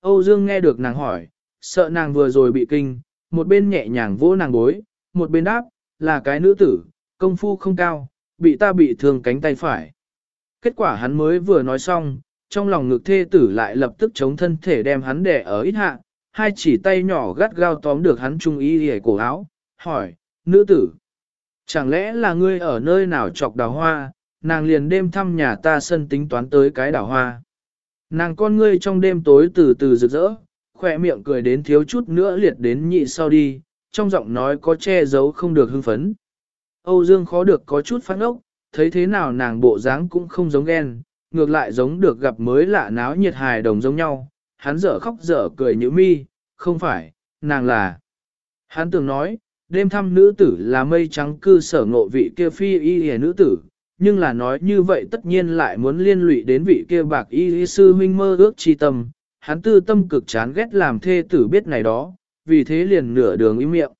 Âu Dương nghe được nàng hỏi, sợ nàng vừa rồi bị kinh, một bên nhẹ nhàng vỗ nàng bối, một bên đáp, là cái nữ tử, công phu không cao, bị ta bị thương cánh tay phải. Kết quả hắn mới vừa nói xong, trong lòng ngực thê tử lại lập tức chống thân thể đem hắn đè ở ít hạ, hai chỉ tay nhỏ gắt gao tóm được hắn trung ý hề cổ áo, hỏi, nữ tử, chẳng lẽ là ngươi ở nơi nào chọc đào hoa, nàng liền đêm thăm nhà ta sân tính toán tới cái đào hoa. Nàng con ngươi trong đêm tối từ từ rực rỡ, khỏe miệng cười đến thiếu chút nữa liệt đến nhị sau đi, trong giọng nói có che giấu không được hưng phấn. Âu Dương khó được có chút phát ốc, thấy thế nào nàng bộ dáng cũng không giống ghen, ngược lại giống được gặp mới lạ náo nhiệt hài đồng giống nhau, hắn dở khóc dở cười như mi, không phải, nàng là. Hắn tưởng nói, đêm thăm nữ tử là mây trắng cư sở ngộ vị kia phi y hề nữ tử, nhưng là nói như vậy tất nhiên lại muốn liên lụy đến vị kia bạc y sư huynh mơ ước chi tâm, hắn tư tâm cực chán ghét làm thê tử biết này đó, vì thế liền nửa đường im miệng.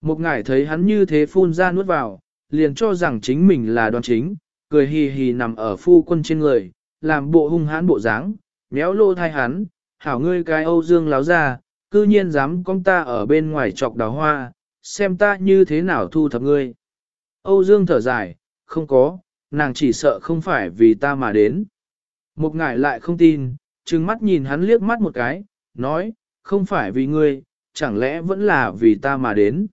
Một ngải thấy hắn như thế phun ra nuốt vào, liền cho rằng chính mình là đoan chính, cười hì hì nằm ở phu quân trên người, làm bộ hung hãn bộ dáng, méo lô thai hắn, hảo ngươi cái Âu Dương láo ra, cư nhiên dám con ta ở bên ngoài chọc đào hoa, xem ta như thế nào thu thập ngươi. Âu Dương thở dài, không có, nàng chỉ sợ không phải vì ta mà đến. Một ngải lại không tin, trừng mắt nhìn hắn liếc mắt một cái, nói, không phải vì ngươi, chẳng lẽ vẫn là vì ta mà đến.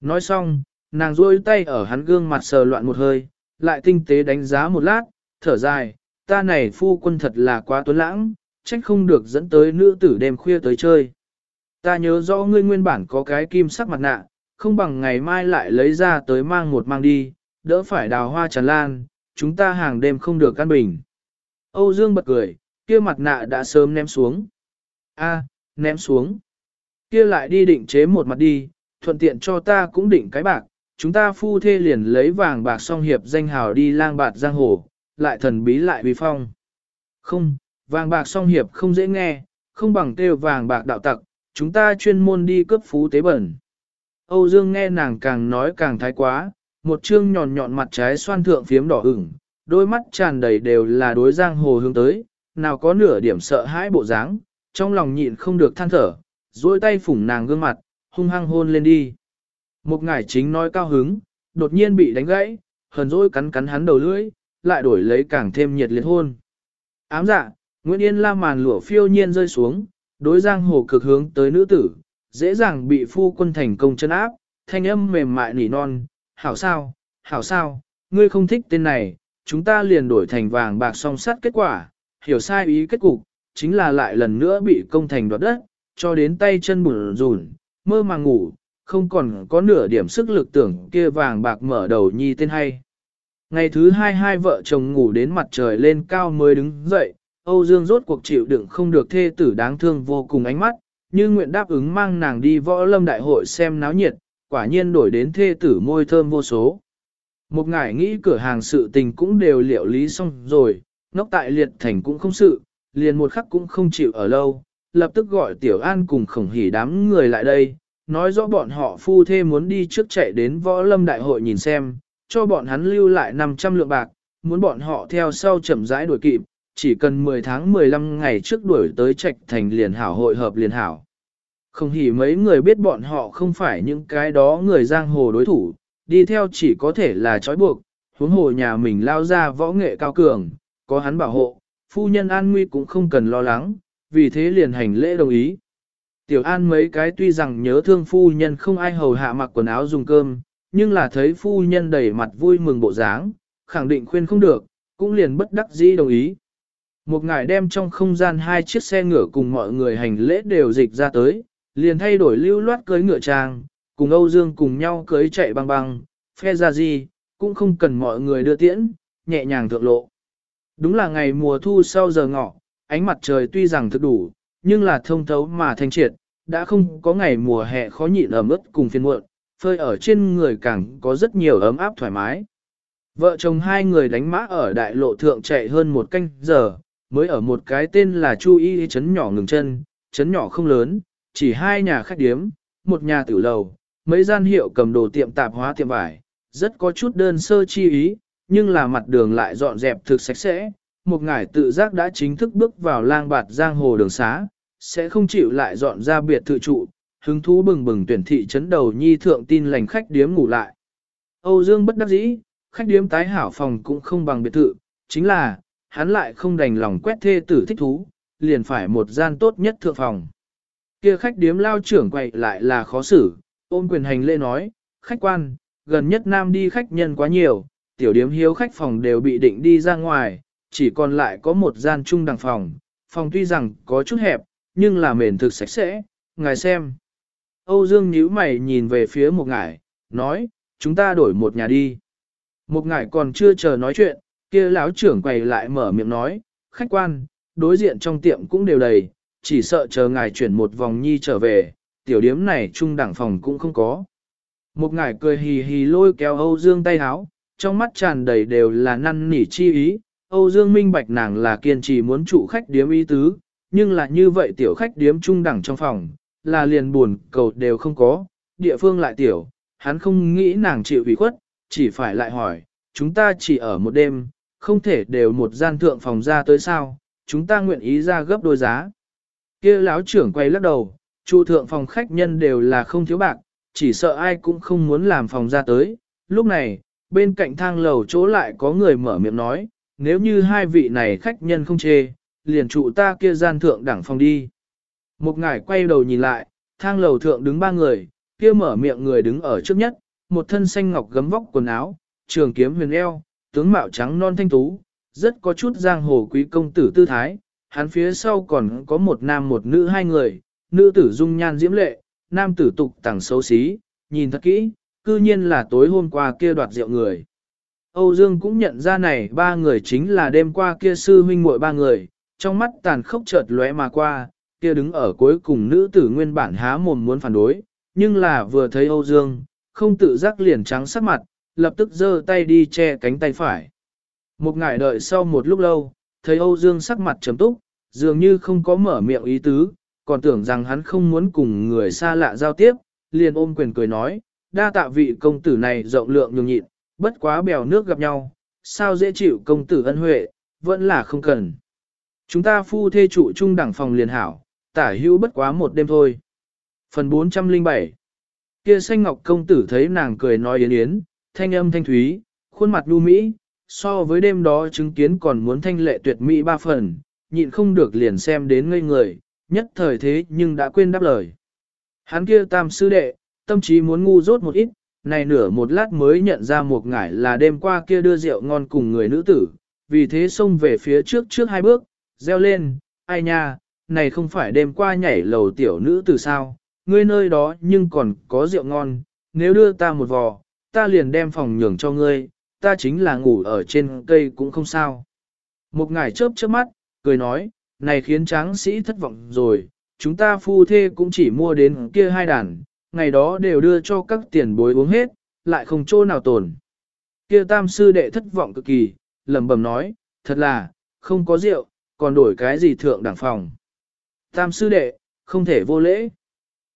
Nói xong, nàng duỗi tay ở hắn gương mặt sờ loạn một hơi, lại tinh tế đánh giá một lát, thở dài, ta này phu quân thật là quá tuấn lãng, trách không được dẫn tới nữ tử đêm khuya tới chơi. Ta nhớ rõ ngươi nguyên bản có cái kim sắc mặt nạ, không bằng ngày mai lại lấy ra tới mang một mang đi, đỡ phải đào hoa tràn lan, chúng ta hàng đêm không được căn bình. Âu Dương bật cười, kia mặt nạ đã sớm ném xuống. A, ném xuống. Kia lại đi định chế một mặt đi, thuận tiện cho ta cũng định cái bạc, chúng ta phu thê liền lấy vàng bạc song hiệp danh hào đi lang bạt giang hồ, lại thần bí lại uy phong. Không, vàng bạc song hiệp không dễ nghe, không bằng kêu vàng bạc đạo tặc, chúng ta chuyên môn đi cướp phú tế bẩn. Âu Dương nghe nàng càng nói càng thái quá, một chương nhọn nhọn mặt trái xoan thượng phiếm đỏ ửng, đôi mắt tràn đầy đều là đối giang hồ hướng tới, nào có nửa điểm sợ hãi bộ dáng, trong lòng nhịn không được than thở, duỗi tay phủng nàng gương mặt, hung hăng hôn lên đi. Một ngải chính nói cao hứng, đột nhiên bị đánh gãy, hờn dỗi cắn cắn hắn đầu lưỡi, lại đổi lấy càng thêm nhiệt liệt hôn. Ám dạ, Nguyễn Yên la màn lụa phiêu nhiên rơi xuống, đối giang hồ cực hướng tới nữ tử, dễ dàng bị phu quân thành công chân áp, thanh âm mềm mại nỉ non, hảo sao, hảo sao, ngươi không thích tên này, chúng ta liền đổi thành vàng bạc song sắt kết quả, hiểu sai ý kết cục, chính là lại lần nữa bị công thành đoạt đất, cho đến tay chân bùn rùn, mơ màng ngủ, không còn có nửa điểm sức lực tưởng kia vàng bạc mở đầu nhi tên hay. Ngày thứ hai hai vợ chồng ngủ đến mặt trời lên cao mới đứng dậy, Âu Dương rốt cuộc chịu đựng không được thê tử đáng thương vô cùng ánh mắt, như nguyện đáp ứng mang nàng đi võ lâm đại hội xem náo nhiệt, quả nhiên đổi đến thê tử môi thơm vô số. Một ngải nghĩ cửa hàng sự tình cũng đều liệu lý xong rồi, nóc tại liệt thành cũng không sự, liền một khắc cũng không chịu ở lâu, lập tức gọi Tiểu An cùng khổng hỉ đám người lại đây, nói rõ bọn họ phu thê muốn đi trước chạy đến võ lâm đại hội nhìn xem, cho bọn hắn lưu lại 500 lượng bạc, muốn bọn họ theo sau chậm rãi đuổi kịp, chỉ cần 10 tháng 15 ngày trước đuổi tới trạch thành liền hảo hội hợp liền hảo. Không hỉ mấy người biết bọn họ không phải những cái đó người giang hồ đối thủ, đi theo chỉ có thể là trói buộc, huống hồ nhà mình lao ra võ nghệ cao cường, có hắn bảo hộ, phu nhân an nguy cũng không cần lo lắng, vì thế liền hành lễ đồng ý. Tiểu An mấy cái tuy rằng nhớ thương phu nhân không ai hầu hạ mặc quần áo dùng cơm, nhưng là thấy phu nhân đầy mặt vui mừng bộ dáng, khẳng định khuyên không được, cũng liền bất đắc dĩ đồng ý. Một ngài đem trong không gian hai chiếc xe ngựa cùng mọi người hành lễ đều dịch ra tới, liền thay đổi lưu loát cưới ngựa trang, cùng Âu Dương cùng nhau cưới chạy băng băng, phe ra gì, cũng không cần mọi người đưa tiễn, nhẹ nhàng thượng lộ. Đúng là ngày mùa thu sau giờ ngọ, ánh mặt trời tuy rằng thực đủ, nhưng là thông thấu mà thanh triệt, đã không có ngày mùa hè khó nhịn ẩm ướt cùng phiên muộn, phơi ở trên người càng có rất nhiều ấm áp thoải mái. Vợ chồng hai người đánh mã ở đại lộ thượng chạy hơn một canh giờ, mới ở một cái tên là Chu Y chấn nhỏ ngừng chân, chấn nhỏ không lớn, chỉ hai nhà khách điếm, một nhà tử lầu, mấy gian hiệu cầm đồ tiệm tạp hóa tiệm vải, rất có chút đơn sơ chi ý, nhưng là mặt đường lại dọn dẹp thực sạch sẽ. Một ngải tự giác đã chính thức bước vào lang bạt giang hồ đường xá, sẽ không chịu lại dọn ra biệt thự trụ, hứng thú bừng bừng tuyển thị chấn đầu nhi thượng tin lành khách điếm ngủ lại. Âu Dương bất đắc dĩ, khách điếm tái hảo phòng cũng không bằng biệt thự, chính là, hắn lại không đành lòng quét thê tử thích thú, liền phải một gian tốt nhất thượng phòng. Kia khách điếm lao trưởng quậy lại là khó xử, ôm quyền hành lễ nói, khách quan, gần nhất nam đi khách nhân quá nhiều, tiểu điếm hiếu khách phòng đều bị định đi ra ngoài, chỉ còn lại có một gian trung đằng phòng, phòng tuy rằng có chút hẹp, nhưng là mền thực sạch sẽ, ngài xem. Âu Dương nhíu mày nhìn về phía một ngải, nói, chúng ta đổi một nhà đi. Một ngải còn chưa chờ nói chuyện, kia lão trưởng quầy lại mở miệng nói, khách quan, đối diện trong tiệm cũng đều đầy, chỉ sợ chờ ngài chuyển một vòng nhi trở về, tiểu điếm này trung đẳng phòng cũng không có. Một ngài cười hì hì lôi kéo Âu Dương tay háo, trong mắt tràn đầy đều là năn nỉ chi ý, Âu Dương minh bạch nàng là kiên trì muốn trụ khách điếm ý tứ, nhưng là như vậy tiểu khách điếm trung đẳng trong phòng, là liền buồn cầu đều không có, địa phương lại tiểu, hắn không nghĩ nàng chịu ủy khuất, chỉ phải lại hỏi, chúng ta chỉ ở một đêm, không thể đều một gian thượng phòng ra tới sao, chúng ta nguyện ý ra gấp đôi giá kia lão trưởng quay lắc đầu, trụ thượng phòng khách nhân đều là không thiếu bạc, chỉ sợ ai cũng không muốn làm phòng ra tới. Lúc này, bên cạnh thang lầu chỗ lại có người mở miệng nói, nếu như hai vị này khách nhân không chê, liền trụ ta kia gian thượng đẳng phòng đi. Một ngải quay đầu nhìn lại, thang lầu thượng đứng ba người, kia mở miệng người đứng ở trước nhất, một thân xanh ngọc gấm vóc quần áo, trường kiếm huyền eo, tướng mạo trắng non thanh tú, rất có chút giang hồ quý công tử tư thái, hắn phía sau còn có một nam một nữ hai người, nữ tử dung nhan diễm lệ, nam tử tục tẳng xấu xí, nhìn thật kỹ, cư nhiên là tối hôm qua kia đoạt rượu người. Âu Dương cũng nhận ra này ba người chính là đêm qua kia sư huynh muội ba người, trong mắt tàn khốc chợt lóe mà qua, kia đứng ở cuối cùng nữ tử nguyên bản há mồm muốn phản đối, nhưng là vừa thấy Âu Dương, không tự giác liền trắng sắc mặt, lập tức giơ tay đi che cánh tay phải. Một ngải đợi sau một lúc lâu, thấy Âu Dương sắc mặt trầm túc, dường như không có mở miệng ý tứ, còn tưởng rằng hắn không muốn cùng người xa lạ giao tiếp, liền ôm quyền cười nói, đa tạ vị công tử này rộng lượng nhường nhịn, bất quá bèo nước gặp nhau, sao dễ chịu công tử ân huệ, vẫn là không cần. Chúng ta phu thê trụ chung đẳng phòng liền hảo, tả hữu bất quá một đêm thôi. Phần 407 Kia xanh ngọc công tử thấy nàng cười nói yến yến, thanh âm thanh thúy, khuôn mặt đu mỹ, so với đêm đó chứng kiến còn muốn thanh lệ tuyệt mỹ ba phần, nhịn không được liền xem đến ngây người, nhất thời thế nhưng đã quên đáp lời. Hắn kia tam sư đệ, tâm trí muốn ngu dốt một ít, này nửa một lát mới nhận ra một ngải là đêm qua kia đưa rượu ngon cùng người nữ tử, vì thế xông về phía trước trước hai bước, reo lên, ai nha, này không phải đêm qua nhảy lầu tiểu nữ tử sao, ngươi nơi đó nhưng còn có rượu ngon, nếu đưa ta một vò, ta liền đem phòng nhường cho ngươi, ta chính là ngủ ở trên cây cũng không sao. Một ngải chớp chớp mắt, cười nói, này khiến tráng sĩ thất vọng rồi, chúng ta phu thê cũng chỉ mua đến kia hai đàn, ngày đó đều đưa cho các tiền bối uống hết, lại không chỗ nào tồn. Kia tam sư đệ thất vọng cực kỳ, lẩm bẩm nói, thật là, không có rượu, còn đổi cái gì thượng đẳng phòng. Tam sư đệ, không thể vô lễ.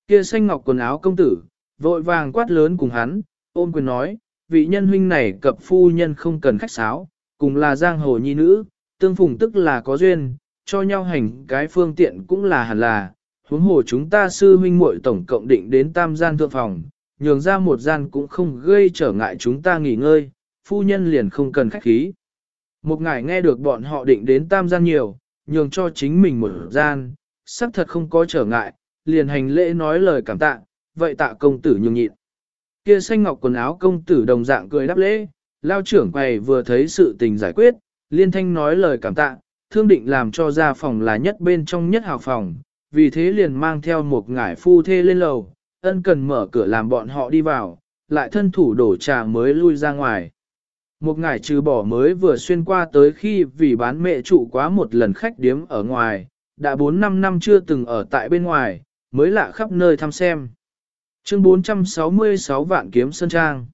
Kia xanh ngọc quần áo công tử, vội vàng quát lớn cùng hắn, ôm quyền nói, vị nhân huynh này cập phu nhân không cần khách sáo, cùng là giang hồ nhi nữ, tương phùng tức là có duyên, cho nhau hành cái phương tiện cũng là hẳn là, huống hồ chúng ta sư huynh muội tổng cộng định đến tam gian thượng phòng, nhường ra một gian cũng không gây trở ngại chúng ta nghỉ ngơi, phu nhân liền không cần khách khí. Một ngài nghe được bọn họ định đến tam gian nhiều, nhường cho chính mình một gian, xác thật không có trở ngại, liền hành lễ nói lời cảm tạ, vậy tạ công tử nhường nhịn. Kia xanh ngọc quần áo công tử đồng dạng cười đáp lễ, lao trưởng quầy vừa thấy sự tình giải quyết, liên thanh nói lời cảm tạ, thương định làm cho ra phòng là nhất bên trong nhất hào phòng, vì thế liền mang theo một ngải phu thê lên lầu, ân cần mở cửa làm bọn họ đi vào, lại thân thủ đổ trà mới lui ra ngoài. Một ngải trừ bỏ mới vừa xuyên qua tới khi vì bán mẹ trụ quá một lần khách điếm ở ngoài, đã 4-5 năm chưa từng ở tại bên ngoài, mới lạ khắp nơi thăm xem. Chương 466 vạn kiếm sơn trang.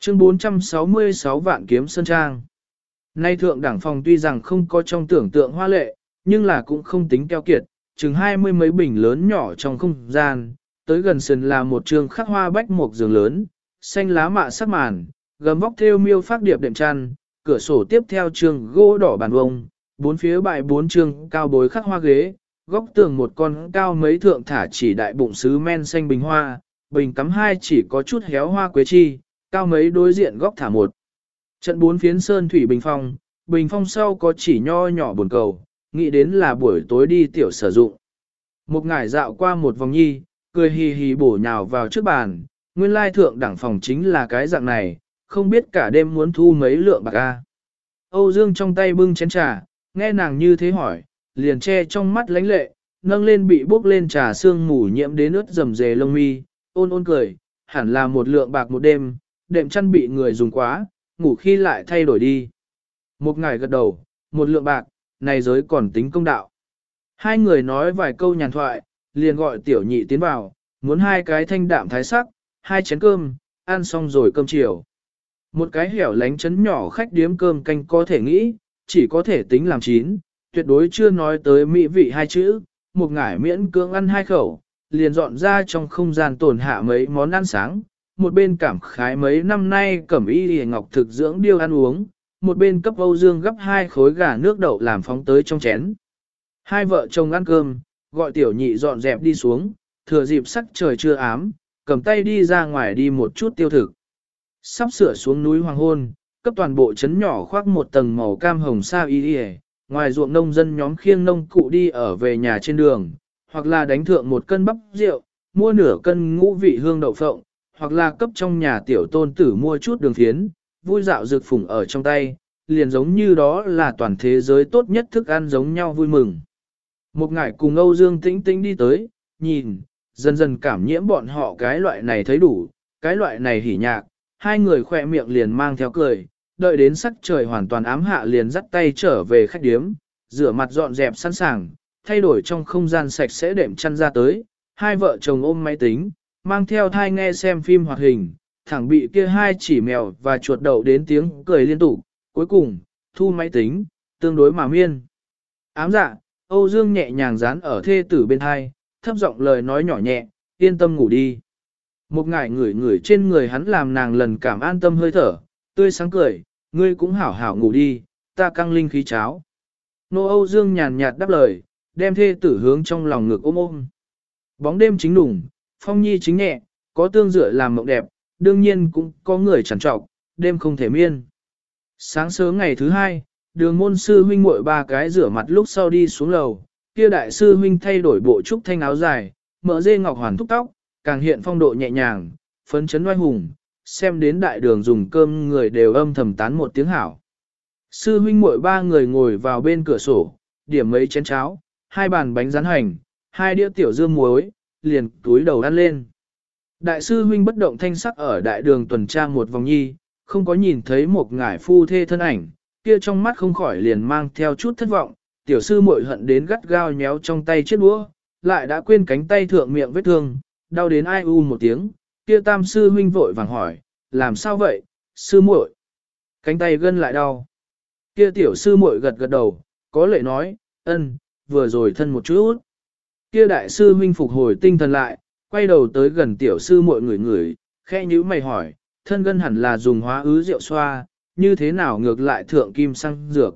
Chương 466 vạn kiếm sơn trang. Nay thượng đảng phòng tuy rằng không có trong tưởng tượng hoa lệ, nhưng là cũng không tính keo kiệt, chừng hai mươi mấy bình lớn nhỏ trong không gian, tới gần sân là một trường khắc hoa bách một giường lớn, xanh lá mạ sắc màn, gầm vóc theo miêu phát điệp đệm chăn, cửa sổ tiếp theo trường gỗ đỏ bàn vông, bốn phía bại bốn trường cao bối khắc hoa ghế, góc tường một con cao mấy thượng thả chỉ đại bụng sứ men xanh bình hoa, bình cắm hai chỉ có chút héo hoa quế chi, cao mấy đối diện góc thả một. Trận bốn phiến sơn thủy bình phong, bình phong sau có chỉ nho nhỏ buồn cầu, nghĩ đến là buổi tối đi tiểu sử dụng. Một ngải dạo qua một vòng nhi, cười hì hì bổ nhào vào trước bàn, nguyên lai thượng đẳng phòng chính là cái dạng này, không biết cả đêm muốn thu mấy lượng bạc a. Âu Dương trong tay bưng chén trà, nghe nàng như thế hỏi, liền che trong mắt lánh lệ, nâng lên bị bốc lên trà xương mù nhiễm đến ướt rầm rề lông mi, ôn ôn cười, hẳn là một lượng bạc một đêm, đệm chăn bị người dùng quá, ngủ khi lại thay đổi đi. Một ngày gật đầu, một lượng bạc, này giới còn tính công đạo. Hai người nói vài câu nhàn thoại, liền gọi tiểu nhị tiến vào, muốn hai cái thanh đạm thái sắc, hai chén cơm, ăn xong rồi cơm chiều. Một cái hẻo lánh chấn nhỏ khách điếm cơm canh có thể nghĩ, chỉ có thể tính làm chín, tuyệt đối chưa nói tới mỹ vị hai chữ, một ngải miễn cưỡng ăn hai khẩu, liền dọn ra trong không gian tổn hạ mấy món ăn sáng, một bên cảm khái mấy năm nay cẩm y lìa ngọc thực dưỡng điêu ăn uống, một bên cấp Âu Dương gấp hai khối gà nước đậu làm phóng tới trong chén. Hai vợ chồng ăn cơm, gọi tiểu nhị dọn dẹp đi xuống, thừa dịp sắc trời chưa ám, cầm tay đi ra ngoài đi một chút tiêu thực. Sắp sửa xuống núi hoàng hôn, cấp toàn bộ trấn nhỏ khoác một tầng màu cam hồng sa y y, ngoài ruộng nông dân nhóm khiêng nông cụ đi ở về nhà trên đường, hoặc là đánh thượng một cân bắp rượu, mua nửa cân ngũ vị hương đậu phộng, hoặc là cấp trong nhà tiểu tôn tử mua chút đường phiến, vui dạo dược phủng ở trong tay, liền giống như đó là toàn thế giới tốt nhất thức ăn giống nhau vui mừng. Một ngải cùng Âu Dương tĩnh tĩnh đi tới, nhìn, dần dần cảm nhiễm bọn họ cái loại này thấy đủ, cái loại này hỉ nhạc, hai người khỏe miệng liền mang theo cười, đợi đến sắc trời hoàn toàn ám hạ liền dắt tay trở về khách điếm, rửa mặt dọn dẹp sẵn sàng, thay đổi trong không gian sạch sẽ đệm chăn ra tới, hai vợ chồng ôm máy tính, mang theo thai nghe xem phim hoạt hình, thẳng bị kia hai chỉ mèo và chuột đậu đến tiếng cười liên tục, cuối cùng, thu máy tính, tương đối mà miên. Ám dạ, Âu Dương nhẹ nhàng dán ở thê tử bên hai, thấp giọng lời nói nhỏ nhẹ, yên tâm ngủ đi. Một ngải ngửi ngửi trên người hắn làm nàng lần cảm an tâm hơi thở, tươi sáng cười, ngươi cũng hảo hảo ngủ đi, ta căng linh khí cháo. Nô Âu Dương nhàn nhạt đáp lời, đem thê tử hướng trong lòng ngực ôm ôm. Bóng đêm chính đủng, phong nhi chính nhẹ, có tương dựa làm mộng đẹp, đương nhiên cũng có người chẳng trọc, đêm không thể miên. Sáng sớm ngày thứ hai, đường môn sư huynh muội ba cái rửa mặt lúc sau đi xuống lầu, kia đại sư huynh thay đổi bộ trúc thanh áo dài, mở dê ngọc hoàn thúc tóc, càng hiện phong độ nhẹ nhàng, phấn chấn oai hùng, xem đến đại đường dùng cơm người đều âm thầm tán một tiếng hảo. Sư huynh muội ba người ngồi vào bên cửa sổ, điểm mấy chén cháo, hai bàn bánh rán hành, hai đĩa tiểu dưa muối, liền túi đầu ăn lên. Đại sư huynh bất động thanh sắc ở đại đường tuần tra một vòng nhi, không có nhìn thấy một ngải phu thê thân ảnh, kia trong mắt không khỏi liền mang theo chút thất vọng, tiểu sư muội hận đến gắt gao nhéo trong tay chiếc đũa, lại đã quên cánh tay thượng miệng vết thương, đau đến ai u một tiếng, kia tam sư huynh vội vàng hỏi, làm sao vậy, sư muội? Cánh tay gân lại đau. Kia tiểu sư muội gật gật đầu, có lệ nói, ân, vừa rồi thân một chút. Kia đại sư huynh phục hồi tinh thần lại, quay đầu tới gần tiểu sư muội người người, khẽ nhíu mày hỏi, thân gân hẳn là dùng hóa ứ rượu xoa, như thế nào ngược lại thượng kim sang dược.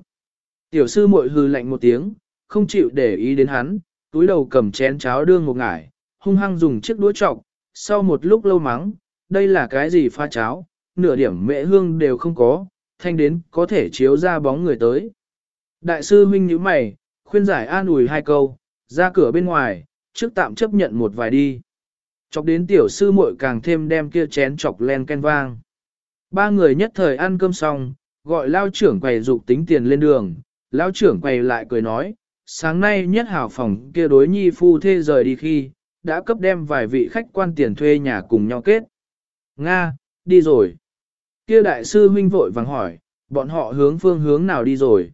Tiểu sư muội hư lạnh một tiếng, không chịu để ý đến hắn, túi đầu cầm chén cháo đương một ngải, hung hăng dùng chiếc đũa trọc, sau một lúc lâu mắng, đây là cái gì pha cháo, nửa điểm mễ hương đều không có, thanh đến có thể chiếu ra bóng người tới. Đại sư huynh nhíu mày, khuyên giải an ủi hai câu, ra cửa bên ngoài, trước tạm chấp nhận một vài đi. Chọc đến tiểu sư muội càng thêm đem kia chén chọc len ken vang. Ba người nhất thời ăn cơm xong, gọi lao trưởng quầy dục tính tiền lên đường, lao trưởng quầy lại cười nói, sáng nay nhất hảo phòng kia đối nhi phu thê rời đi khi, đã cấp đem vài vị khách quan tiền thuê nhà cùng nhau kết. Nga, đi rồi. Kia đại sư huynh vội vàng hỏi, bọn họ hướng phương hướng nào đi rồi.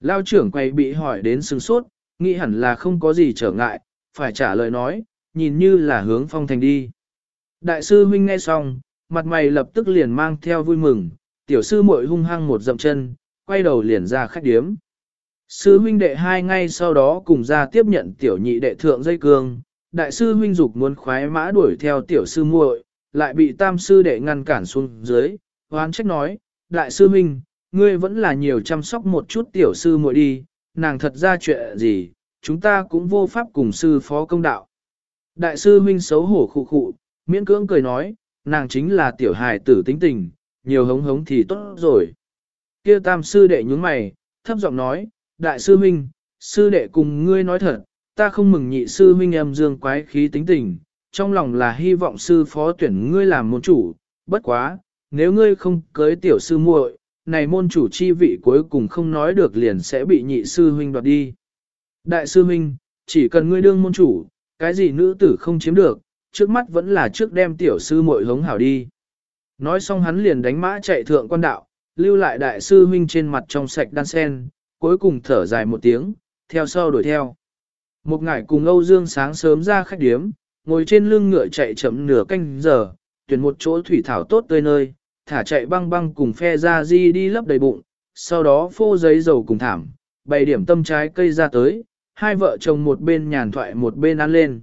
Lao trưởng quầy bị hỏi đến sừng sốt, nghĩ hẳn là không có gì trở ngại, phải trả lời nói, nhìn như là hướng phong thành đi. Đại sư huynh nghe xong, mặt mày lập tức liền mang theo vui mừng, tiểu sư muội hung hăng một dậm chân, quay đầu liền ra khách điếm. Sư huynh đệ hai ngay sau đó cùng ra tiếp nhận tiểu nhị đệ thượng dây cương, đại sư huynh dục muốn khoái mã đuổi theo tiểu sư muội, lại bị tam sư đệ ngăn cản xuống dưới, hoán trách nói, đại sư huynh, ngươi vẫn là nhiều chăm sóc một chút tiểu sư muội đi, nàng thật ra chuyện gì, chúng ta cũng vô pháp cùng sư phó công đạo. Đại sư huynh xấu hổ khụ khụ, miễn cưỡng cười nói, nàng chính là tiểu hài tử tính tình, nhiều hống hống thì tốt rồi. Kia tam sư đệ nhướng mày, thấp giọng nói, đại sư huynh, sư đệ cùng ngươi nói thật, ta không mừng nhị sư huynh em dương quái khí tính tình, trong lòng là hy vọng sư phó tuyển ngươi làm môn chủ, bất quá, nếu ngươi không cưới tiểu sư muội, này môn chủ chi vị cuối cùng không nói được liền sẽ bị nhị sư huynh đoạt đi. Đại sư huynh, chỉ cần ngươi đương môn chủ, cái gì nữ tử không chiếm được, trước mắt vẫn là trước đem tiểu sư muội hống hảo đi. Nói xong hắn liền đánh mã chạy thượng quan đạo, lưu lại đại sư huynh trên mặt trong sạch đan sen, cuối cùng thở dài một tiếng, theo sau đuổi theo. Một ngày cùng Âu Dương sáng sớm ra khách điếm, ngồi trên lưng ngựa chạy chậm nửa canh giờ, tuyển một chỗ thủy thảo tốt tươi nơi, thả chạy băng băng cùng phe ra di đi lấp đầy bụng, sau đó phô giấy dầu cùng thảm, bày điểm tâm trái cây ra tới, hai vợ chồng một bên nhàn thoại một bên ăn lên.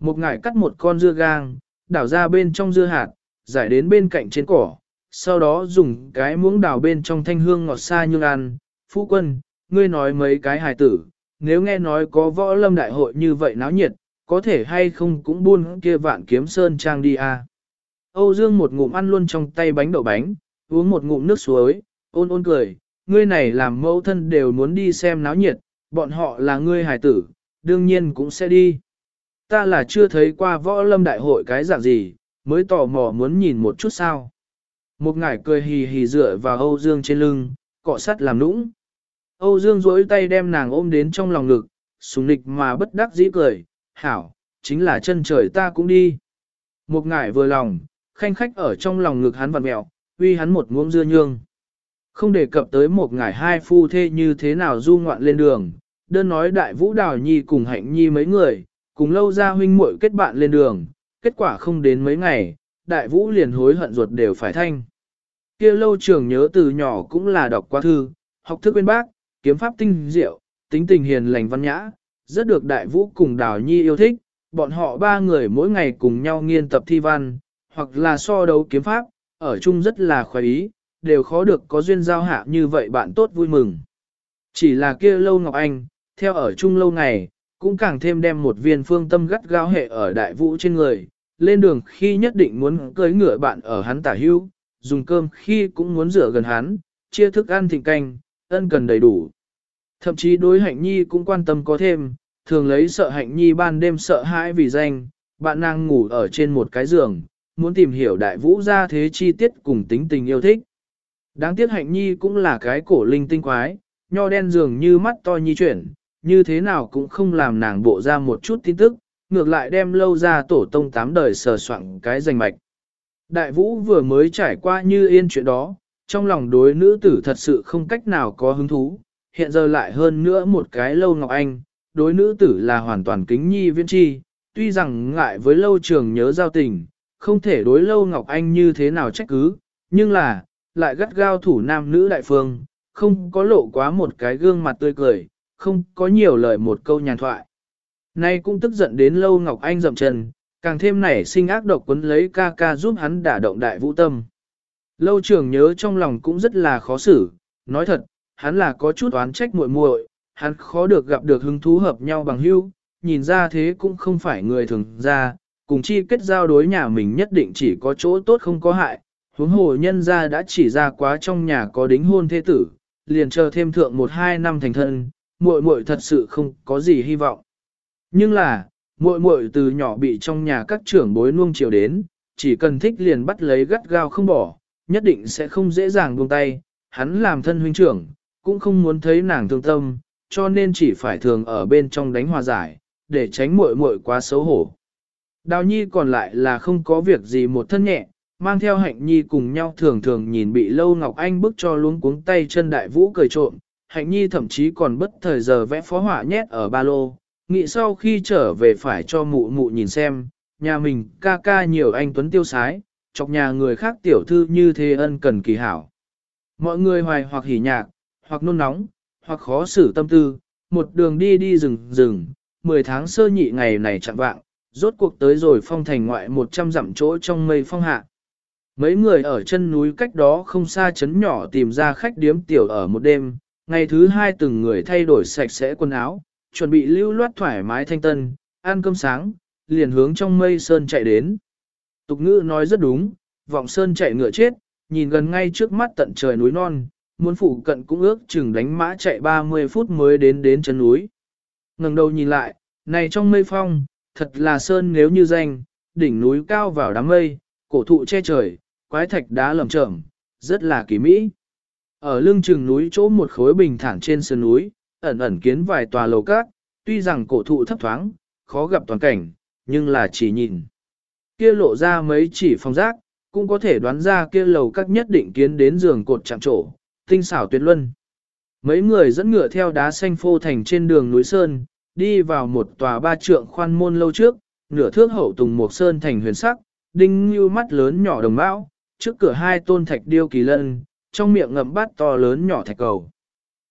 Một ngải cắt một con dưa gang, đảo ra bên trong dưa hạt, giải đến bên cạnh trên cỏ, sau đó dùng cái muỗng đảo bên trong thanh hương ngọt xa như ăn. Phu quân, ngươi nói mấy cái hài tử, nếu nghe nói có võ lâm đại hội như vậy náo nhiệt, có thể hay không cũng buôn kia vạn kiếm sơn trang đi à. Âu Dương một ngụm ăn luôn trong tay bánh đậu bánh, uống một ngụm nước suối, ôn ôn cười, ngươi này làm mẫu thân đều muốn đi xem náo nhiệt, bọn họ là ngươi hài tử, đương nhiên cũng sẽ đi. Ta là chưa thấy qua võ lâm đại hội cái dạng gì, mới tò mò muốn nhìn một chút sao. Một ngải cười hì hì dựa vào Âu Dương trên lưng, cọ sắt làm nũng. Âu Dương duỗi tay đem nàng ôm đến trong lòng ngực, sùng nịch mà bất đắc dĩ cười, hảo, chính là chân trời ta cũng đi. Một ngải vừa lòng, khanh khách ở trong lòng ngực hắn vặn mẹo, uy hắn một muỗng dưa nhương. Không đề cập tới một ngải hai phu thê như thế nào du ngoạn lên đường, đơn nói đại vũ đào nhi cùng hạnh nhi mấy người, cùng lâu ra huynh muội kết bạn lên đường, kết quả không đến mấy ngày, đại vũ liền hối hận ruột đều phải thanh. kia lâu trường nhớ từ nhỏ cũng là đọc qua thư, học thức bên bác, kiếm pháp tinh diệu, tính tình hiền lành văn nhã, rất được đại vũ cùng đào nhi yêu thích, bọn họ ba người mỗi ngày cùng nhau nghiên tập thi văn, hoặc là so đấu kiếm pháp, ở chung rất là khoái ý, đều khó được có duyên giao hạ như vậy bạn tốt vui mừng. Chỉ là kia lâu Ngọc Anh, theo ở chung lâu ngày, cũng càng thêm đem một viên phương tâm gắt gao hệ ở đại vũ trên người, lên đường khi nhất định muốn cưới ngựa bạn ở hắn tả hưu, dùng cơm khi cũng muốn rửa gần hắn, chia thức ăn thịnh canh, ân cần đầy đủ. Thậm chí đối hạnh nhi cũng quan tâm có thêm, thường lấy sợ hạnh nhi ban đêm sợ hãi vì danh, bạn nàng ngủ ở trên một cái giường, muốn tìm hiểu đại vũ ra thế chi tiết cùng tính tình yêu thích. Đáng tiếc hạnh nhi cũng là cái cổ linh tinh quái, nho đen dường như mắt to nhi chuyển, như thế nào cũng không làm nàng bộ ra một chút tin tức, ngược lại đem lâu ra tổ tông tám đời sờ soạn cái danh mạch. Đại vũ vừa mới trải qua như yên chuyện đó, trong lòng đối nữ tử thật sự không cách nào có hứng thú, hiện giờ lại hơn nữa một cái lâu ngọc anh, đối nữ tử là hoàn toàn kính nhi viên chi, tuy rằng ngại với lâu trường nhớ giao tình, không thể đối lâu ngọc anh như thế nào trách cứ, nhưng là, lại gắt gao thủ nam nữ đại phương, không có lộ quá một cái gương mặt tươi cười, không có nhiều lời một câu nhàn thoại. Nay cũng tức giận đến lâu Ngọc Anh dậm chân, càng thêm nảy sinh ác độc quấn lấy ca ca giúp hắn đả động đại vũ tâm. Lâu trưởng nhớ trong lòng cũng rất là khó xử, nói thật, hắn là có chút oán trách muội muội, hắn khó được gặp được hứng thú hợp nhau bằng hữu, nhìn ra thế cũng không phải người thường ra, cùng chi kết giao đối nhà mình nhất định chỉ có chỗ tốt không có hại, huống hồ nhân ra đã chỉ ra quá trong nhà có đính hôn thế tử, liền chờ thêm thượng một hai năm thành thân, muội muội thật sự không có gì hy vọng. Nhưng là, muội muội từ nhỏ bị trong nhà các trưởng bối nuông chiều đến, chỉ cần thích liền bắt lấy gắt gao không bỏ, nhất định sẽ không dễ dàng buông tay, hắn làm thân huynh trưởng, cũng không muốn thấy nàng thương tâm, cho nên chỉ phải thường ở bên trong đánh hòa giải, để tránh muội muội quá xấu hổ. Đào nhi còn lại là không có việc gì một thân nhẹ, mang theo hạnh nhi cùng nhau thường thường nhìn bị lâu Ngọc Anh bức cho luống cuống tay chân đại vũ cười trộm, hạnh nhi thậm chí còn bất thời giờ vẽ phó họa nhét ở ba lô, nghĩ sau khi trở về phải cho mụ mụ nhìn xem, nhà mình ca ca nhiều anh tuấn tiêu sái, chọc nhà người khác tiểu thư như thế ân cần kỳ hảo. Mọi người hoài hoặc hỉ nhạc, hoặc nôn nóng, hoặc khó xử tâm tư, một đường đi đi rừng rừng, 10 tháng sơ nhị ngày này chẳng vạng, rốt cuộc tới rồi phong thành ngoại 100 dặm chỗ trong mây phong hạ. Mấy người ở chân núi cách đó không xa chấn nhỏ tìm ra khách điếm tiểu ở một đêm, ngày thứ hai từng người thay đổi sạch sẽ quần áo, chuẩn bị lưu loát thoải mái thanh tân, ăn cơm sáng, liền hướng trong mây sơn chạy đến. Tục ngữ nói rất đúng, vọng sơn chạy ngựa chết, nhìn gần ngay trước mắt tận trời núi non, muốn phụ cận cũng ước chừng đánh mã chạy 30 phút mới đến đến chân núi. ngẩng đầu nhìn lại, này trong mây phong, thật là sơn nếu như danh, đỉnh núi cao vào đám mây, cổ thụ che trời, quái thạch đá lầm chởm, rất là kỳ mỹ. Ở lưng chừng núi chỗ một khối bình thản trên sườn núi, ẩn ẩn kiến vài tòa lầu cát, tuy rằng cổ thụ thấp thoáng, khó gặp toàn cảnh, nhưng là chỉ nhìn. Kia lộ ra mấy chỉ phong giác, cũng có thể đoán ra kia lầu các nhất định kiến đến giường cột chạm trổ, tinh xảo tuyệt luân. Mấy người dẫn ngựa theo đá xanh phô thành trên đường núi Sơn, đi vào một tòa ba trượng khoan môn lâu trước, nửa thước hậu tùng một sơn thành huyền sắc, đinh như mắt lớn nhỏ đồng bão, trước cửa hai tôn thạch điêu kỳ lân, trong miệng ngậm bát to lớn nhỏ thạch cầu.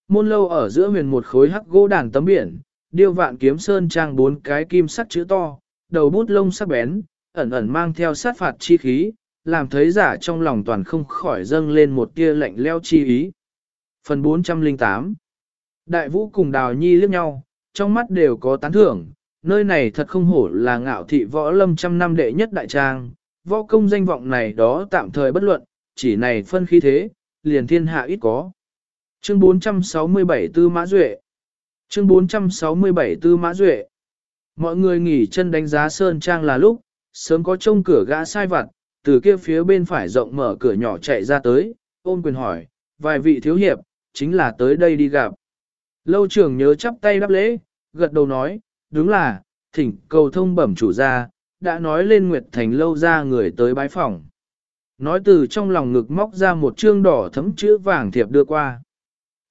Môn lâu ở giữa huyền một khối hắc gỗ đàn tấm biển, điêu vạn kiếm sơn trang bốn cái kim sắc chữ to, đầu bút lông sắc bén, ẩn ẩn mang theo sát phạt chi khí, làm thấy giả trong lòng toàn không khỏi dâng lên một tia lạnh leo chi ý. Phần 408 Đại vũ cùng đào nhi liếc nhau, trong mắt đều có tán thưởng, nơi này thật không hổ là ngạo thị võ lâm trăm năm đệ nhất đại trang, võ công danh vọng này đó tạm thời bất luận, chỉ này phân khí thế, liền thiên hạ ít có. Chương 467 Tư Mã Duệ Chương 467 Tư Mã Duệ Mọi người nghỉ chân đánh giá Sơn Trang là lúc, sớm có trông cửa gã sai vặt, từ kia phía bên phải rộng mở cửa nhỏ chạy ra tới, ôn quyền hỏi, vài vị thiếu hiệp, chính là tới đây đi gặp. Lâu trưởng nhớ chắp tay đáp lễ, gật đầu nói, đúng là, thỉnh cầu thông bẩm chủ gia, đã nói lên Nguyệt Thành lâu ra người tới bái phòng. Nói từ trong lòng ngực móc ra một chương đỏ thấm chữ vàng thiệp đưa qua.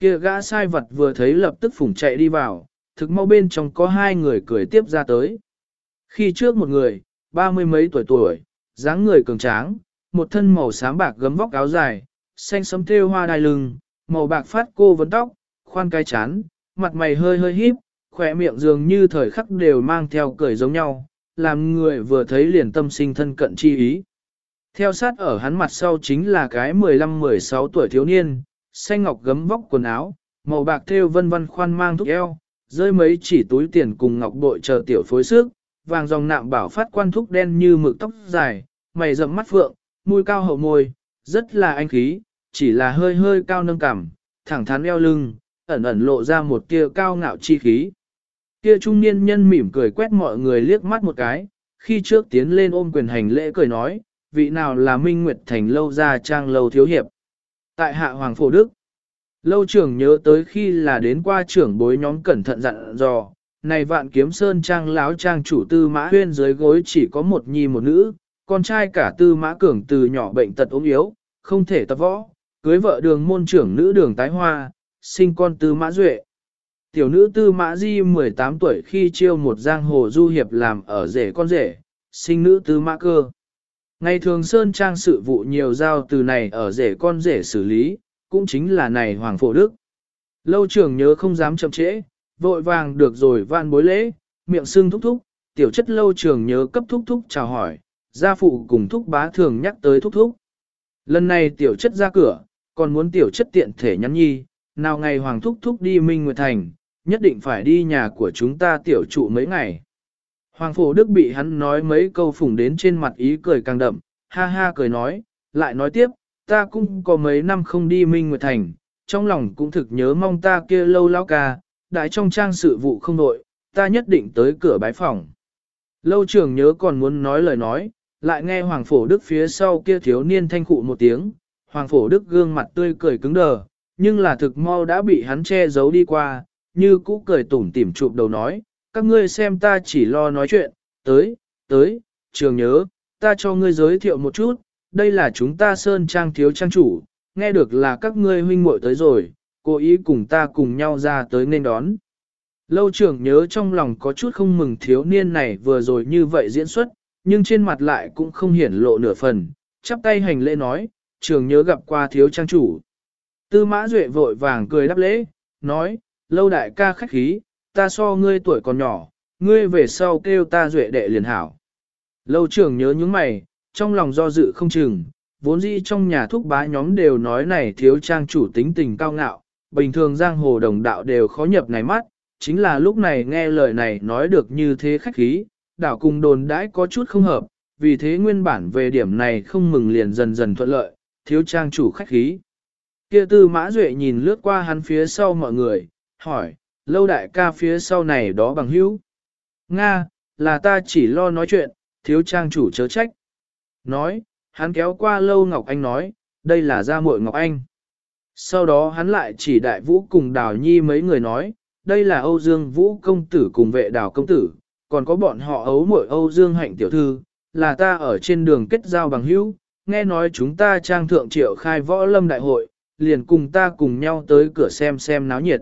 Kia gã sai vật vừa thấy lập tức phủng chạy đi vào, thực mau bên trong có hai người cười tiếp ra tới. Khi trước một người, ba mươi mấy tuổi tuổi, dáng người cường tráng, một thân màu xám bạc gấm vóc áo dài, xanh sấm thêu hoa đai lưng, màu bạc phát cô vấn tóc, khoan cái chán, mặt mày hơi hơi híp, khỏe miệng dường như thời khắc đều mang theo cười giống nhau, làm người vừa thấy liền tâm sinh thân cận chi ý. Theo sát ở hắn mặt sau chính là cái 15-16 tuổi thiếu niên, xanh ngọc gấm vóc quần áo, màu bạc thêu vân vân khoan mang thúc eo, rơi mấy chỉ túi tiền cùng ngọc bội chờ tiểu phối sức, vàng dòng nạm bảo phát quan thúc đen như mực tóc dài, mày rậm mắt phượng, mũi cao hậu môi, rất là anh khí, chỉ là hơi hơi cao nâng cằm, thẳng thắn eo lưng, ẩn ẩn lộ ra một tia cao ngạo chi khí. Kia trung niên nhân mỉm cười quét mọi người liếc mắt một cái, khi trước tiến lên ôm quyền hành lễ cười nói, vị nào là Minh Nguyệt Thành lâu ra trang lâu thiếu hiệp. Tại hạ Hoàng Phổ Đức, lâu trưởng nhớ tới khi là đến qua trưởng bối nhóm cẩn thận dặn dò, này vạn kiếm sơn trang láo trang chủ tư mã huyên dưới gối chỉ có một nhi một nữ, con trai cả tư mã cường từ nhỏ bệnh tật ốm yếu, không thể tập võ, cưới vợ đường môn trưởng nữ đường tái hoa, sinh con tư mã duệ. Tiểu nữ tư mã di 18 tuổi khi chiêu một giang hồ du hiệp làm ở rể con rể, sinh nữ tư mã cơ. Ngày thường Sơn Trang sự vụ nhiều giao từ này ở rể con rể xử lý, cũng chính là này Hoàng Phổ Đức. Lâu trưởng nhớ không dám chậm trễ, vội vàng được rồi van bối lễ, miệng sưng thúc thúc, tiểu chất lâu trưởng nhớ cấp thúc thúc chào hỏi, gia phụ cùng thúc bá thường nhắc tới thúc thúc. Lần này tiểu chất ra cửa, còn muốn tiểu chất tiện thể nhắn nhi, nào ngày Hoàng thúc thúc đi Minh Nguyệt Thành, nhất định phải đi nhà của chúng ta tiểu trụ mấy ngày. Hoàng Phổ Đức bị hắn nói mấy câu phủng đến trên mặt ý cười càng đậm, ha ha cười nói, lại nói tiếp, ta cũng có mấy năm không đi Minh Nguyệt Thành, trong lòng cũng thực nhớ mong ta kia lâu lao ca, đại trong trang sự vụ không nội, ta nhất định tới cửa bái phòng. Lâu trưởng nhớ còn muốn nói lời nói, lại nghe Hoàng Phổ Đức phía sau kia thiếu niên thanh khụ một tiếng, Hoàng Phổ Đức gương mặt tươi cười cứng đờ, nhưng là thực mau đã bị hắn che giấu đi qua, như cũ cười tủm tỉm chụp đầu nói, các ngươi xem ta chỉ lo nói chuyện, tới, tới, trường nhớ, ta cho ngươi giới thiệu một chút, đây là chúng ta Sơn Trang thiếu trang chủ, nghe được là các ngươi huynh muội tới rồi, cố ý cùng ta cùng nhau ra tới nên đón. Lâu trưởng nhớ trong lòng có chút không mừng thiếu niên này vừa rồi như vậy diễn xuất, nhưng trên mặt lại cũng không hiển lộ nửa phần, chắp tay hành lễ nói, trường nhớ gặp qua thiếu trang chủ. Tư mã duệ vội vàng cười đáp lễ, nói, lâu đại ca khách khí, ta so ngươi tuổi còn nhỏ, ngươi về sau kêu ta duệ đệ liền hảo. Lâu trưởng nhớ những mày, trong lòng do dự không chừng, vốn dĩ trong nhà thúc bá nhóm đều nói này thiếu trang chủ tính tình cao ngạo, bình thường giang hồ đồng đạo đều khó nhập này mắt, chính là lúc này nghe lời này nói được như thế khách khí, đảo cùng đồn đãi có chút không hợp, vì thế nguyên bản về điểm này không mừng liền dần dần thuận lợi, thiếu trang chủ khách khí. Kia tư mã duệ nhìn lướt qua hắn phía sau mọi người, hỏi, lâu đại ca phía sau này đó bằng hữu. Nga, là ta chỉ lo nói chuyện, thiếu trang chủ chớ trách. Nói, hắn kéo qua lâu Ngọc Anh nói, đây là gia muội Ngọc Anh. Sau đó hắn lại chỉ đại vũ cùng đào nhi mấy người nói, đây là Âu Dương Vũ công tử cùng vệ đào công tử, còn có bọn họ ấu muội Âu Dương hạnh tiểu thư, là ta ở trên đường kết giao bằng hữu, nghe nói chúng ta trang thượng triệu khai võ lâm đại hội, liền cùng ta cùng nhau tới cửa xem xem náo nhiệt.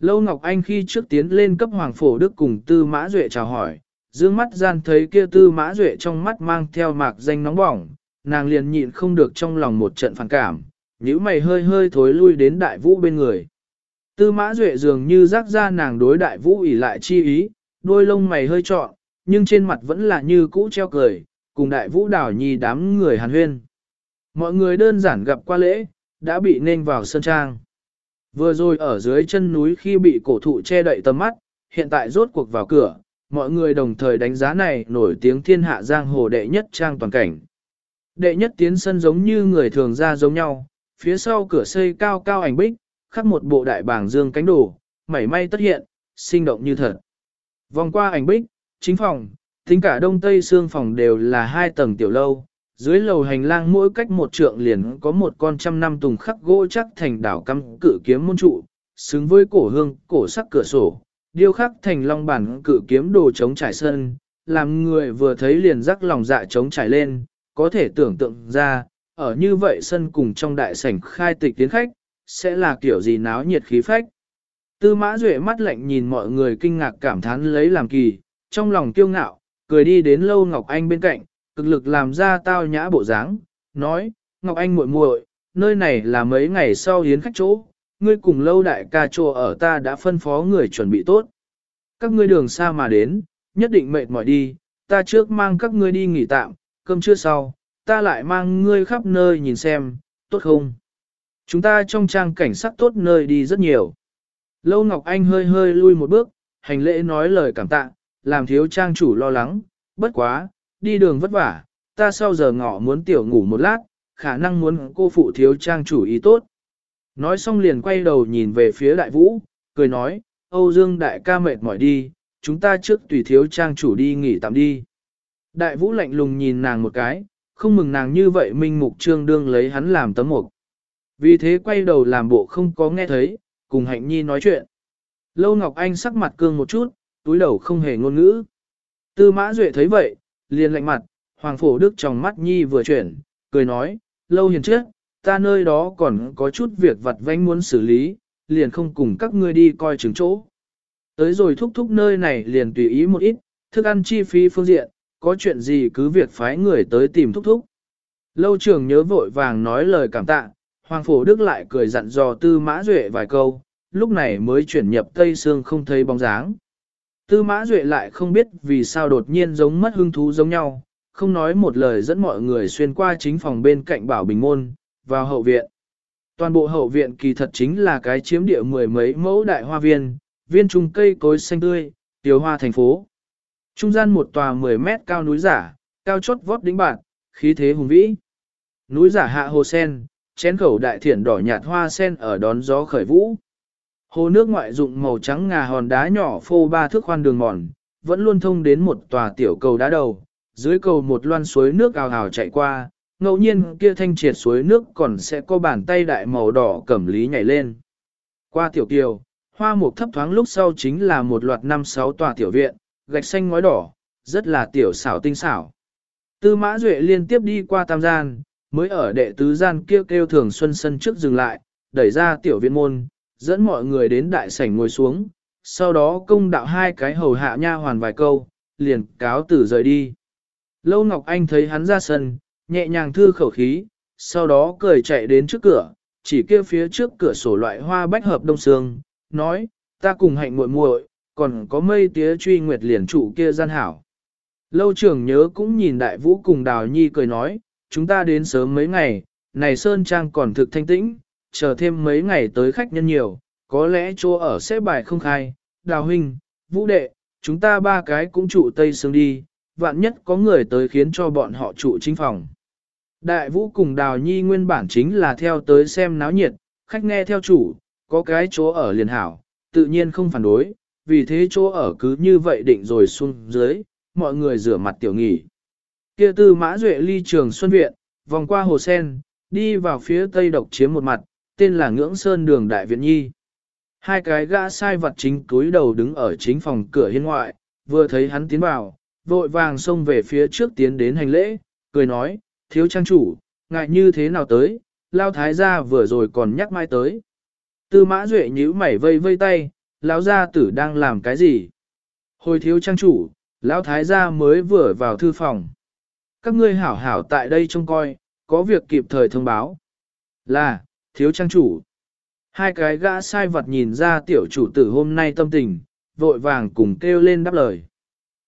Lâu Ngọc Anh khi trước tiến lên cấp Hoàng Phổ Đức cùng Tư Mã Duệ chào hỏi, dương mắt gian thấy kia Tư Mã Duệ trong mắt mang theo mạc danh nóng bỏng, nàng liền nhịn không được trong lòng một trận phản cảm, nhíu mày hơi hơi thối lui đến đại vũ bên người. Tư Mã Duệ dường như rắc ra nàng đối đại vũ ỉ lại chi ý, đôi lông mày hơi trọn, nhưng trên mặt vẫn là như cũ treo cười, cùng đại vũ đảo nhi đám người hàn huyên. Mọi người đơn giản gặp qua lễ, đã bị nên vào sân trang. Vừa rồi ở dưới chân núi khi bị cổ thụ che đậy tầm mắt, hiện tại rốt cuộc vào cửa, mọi người đồng thời đánh giá này nổi tiếng thiên hạ giang hồ đệ nhất trang toàn cảnh. Đệ nhất tiến sân giống như người thường ra giống nhau, phía sau cửa xây cao cao ảnh bích, khắc một bộ đại bảng dương cánh đồ, mảy may tất hiện, sinh động như thật. Vòng qua ảnh bích, chính phòng, tính cả đông tây xương phòng đều là hai tầng tiểu lâu, dưới lầu hành lang mỗi cách một trượng liền có một con trăm năm tùng khắc gỗ chắc thành đảo căm cự kiếm môn trụ, xứng với cổ hương, cổ sắc cửa sổ, điêu khắc thành long bản cự kiếm đồ chống trải sân, làm người vừa thấy liền rắc lòng dạ chống trải lên, có thể tưởng tượng ra, ở như vậy sân cùng trong đại sảnh khai tịch tiến khách, sẽ là kiểu gì náo nhiệt khí phách. Tư mã duệ mắt lạnh nhìn mọi người kinh ngạc cảm thán lấy làm kỳ, trong lòng kiêu ngạo, cười đi đến lâu Ngọc Anh bên cạnh, cực lực làm ra tao nhã bộ dáng, nói, Ngọc Anh muội muội, nơi này là mấy ngày sau hiến khách chỗ, ngươi cùng lâu đại ca chỗ ở ta đã phân phó người chuẩn bị tốt. Các ngươi đường xa mà đến, nhất định mệt mỏi đi, ta trước mang các ngươi đi nghỉ tạm, cơm trưa sau, ta lại mang ngươi khắp nơi nhìn xem, tốt không? Chúng ta trong trang cảnh sát tốt nơi đi rất nhiều. Lâu Ngọc Anh hơi hơi lui một bước, hành lễ nói lời cảm tạ, làm thiếu trang chủ lo lắng, bất quá, đi đường vất vả, ta sau giờ ngọ muốn tiểu ngủ một lát, khả năng muốn cô phụ thiếu trang chủ ý tốt. Nói xong liền quay đầu nhìn về phía đại vũ, cười nói, Âu Dương đại ca mệt mỏi đi, chúng ta trước tùy thiếu trang chủ đi nghỉ tạm đi. Đại vũ lạnh lùng nhìn nàng một cái, không mừng nàng như vậy minh mục trương đương lấy hắn làm tấm mục. Vì thế quay đầu làm bộ không có nghe thấy, cùng hạnh nhi nói chuyện. Lâu Ngọc Anh sắc mặt cương một chút, túi đầu không hề ngôn ngữ. Tư mã duệ thấy vậy, liền lạnh mặt, Hoàng Phổ Đức trong mắt nhi vừa chuyển, cười nói, lâu hiền trước, ta nơi đó còn có chút việc vặt vãnh muốn xử lý, liền không cùng các ngươi đi coi chứng chỗ. Tới rồi thúc thúc nơi này liền tùy ý một ít, thức ăn chi phí phương diện, có chuyện gì cứ việc phái người tới tìm thúc thúc. Lâu trưởng nhớ vội vàng nói lời cảm tạ, Hoàng Phổ Đức lại cười dặn dò tư mã duệ vài câu, lúc này mới chuyển nhập Tây Sương không thấy bóng dáng. Tư mã duệ lại không biết vì sao đột nhiên giống mất hứng thú giống nhau, không nói một lời dẫn mọi người xuyên qua chính phòng bên cạnh bảo bình môn, vào hậu viện. Toàn bộ hậu viện kỳ thật chính là cái chiếm địa mười mấy mẫu đại hoa viên, viên trùng cây cối xanh tươi, tiểu hoa thành phố. Trung gian một tòa 10 mét cao núi giả, cao chót vót đỉnh bạn, khí thế hùng vĩ. Núi giả hạ hồ sen, chén khẩu đại thiển đỏ nhạt hoa sen ở đón gió khởi vũ. Hồ nước ngoại dụng màu trắng ngà hòn đá nhỏ phô ba thước khoan đường mòn, vẫn luôn thông đến một tòa tiểu cầu đá đầu, dưới cầu một loan suối nước ào ào chạy qua, ngẫu nhiên kia thanh triệt suối nước còn sẽ có bàn tay đại màu đỏ cẩm lý nhảy lên. Qua tiểu kiều, hoa mục thấp thoáng lúc sau chính là một loạt năm sáu tòa tiểu viện, gạch xanh ngói đỏ, rất là tiểu xảo tinh xảo. Tư mã duệ liên tiếp đi qua tam gian, mới ở đệ tứ gian kêu kêu thường xuân sân trước dừng lại, đẩy ra tiểu viện môn, dẫn mọi người đến đại sảnh ngồi xuống, sau đó công đạo hai cái hầu hạ nha hoàn vài câu, liền cáo tử rời đi. Lâu Ngọc Anh thấy hắn ra sân, nhẹ nhàng thư khẩu khí, sau đó cười chạy đến trước cửa, chỉ kêu phía trước cửa sổ loại hoa bách hợp đông sương, nói, ta cùng hạnh muội muội, còn có mây tía truy nguyệt liền trụ kia gian hảo. Lâu trưởng nhớ cũng nhìn đại vũ cùng đào nhi cười nói, chúng ta đến sớm mấy ngày, này Sơn Trang còn thực thanh tĩnh, chờ thêm mấy ngày tới khách nhân nhiều, có lẽ chỗ ở sẽ bài không khai, đào huynh, vũ đệ, chúng ta ba cái cũng trụ tây sương đi, vạn nhất có người tới khiến cho bọn họ trụ chính phòng. Đại vũ cùng đào nhi nguyên bản chính là theo tới xem náo nhiệt, khách nghe theo chủ, có cái chỗ ở liền hảo, tự nhiên không phản đối, vì thế chỗ ở cứ như vậy định rồi xuống dưới, mọi người rửa mặt tiểu nghỉ. Kia tư mã duệ ly trường xuân viện, vòng qua hồ sen, đi vào phía tây độc chiếm một mặt, tên là ngưỡng sơn đường đại viện nhi. Hai cái gã sai vật chính túi đầu đứng ở chính phòng cửa hiên ngoại, vừa thấy hắn tiến vào, vội vàng xông về phía trước tiến đến hành lễ, cười nói, thiếu trang chủ, ngại như thế nào tới, lao thái gia vừa rồi còn nhắc mai tới. Tư mã duệ nhíu mày vây vây tay, lão gia tử đang làm cái gì? Hồi thiếu trang chủ, lão thái gia mới vừa vào thư phòng. Các ngươi hảo hảo tại đây trông coi, có việc kịp thời thông báo. Là, thiếu trang chủ. Hai cái gã sai vật nhìn ra tiểu chủ tử hôm nay tâm tình, vội vàng cùng kêu lên đáp lời.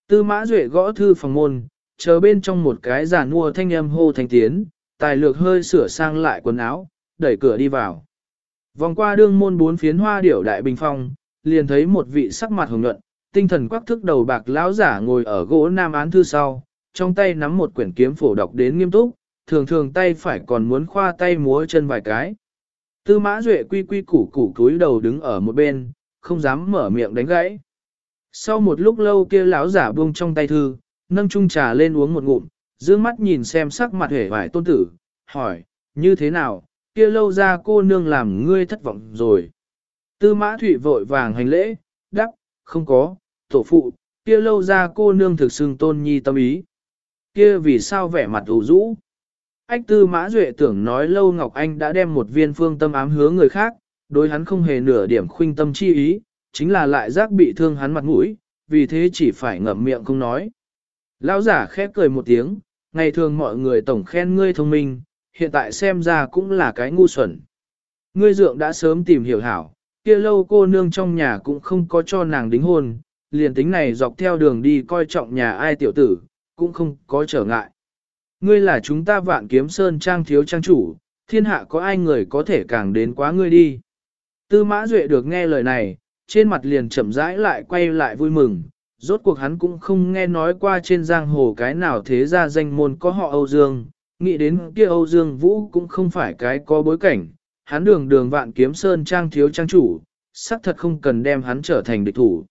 Tư mã duệ gõ thư phòng môn, chờ bên trong một cái giả mua thanh âm hô thanh tiến, tài lược hơi sửa sang lại quần áo, đẩy cửa đi vào. Vòng qua đương môn bốn phiến hoa điểu đại bình phong, liền thấy một vị sắc mặt hồng nhuận, tinh thần quắc thức đầu bạc lão giả ngồi ở gỗ nam án thư sau, trong tay nắm một quyển kiếm phổ đọc đến nghiêm túc, thường thường tay phải còn muốn khoa tay múa chân vài cái. Tư mã duệ quy quy củ củ cúi đầu đứng ở một bên, không dám mở miệng đánh gãy. Sau một lúc lâu kia lão giả buông trong tay thư, nâng chung trà lên uống một ngụm, dương mắt nhìn xem sắc mặt hể vải tôn tử, hỏi, như thế nào, kia lâu ra cô nương làm ngươi thất vọng rồi. Tư mã thủy vội vàng hành lễ, đáp, không có, tổ phụ, kia lâu ra cô nương thực xưng tôn nhi tâm ý. Kia vì sao vẻ mặt ủ rũ? Ách tư mã duệ tưởng nói lâu Ngọc Anh đã đem một viên phương tâm ám hứa người khác, đối hắn không hề nửa điểm khuynh tâm chi ý, chính là lại giác bị thương hắn mặt mũi, vì thế chỉ phải ngậm miệng không nói. Lão giả khép cười một tiếng, ngày thường mọi người tổng khen ngươi thông minh, hiện tại xem ra cũng là cái ngu xuẩn. Ngươi dượng đã sớm tìm hiểu hảo, kia lâu cô nương trong nhà cũng không có cho nàng đính hôn, liền tính này dọc theo đường đi coi trọng nhà ai tiểu tử, cũng không có trở ngại. Ngươi là chúng ta vạn kiếm sơn trang thiếu trang chủ, thiên hạ có ai người có thể càng đến quá ngươi đi. Tư mã duệ được nghe lời này, trên mặt liền chậm rãi lại quay lại vui mừng, rốt cuộc hắn cũng không nghe nói qua trên giang hồ cái nào thế ra danh môn có họ Âu Dương, nghĩ đến kia Âu Dương Vũ cũng không phải cái có bối cảnh, hắn đường đường vạn kiếm sơn trang thiếu trang chủ, xác thật không cần đem hắn trở thành địch thủ.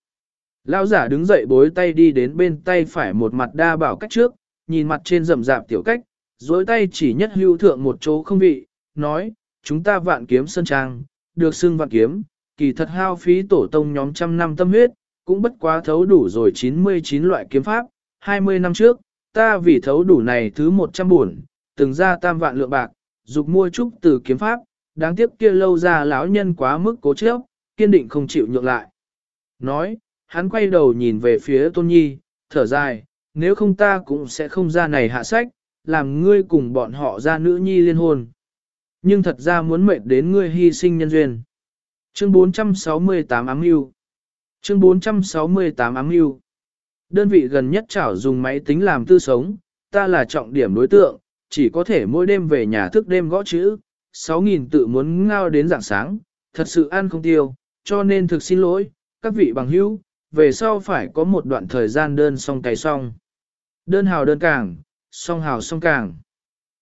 Lão giả đứng dậy bối tay đi đến bên tay phải một mặt đa bảo cách trước, nhìn mặt trên rậm rạp tiểu cách, dối tay chỉ nhất hưu thượng một chỗ không vị, nói, chúng ta vạn kiếm sơn trang, được xưng vạn kiếm, kỳ thật hao phí tổ tông nhóm trăm năm tâm huyết, cũng bất quá thấu đủ rồi 99 loại kiếm pháp, 20 năm trước, ta vì thấu đủ này thứ 100 buồn, từng ra tam vạn lượng bạc, dục mua trúc từ kiếm pháp, đáng tiếc kia lâu ra lão nhân quá mức cố chấp, kiên định không chịu nhượng lại. Nói, hắn quay đầu nhìn về phía tôn nhi, thở dài, nếu không ta cũng sẽ không ra này hạ sách, làm ngươi cùng bọn họ ra nữ nhi liên hôn. Nhưng thật ra muốn mệt đến ngươi hy sinh nhân duyên. Chương 468 ám yêu Chương 468 ám yêu Đơn vị gần nhất chảo dùng máy tính làm tư sống, ta là trọng điểm đối tượng, chỉ có thể mỗi đêm về nhà thức đêm gõ chữ, 6.000 tự muốn ngao đến dạng sáng, thật sự ăn không tiêu, cho nên thực xin lỗi, các vị bằng hữu, về sau phải có một đoạn thời gian đơn xong cày xong. Đơn hào đơn càng, song hào song càng.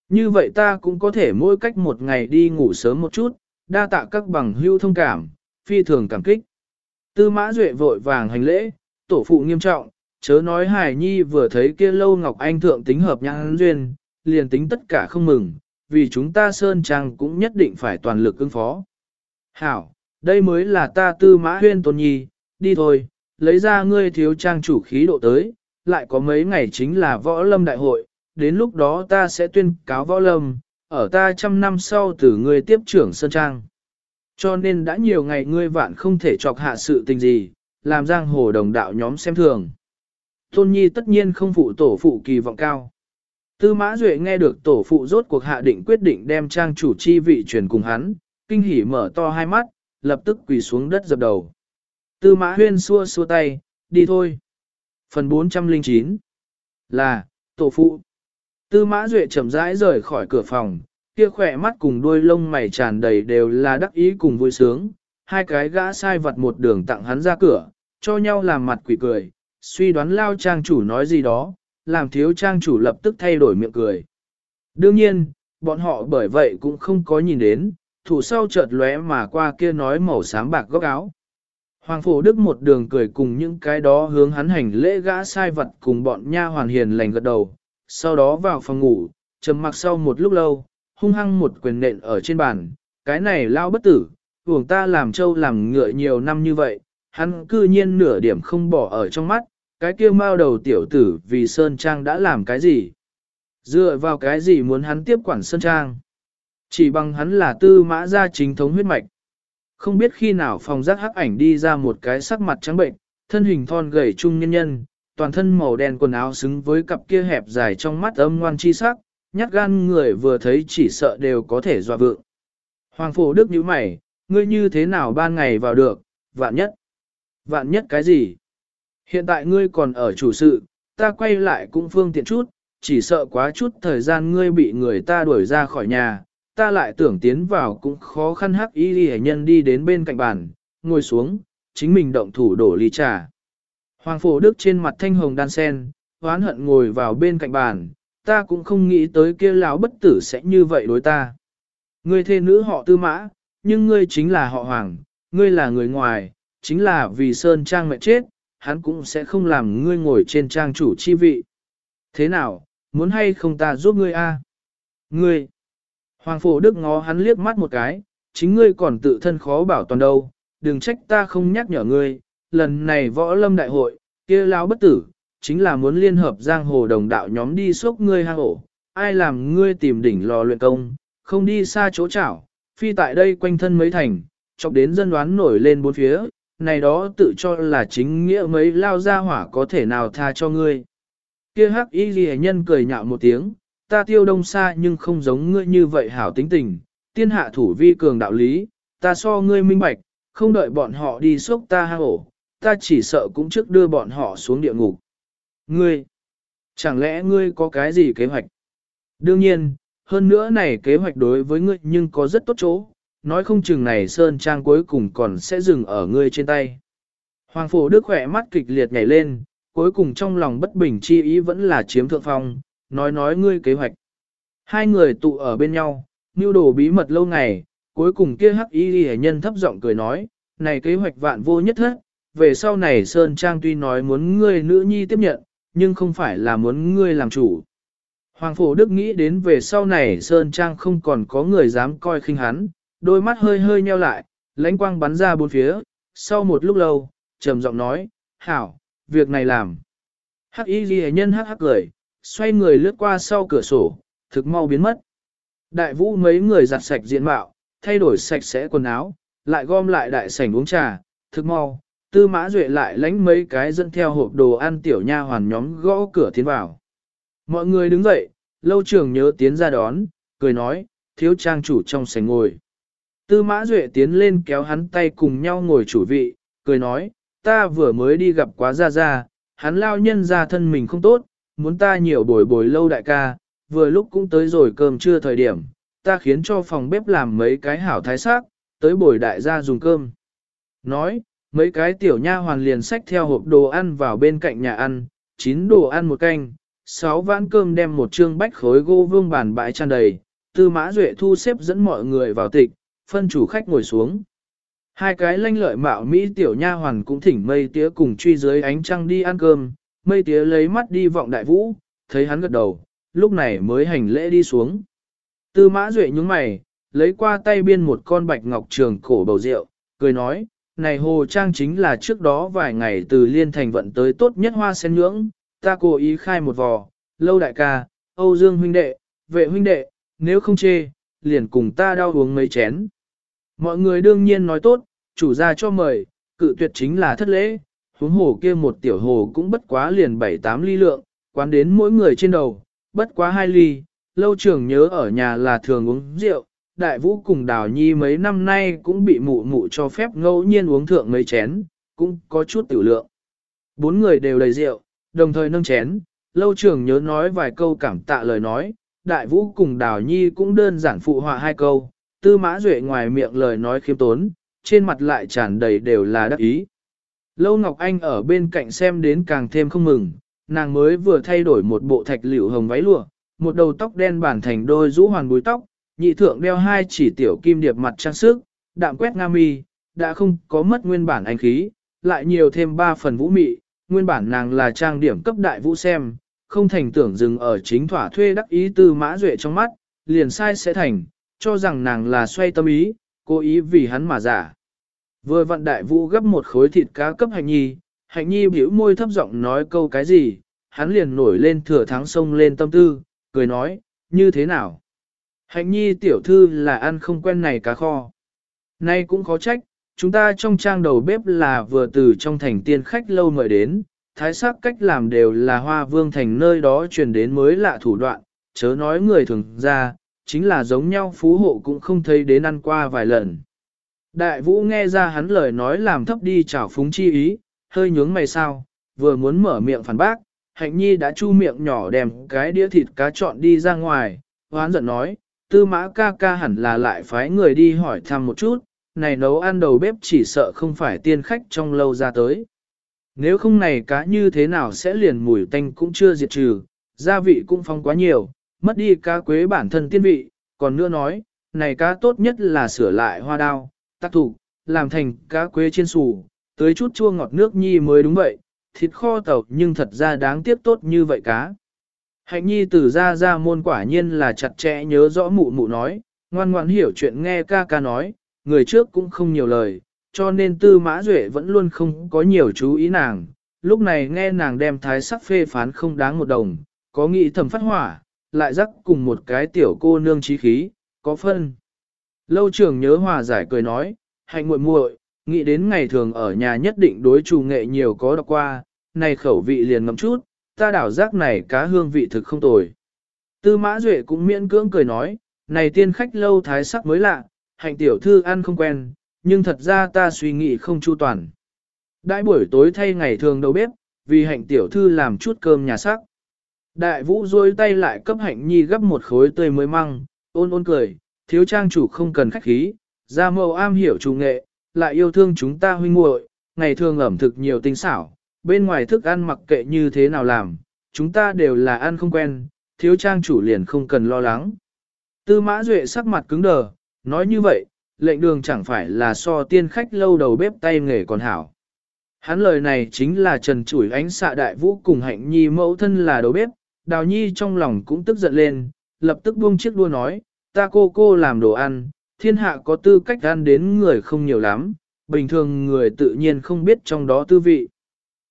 Như vậy ta cũng có thể mỗi cách một ngày đi ngủ sớm một chút, đa tạ các bằng hưu thông cảm, phi thường cảm kích. Tư mã duệ vội vàng hành lễ, tổ phụ nghiêm trọng, chớ nói Hải Nhi vừa thấy kia lâu Ngọc Anh thượng tính hợp nhãn duyên, liền tính tất cả không mừng, vì chúng ta Sơn Trang cũng nhất định phải toàn lực ứng phó. Hảo, đây mới là ta tư mã huyên tôn nhi, đi thôi, lấy ra ngươi thiếu trang chủ khí độ tới, lại có mấy ngày chính là võ lâm đại hội, đến lúc đó ta sẽ tuyên cáo võ lâm, ở ta trăm năm sau từ ngươi tiếp trưởng Sơn Trang. Cho nên đã nhiều ngày ngươi vạn không thể chọc hạ sự tình gì, làm giang hồ đồng đạo nhóm xem thường. Tôn Nhi tất nhiên không phụ tổ phụ kỳ vọng cao. Tư Mã Duệ nghe được tổ phụ rốt cuộc hạ định quyết định đem trang chủ chi vị truyền cùng hắn, kinh hỉ mở to hai mắt, lập tức quỳ xuống đất dập đầu. Tư Mã Huyên xua xua tay, đi thôi. Phần 409 là, tổ phụ. Tư Mã Duệ chậm rãi rời khỏi cửa phòng, kia khỏe mắt cùng đuôi lông mày tràn đầy đều là đắc ý cùng vui sướng. Hai cái gã sai vật một đường tặng hắn ra cửa, cho nhau làm mặt quỷ cười, suy đoán lao trang chủ nói gì đó, làm thiếu trang chủ lập tức thay đổi miệng cười. Đương nhiên, bọn họ bởi vậy cũng không có nhìn đến, thủ sau chợt lóe mà qua kia nói màu xám bạc góc áo. Hoàng phổ đức một đường cười cùng những cái đó hướng hắn hành lễ gã sai vật cùng bọn nha hoàn hiền lành gật đầu, sau đó vào phòng ngủ, trầm mặc sau một lúc lâu, hung hăng một quyền nện ở trên bàn, cái này lao bất tử, uổng ta làm trâu làm ngựa nhiều năm như vậy, hắn cư nhiên nửa điểm không bỏ ở trong mắt, cái kia mao đầu tiểu tử vì Sơn Trang đã làm cái gì? Dựa vào cái gì muốn hắn tiếp quản Sơn Trang? Chỉ bằng hắn là tư mã gia chính thống huyết mạch. Không biết khi nào phòng giác hắc ảnh đi ra một cái sắc mặt trắng bệnh, thân hình thon gầy trung nhân nhân, toàn thân màu đen quần áo xứng với cặp kia hẹp dài trong mắt âm ngoan chi sắc, nhát gan người vừa thấy chỉ sợ đều có thể dọa vượng. Hoàng phổ đức nhíu mày, ngươi như thế nào ban ngày vào được, vạn nhất. Vạn nhất cái gì? Hiện tại ngươi còn ở chủ sự, ta quay lại cũng phương tiện chút, chỉ sợ quá chút thời gian ngươi bị người ta đuổi ra khỏi nhà, ta lại tưởng tiến vào cũng khó khăn hắc y ghi nhân đi đến bên cạnh bàn, ngồi xuống, chính mình động thủ đổ ly trà. Hoàng phổ đức trên mặt thanh hồng đan sen, hoán hận ngồi vào bên cạnh bàn, ta cũng không nghĩ tới kia lão bất tử sẽ như vậy đối ta. Ngươi thê nữ họ tư mã, nhưng ngươi chính là họ hoàng, ngươi là người ngoài, chính là vì Sơn Trang mẹ chết, hắn cũng sẽ không làm ngươi ngồi trên trang chủ chi vị. Thế nào, muốn hay không ta giúp ngươi a? Ngươi! Hoàng phổ đức ngó hắn liếc mắt một cái, chính ngươi còn tự thân khó bảo toàn đâu, đừng trách ta không nhắc nhở ngươi, lần này võ lâm đại hội, kia lão bất tử, chính là muốn liên hợp giang hồ đồng đạo nhóm đi xúc ngươi hang ổ, ai làm ngươi tìm đỉnh lò luyện công, không đi xa chỗ chảo, phi tại đây quanh thân mấy thành, chọc đến dân đoán nổi lên bốn phía, này đó tự cho là chính nghĩa mấy lao ra hỏa có thể nào tha cho ngươi. Kia hắc y ghi nhân cười nhạo một tiếng, ta tiêu đông xa nhưng không giống ngươi như vậy hảo tính tình, tiên hạ thủ vi cường đạo lý, ta so ngươi minh bạch, không đợi bọn họ đi xúc ta hang ổ, ta chỉ sợ cũng trước đưa bọn họ xuống địa ngục. Ngươi, chẳng lẽ ngươi có cái gì kế hoạch? Đương nhiên, hơn nữa này kế hoạch đối với ngươi nhưng có rất tốt chỗ, nói không chừng này Sơn Trang cuối cùng còn sẽ dừng ở ngươi trên tay. Hoàng Phổ Đức khỏe mắt kịch liệt nhảy lên, cuối cùng trong lòng bất bình chi ý vẫn là chiếm thượng phong, nói nói ngươi kế hoạch. Hai người tụ ở bên nhau, mưu đồ bí mật lâu ngày, cuối cùng kia hắc y ghi nhân thấp giọng cười nói, này kế hoạch vạn vô nhất hết, về sau này Sơn Trang tuy nói muốn ngươi nữ nhi tiếp nhận, nhưng không phải là muốn ngươi làm chủ. Hoàng Phổ Đức nghĩ đến về sau này Sơn Trang không còn có người dám coi khinh hắn, đôi mắt hơi hơi nheo lại, lãnh quang bắn ra bốn phía, sau một lúc lâu, trầm giọng nói, hảo, việc này làm. Hắc y ghi nhân hắc hắc cười, xoay người lướt qua sau cửa sổ, thực mau biến mất. Đại vũ mấy người giặt sạch diện mạo, thay đổi sạch sẽ quần áo, lại gom lại đại sảnh uống trà, thực mau, tư mã duệ lại lánh mấy cái dẫn theo hộp đồ ăn tiểu nha hoàn nhóm gõ cửa tiến vào. Mọi người đứng dậy, lâu trường nhớ tiến ra đón, cười nói, thiếu trang chủ trong sảnh ngồi. Tư mã duệ tiến lên kéo hắn tay cùng nhau ngồi chủ vị, cười nói, ta vừa mới đi gặp quá gia gia, hắn lao nhân ra thân mình không tốt, muốn ta nhiều bồi bồi lâu đại ca, vừa lúc cũng tới rồi cơm trưa thời điểm, ta khiến cho phòng bếp làm mấy cái hảo thái sắc, tới bồi đại gia dùng cơm. Nói, mấy cái tiểu nha hoàn liền xách theo hộp đồ ăn vào bên cạnh nhà ăn, chín đồ ăn một canh, sáu vãn cơm đem một trương bách khối gỗ vương bàn bãi tràn đầy, tư mã duệ thu xếp dẫn mọi người vào tịch, phân chủ khách ngồi xuống. Hai cái lanh lợi mạo Mỹ tiểu nha hoàn cũng thỉnh mây tía cùng truy dưới ánh trăng đi ăn cơm, mây tía lấy mắt đi vọng đại vũ, thấy hắn gật đầu, lúc này mới hành lễ đi xuống. Tư mã duệ nhúng mày, lấy qua tay biên một con bạch ngọc trường cổ bầu rượu, cười nói, này hồ trang chính là trước đó vài ngày từ liên thành vận tới tốt nhất hoa sen nhưỡng, ta cố ý khai một vò, lâu đại ca, Âu Dương huynh đệ, vệ huynh đệ, nếu không chê, liền cùng ta đau uống mấy chén. Mọi người đương nhiên nói tốt, chủ gia cho mời, cự tuyệt chính là thất lễ, huống hồ kia một tiểu hồ cũng bất quá liền 7-8 ly lượng, quán đến mỗi người trên đầu, bất quá hai ly, lâu trưởng nhớ ở nhà là thường uống rượu, đại vũ cùng đào nhi mấy năm nay cũng bị mụ mụ cho phép ngẫu nhiên uống thượng mấy chén, cũng có chút tiểu lượng. Bốn người đều đầy rượu, đồng thời nâng chén, lâu trưởng nhớ nói vài câu cảm tạ lời nói, đại vũ cùng đào nhi cũng đơn giản phụ họa hai câu, tư mã duệ ngoài miệng lời nói khiêm tốn, trên mặt lại tràn đầy đều là đắc ý. Lâu Ngọc Anh ở bên cạnh xem đến càng thêm không mừng, nàng mới vừa thay đổi một bộ thạch liễu hồng váy lụa, một đầu tóc đen bản thành đôi rũ hoàn búi tóc, nhị thượng đeo hai chỉ tiểu kim điệp mặt trang sức, đạm quét nga mi, đã không có mất nguyên bản anh khí, lại nhiều thêm ba phần vũ mị, nguyên bản nàng là trang điểm cấp đại vũ xem, không thành tưởng dừng ở chính thỏa thuê đắc ý tư mã duệ trong mắt, liền sai sẽ thành, cho rằng nàng là xoay tâm ý, cố ý vì hắn mà giả. Vừa vặn đại vũ gấp một khối thịt cá cấp hạnh nhi, hạnh nhi biểu môi thấp giọng nói câu cái gì, hắn liền nổi lên thừa thắng sông lên tâm tư, cười nói, như thế nào? Hạnh nhi tiểu thư là ăn không quen này cá kho. Nay cũng khó trách, chúng ta trong trang đầu bếp là vừa từ trong thành tiên khách lâu mời đến, thái sắc cách làm đều là hoa vương thành nơi đó truyền đến mới lạ thủ đoạn, chớ nói người thường ra, chính là giống nhau phú hộ cũng không thấy đến ăn qua vài lần. Đại vũ nghe ra hắn lời nói làm thấp đi chảo phúng chi ý, hơi nhướng mày sao, vừa muốn mở miệng phản bác, hạnh nhi đã chu miệng nhỏ đem cái đĩa thịt cá trọn đi ra ngoài, hoán giận nói, tư mã ca ca hẳn là lại phái người đi hỏi thăm một chút, này nấu ăn đầu bếp chỉ sợ không phải tiên khách trong lâu ra tới. Nếu không này cá như thế nào sẽ liền mùi tanh cũng chưa diệt trừ, gia vị cũng phong quá nhiều, mất đi cá quế bản thân tiên vị, còn nữa nói, này cá tốt nhất là sửa lại hoa đao, tác thủ, làm thành cá quế chiên xù, tới chút chua ngọt nước nhi mới đúng vậy, thịt kho tàu nhưng thật ra đáng tiếc tốt như vậy cá. Hạnh nhi từ ra ra môn quả nhiên là chặt chẽ nhớ rõ mụ mụ nói, ngoan ngoãn hiểu chuyện nghe ca ca nói, người trước cũng không nhiều lời, cho nên tư mã duệ vẫn luôn không có nhiều chú ý nàng. Lúc này nghe nàng đem thái sắc phê phán không đáng một đồng, có nghĩ thầm phát hỏa, lại rắc cùng một cái tiểu cô nương trí khí, có phân. Lâu trưởng nhớ hòa giải cười nói, hạnh muội muội, nghĩ đến ngày thường ở nhà nhất định đối chủ nghệ nhiều có đọc qua, này khẩu vị liền ngấm chút, ta đảo giác này cá hương vị thực không tồi. Tư mã duệ cũng miễn cưỡng cười nói, này tiên khách lâu thái sắc mới lạ, hạnh tiểu thư ăn không quen, nhưng thật ra ta suy nghĩ không chu toàn. Đại buổi tối thay ngày thường đầu bếp, vì hạnh tiểu thư làm chút cơm nhà sắc. Đại vũ rôi tay lại cấp hạnh nhi gấp một khối tươi mới măng, ôn ôn cười, thiếu trang chủ không cần khách khí, gia mâu am hiểu chủ nghệ, lại yêu thương chúng ta huynh muội, ngày thường ẩm thực nhiều tinh xảo, bên ngoài thức ăn mặc kệ như thế nào làm, chúng ta đều là ăn không quen, thiếu trang chủ liền không cần lo lắng. Tư mã duệ sắc mặt cứng đờ, nói như vậy, lệnh đường chẳng phải là so tiên khách lâu đầu bếp tay nghề còn hảo. Hắn lời này chính là trần chủi ánh xạ đại vũ cùng hạnh nhi mẫu thân là đầu bếp, đào nhi trong lòng cũng tức giận lên, lập tức buông chiếc đua nói, ta cô cô làm đồ ăn, thiên hạ có tư cách ăn đến người không nhiều lắm, bình thường người tự nhiên không biết trong đó tư vị.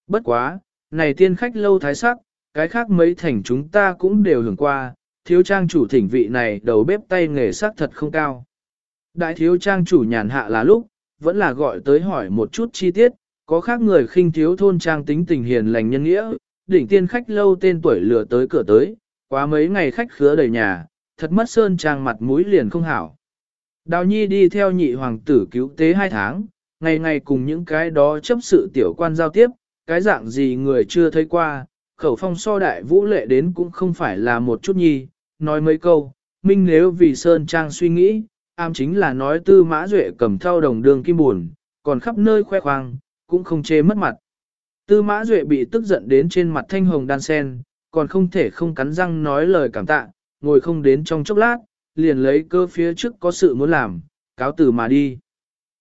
Bất quá, này tiên khách lâu thái sắc, cái khác mấy thành chúng ta cũng đều hưởng qua, thiếu trang chủ thỉnh vị này đầu bếp tay nghề sắc thật không cao. Đại thiếu trang chủ nhàn hạ là lúc, vẫn là gọi tới hỏi một chút chi tiết, có khác người khinh thiếu thôn trang tính tình hiền lành nhân nghĩa, đỉnh tiên khách lâu tên tuổi lừa tới cửa tới, quá mấy ngày khách khứa đầy nhà, thật mất sơn trang mặt mũi liền không hảo. Đào nhi đi theo nhị hoàng tử cứu tế hai tháng, ngày ngày cùng những cái đó chấp sự tiểu quan giao tiếp, cái dạng gì người chưa thấy qua, khẩu phong so đại vũ lệ đến cũng không phải là một chút nhi, nói mấy câu, minh nếu vì sơn trang suy nghĩ, am chính là nói tư mã duệ cầm thao đồng đường kim buồn, còn khắp nơi khoe khoang, cũng không chê mất mặt. Tư mã duệ bị tức giận đến trên mặt thanh hồng đan sen, còn không thể không cắn răng nói lời cảm tạ, ngồi không đến trong chốc lát, liền lấy cơ phía trước có sự muốn làm, cáo từ mà đi.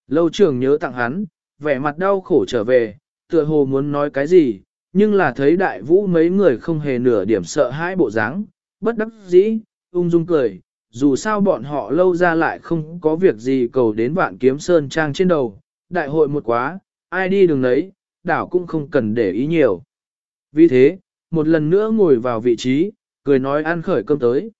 Lâu trưởng nhớ tặng hắn, vẻ mặt đau khổ trở về, tựa hồ muốn nói cái gì, nhưng là thấy đại vũ mấy người không hề nửa điểm sợ hãi bộ dáng, bất đắc dĩ, ung dung cười, dù sao bọn họ lâu ra lại không có việc gì cầu đến vạn kiếm sơn trang trên đầu, đại hội một quá, ai đi đường đấy, đảo cũng không cần để ý nhiều. Vì thế, một lần nữa ngồi vào vị trí, cười nói ăn khởi cơm tới.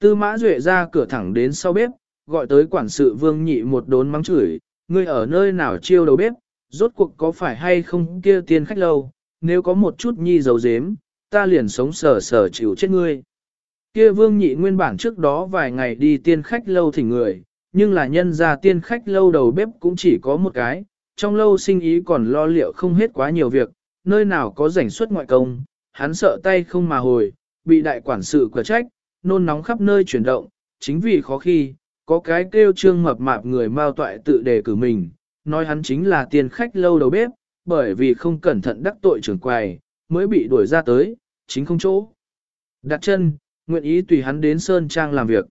Tư mã duệ ra cửa thẳng đến sau bếp, gọi tới quản sự vương nhị một đốn mắng chửi, ngươi ở nơi nào chiêu đầu bếp, rốt cuộc có phải hay không kia tiền khách lâu, nếu có một chút nhi dấu dếm, ta liền sống sờ sờ chịu chết ngươi. Kia vương nhị nguyên bản trước đó vài ngày đi tiên khách lâu thỉnh người, nhưng là nhân ra tiên khách lâu đầu bếp cũng chỉ có một cái, trong lâu sinh ý còn lo liệu không hết quá nhiều việc, nơi nào có rảnh suất ngoại công, hắn sợ tay không mà hồi, bị đại quản sự quở trách, nôn nóng khắp nơi chuyển động, chính vì khó khi, có cái kêu trương mập mạp người mao toại tự đề cử mình, nói hắn chính là tiền khách lâu đầu bếp, bởi vì không cẩn thận đắc tội trưởng quầy, mới bị đuổi ra tới, chính không chỗ. Đặt chân, nguyện ý tùy hắn đến Sơn Trang làm việc.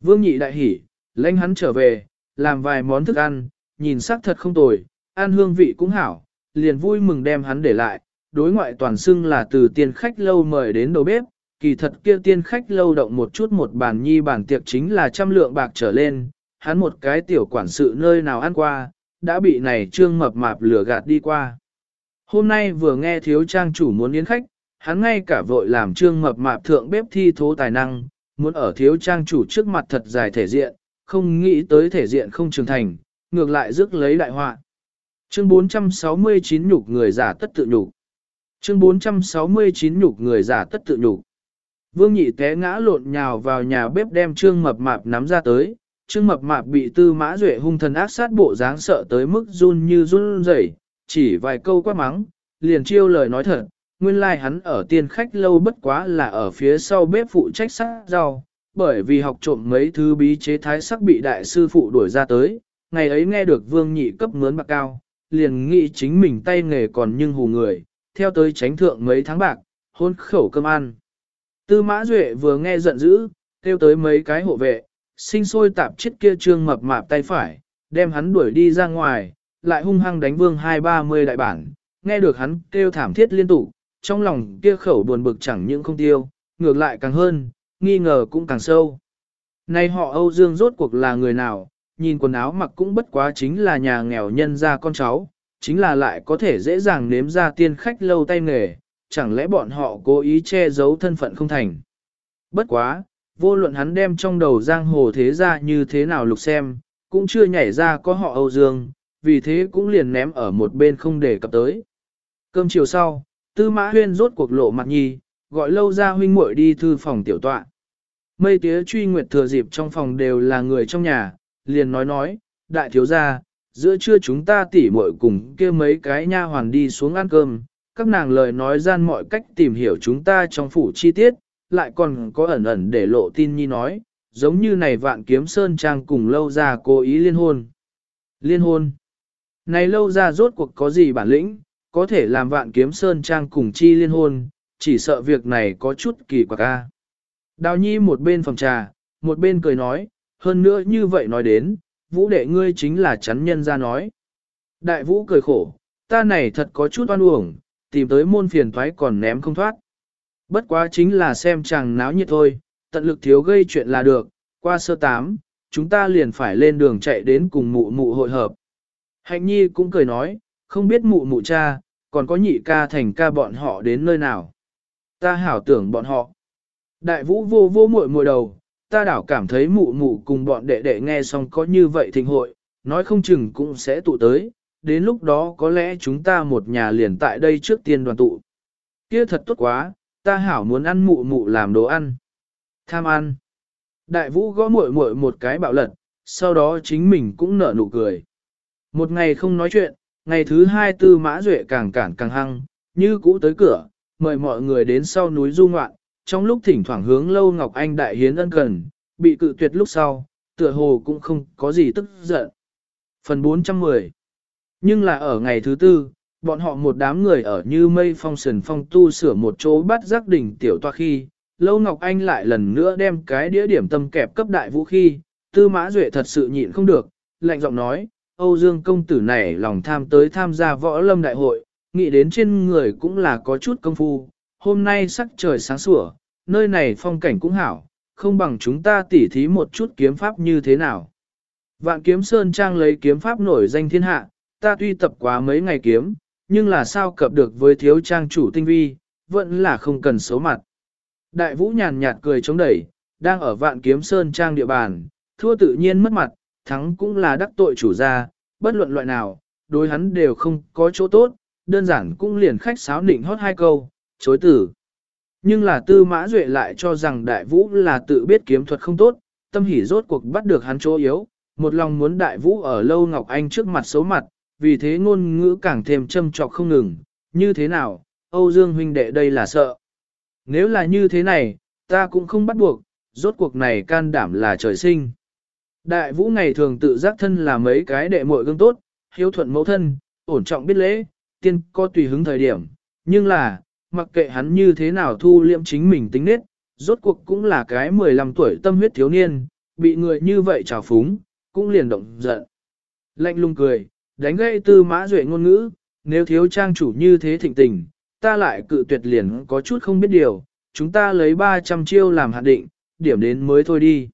Vương nhị đại hỉ, lãnh hắn trở về, làm vài món thức ăn, nhìn sắc thật không tồi, ăn hương vị cũng hảo, liền vui mừng đem hắn để lại, đối ngoại toàn xưng là từ tiền khách lâu mời đến đầu bếp, kỳ thật kia tiên khách lâu động một chút một bàn nhi bàn tiệc chính là trăm lượng bạc trở lên, hắn một cái tiểu quản sự nơi nào ăn qua, đã bị này trương mập mạp lửa gạt đi qua. Hôm nay vừa nghe thiếu trang chủ muốn yến khách, hắn ngay cả vội làm trương mập mạp thượng bếp thi thố tài năng, muốn ở thiếu trang chủ trước mặt thật dài thể diện, không nghĩ tới thể diện không trưởng thành, ngược lại rước lấy đại họa. Chương 469 nhục người giả tất tự nhục. Chương 469 nhục người giả tất tự nhục. Vương nhị té ngã lộn nhào vào nhà bếp đem trương mập mạp nắm ra tới, trương mập mạp bị tư mã duệ hung thần ác sát bộ dáng sợ tới mức run như run rẩy, chỉ vài câu quát mắng, liền chiêu lời nói thật, nguyên lai like hắn ở tiên khách lâu bất quá là ở phía sau bếp phụ trách sát rau, bởi vì học trộm mấy thứ bí chế thái sắc bị đại sư phụ đuổi ra tới, ngày ấy nghe được vương nhị cấp mướn bạc cao, liền nghĩ chính mình tay nghề còn nhưng hù người, theo tới tránh thượng mấy tháng bạc, hôn khẩu cơm ăn. Tư mã duệ vừa nghe giận dữ, kêu tới mấy cái hộ vệ, sinh sôi tạp chết kia trương mập mạp tay phải, đem hắn đuổi đi ra ngoài, lại hung hăng đánh vương hai ba mươi đại bản, nghe được hắn kêu thảm thiết liên tục, trong lòng kia khẩu buồn bực chẳng những không tiêu, ngược lại càng hơn, nghi ngờ cũng càng sâu. Này họ Âu Dương rốt cuộc là người nào, nhìn quần áo mặc cũng bất quá chính là nhà nghèo nhân gia con cháu, chính là lại có thể dễ dàng nếm ra tiên khách lâu tay nghề, chẳng lẽ bọn họ cố ý che giấu thân phận không thành. Bất quá, vô luận hắn đem trong đầu giang hồ thế ra như thế nào lục xem, cũng chưa nhảy ra có họ Âu Dương, vì thế cũng liền ném ở một bên không để cập tới. Cơm chiều sau, tư mã huyên rốt cuộc lộ mặt nhi, gọi lâu ra huynh muội đi thư phòng tiểu tọa. Mây tía truy nguyệt thừa dịp trong phòng đều là người trong nhà, liền nói nói, đại thiếu gia, giữa trưa chúng ta tỉ muội cùng kia mấy cái nha hoàn đi xuống ăn cơm, các nàng lời nói gian mọi cách tìm hiểu chúng ta trong phủ chi tiết, lại còn có ẩn ẩn để lộ tin nhi nói, giống như này vạn kiếm sơn trang cùng lâu ra cố ý liên hôn. Liên hôn. Này lâu ra rốt cuộc có gì bản lĩnh, có thể làm vạn kiếm sơn trang cùng chi liên hôn, chỉ sợ việc này có chút kỳ quặc ca. Đào nhi một bên phòng trà, một bên cười nói, hơn nữa như vậy nói đến, vũ đệ ngươi chính là chắn nhân ra nói. Đại vũ cười khổ, ta này thật có chút oan uổng, tìm tới môn phiền thoái còn ném không thoát. Bất quá chính là xem chàng náo nhiệt thôi, tận lực thiếu gây chuyện là được, qua sơ tám, chúng ta liền phải lên đường chạy đến cùng mụ mụ hội hợp. Hạnh nhi cũng cười nói, không biết mụ mụ cha, còn có nhị ca thành ca bọn họ đến nơi nào. Ta hảo tưởng bọn họ. Đại vũ vô vô muội muội đầu, ta đảo cảm thấy mụ mụ cùng bọn đệ đệ nghe xong có như vậy thịnh hội, nói không chừng cũng sẽ tụ tới, đến lúc đó có lẽ chúng ta một nhà liền tại đây trước tiên đoàn tụ. Kia thật tốt quá, ta hảo muốn ăn mụ mụ làm đồ ăn. Tham ăn. Đại vũ gõ muội muội một cái bạo lật, sau đó chính mình cũng nở nụ cười. Một ngày không nói chuyện, ngày thứ hai tư mã duệ càng cản càng hăng, như cũ tới cửa, mời mọi người đến sau núi du ngoạn, trong lúc thỉnh thoảng hướng lâu Ngọc Anh đại hiến ân cần, bị cự tuyệt lúc sau, tựa hồ cũng không có gì tức giận. Phần 410 nhưng là ở ngày thứ tư, bọn họ một đám người ở như mây phong sần phong tu sửa một chỗ bắt giác đỉnh tiểu toa khi, Lâu Ngọc Anh lại lần nữa đem cái đĩa điểm tâm kẹp cấp đại vũ khi, tư mã duệ thật sự nhịn không được, lạnh giọng nói, Âu Dương công tử này lòng tham tới tham gia võ lâm đại hội, nghĩ đến trên người cũng là có chút công phu, hôm nay sắc trời sáng sủa, nơi này phong cảnh cũng hảo, không bằng chúng ta tỉ thí một chút kiếm pháp như thế nào. Vạn kiếm sơn trang lấy kiếm pháp nổi danh thiên hạ, ta tuy tập quá mấy ngày kiếm, nhưng là sao cập được với thiếu trang chủ tinh vi, vẫn là không cần xấu mặt. Đại vũ nhàn nhạt cười chống đẩy, đang ở vạn kiếm sơn trang địa bàn, thua tự nhiên mất mặt, thắng cũng là đắc tội chủ gia, bất luận loại nào, đối hắn đều không có chỗ tốt, đơn giản cũng liền khách sáo nịnh hót hai câu, chối tử. Nhưng là tư mã duệ lại cho rằng đại vũ là tự biết kiếm thuật không tốt, tâm hỉ rốt cuộc bắt được hắn chỗ yếu, một lòng muốn đại vũ ở lâu Ngọc Anh trước mặt xấu mặt, vì thế ngôn ngữ càng thêm châm trọc không ngừng, như thế nào, Âu Dương huynh đệ đây là sợ. Nếu là như thế này, ta cũng không bắt buộc, rốt cuộc này can đảm là trời sinh. Đại vũ ngày thường tự giác thân là mấy cái đệ muội gương tốt, hiếu thuận mẫu thân, ổn trọng biết lễ, tiên có tùy hứng thời điểm, nhưng là, mặc kệ hắn như thế nào thu liệm chính mình tính nết, rốt cuộc cũng là cái 15 tuổi tâm huyết thiếu niên, bị người như vậy trào phúng, cũng liền động giận. Lạnh lùng cười, đánh gãy tư mã duệ ngôn ngữ, nếu thiếu trang chủ như thế thịnh tình, ta lại cự tuyệt liền có chút không biết điều, chúng ta lấy 300 chiêu làm hạn định, điểm đến mới thôi đi.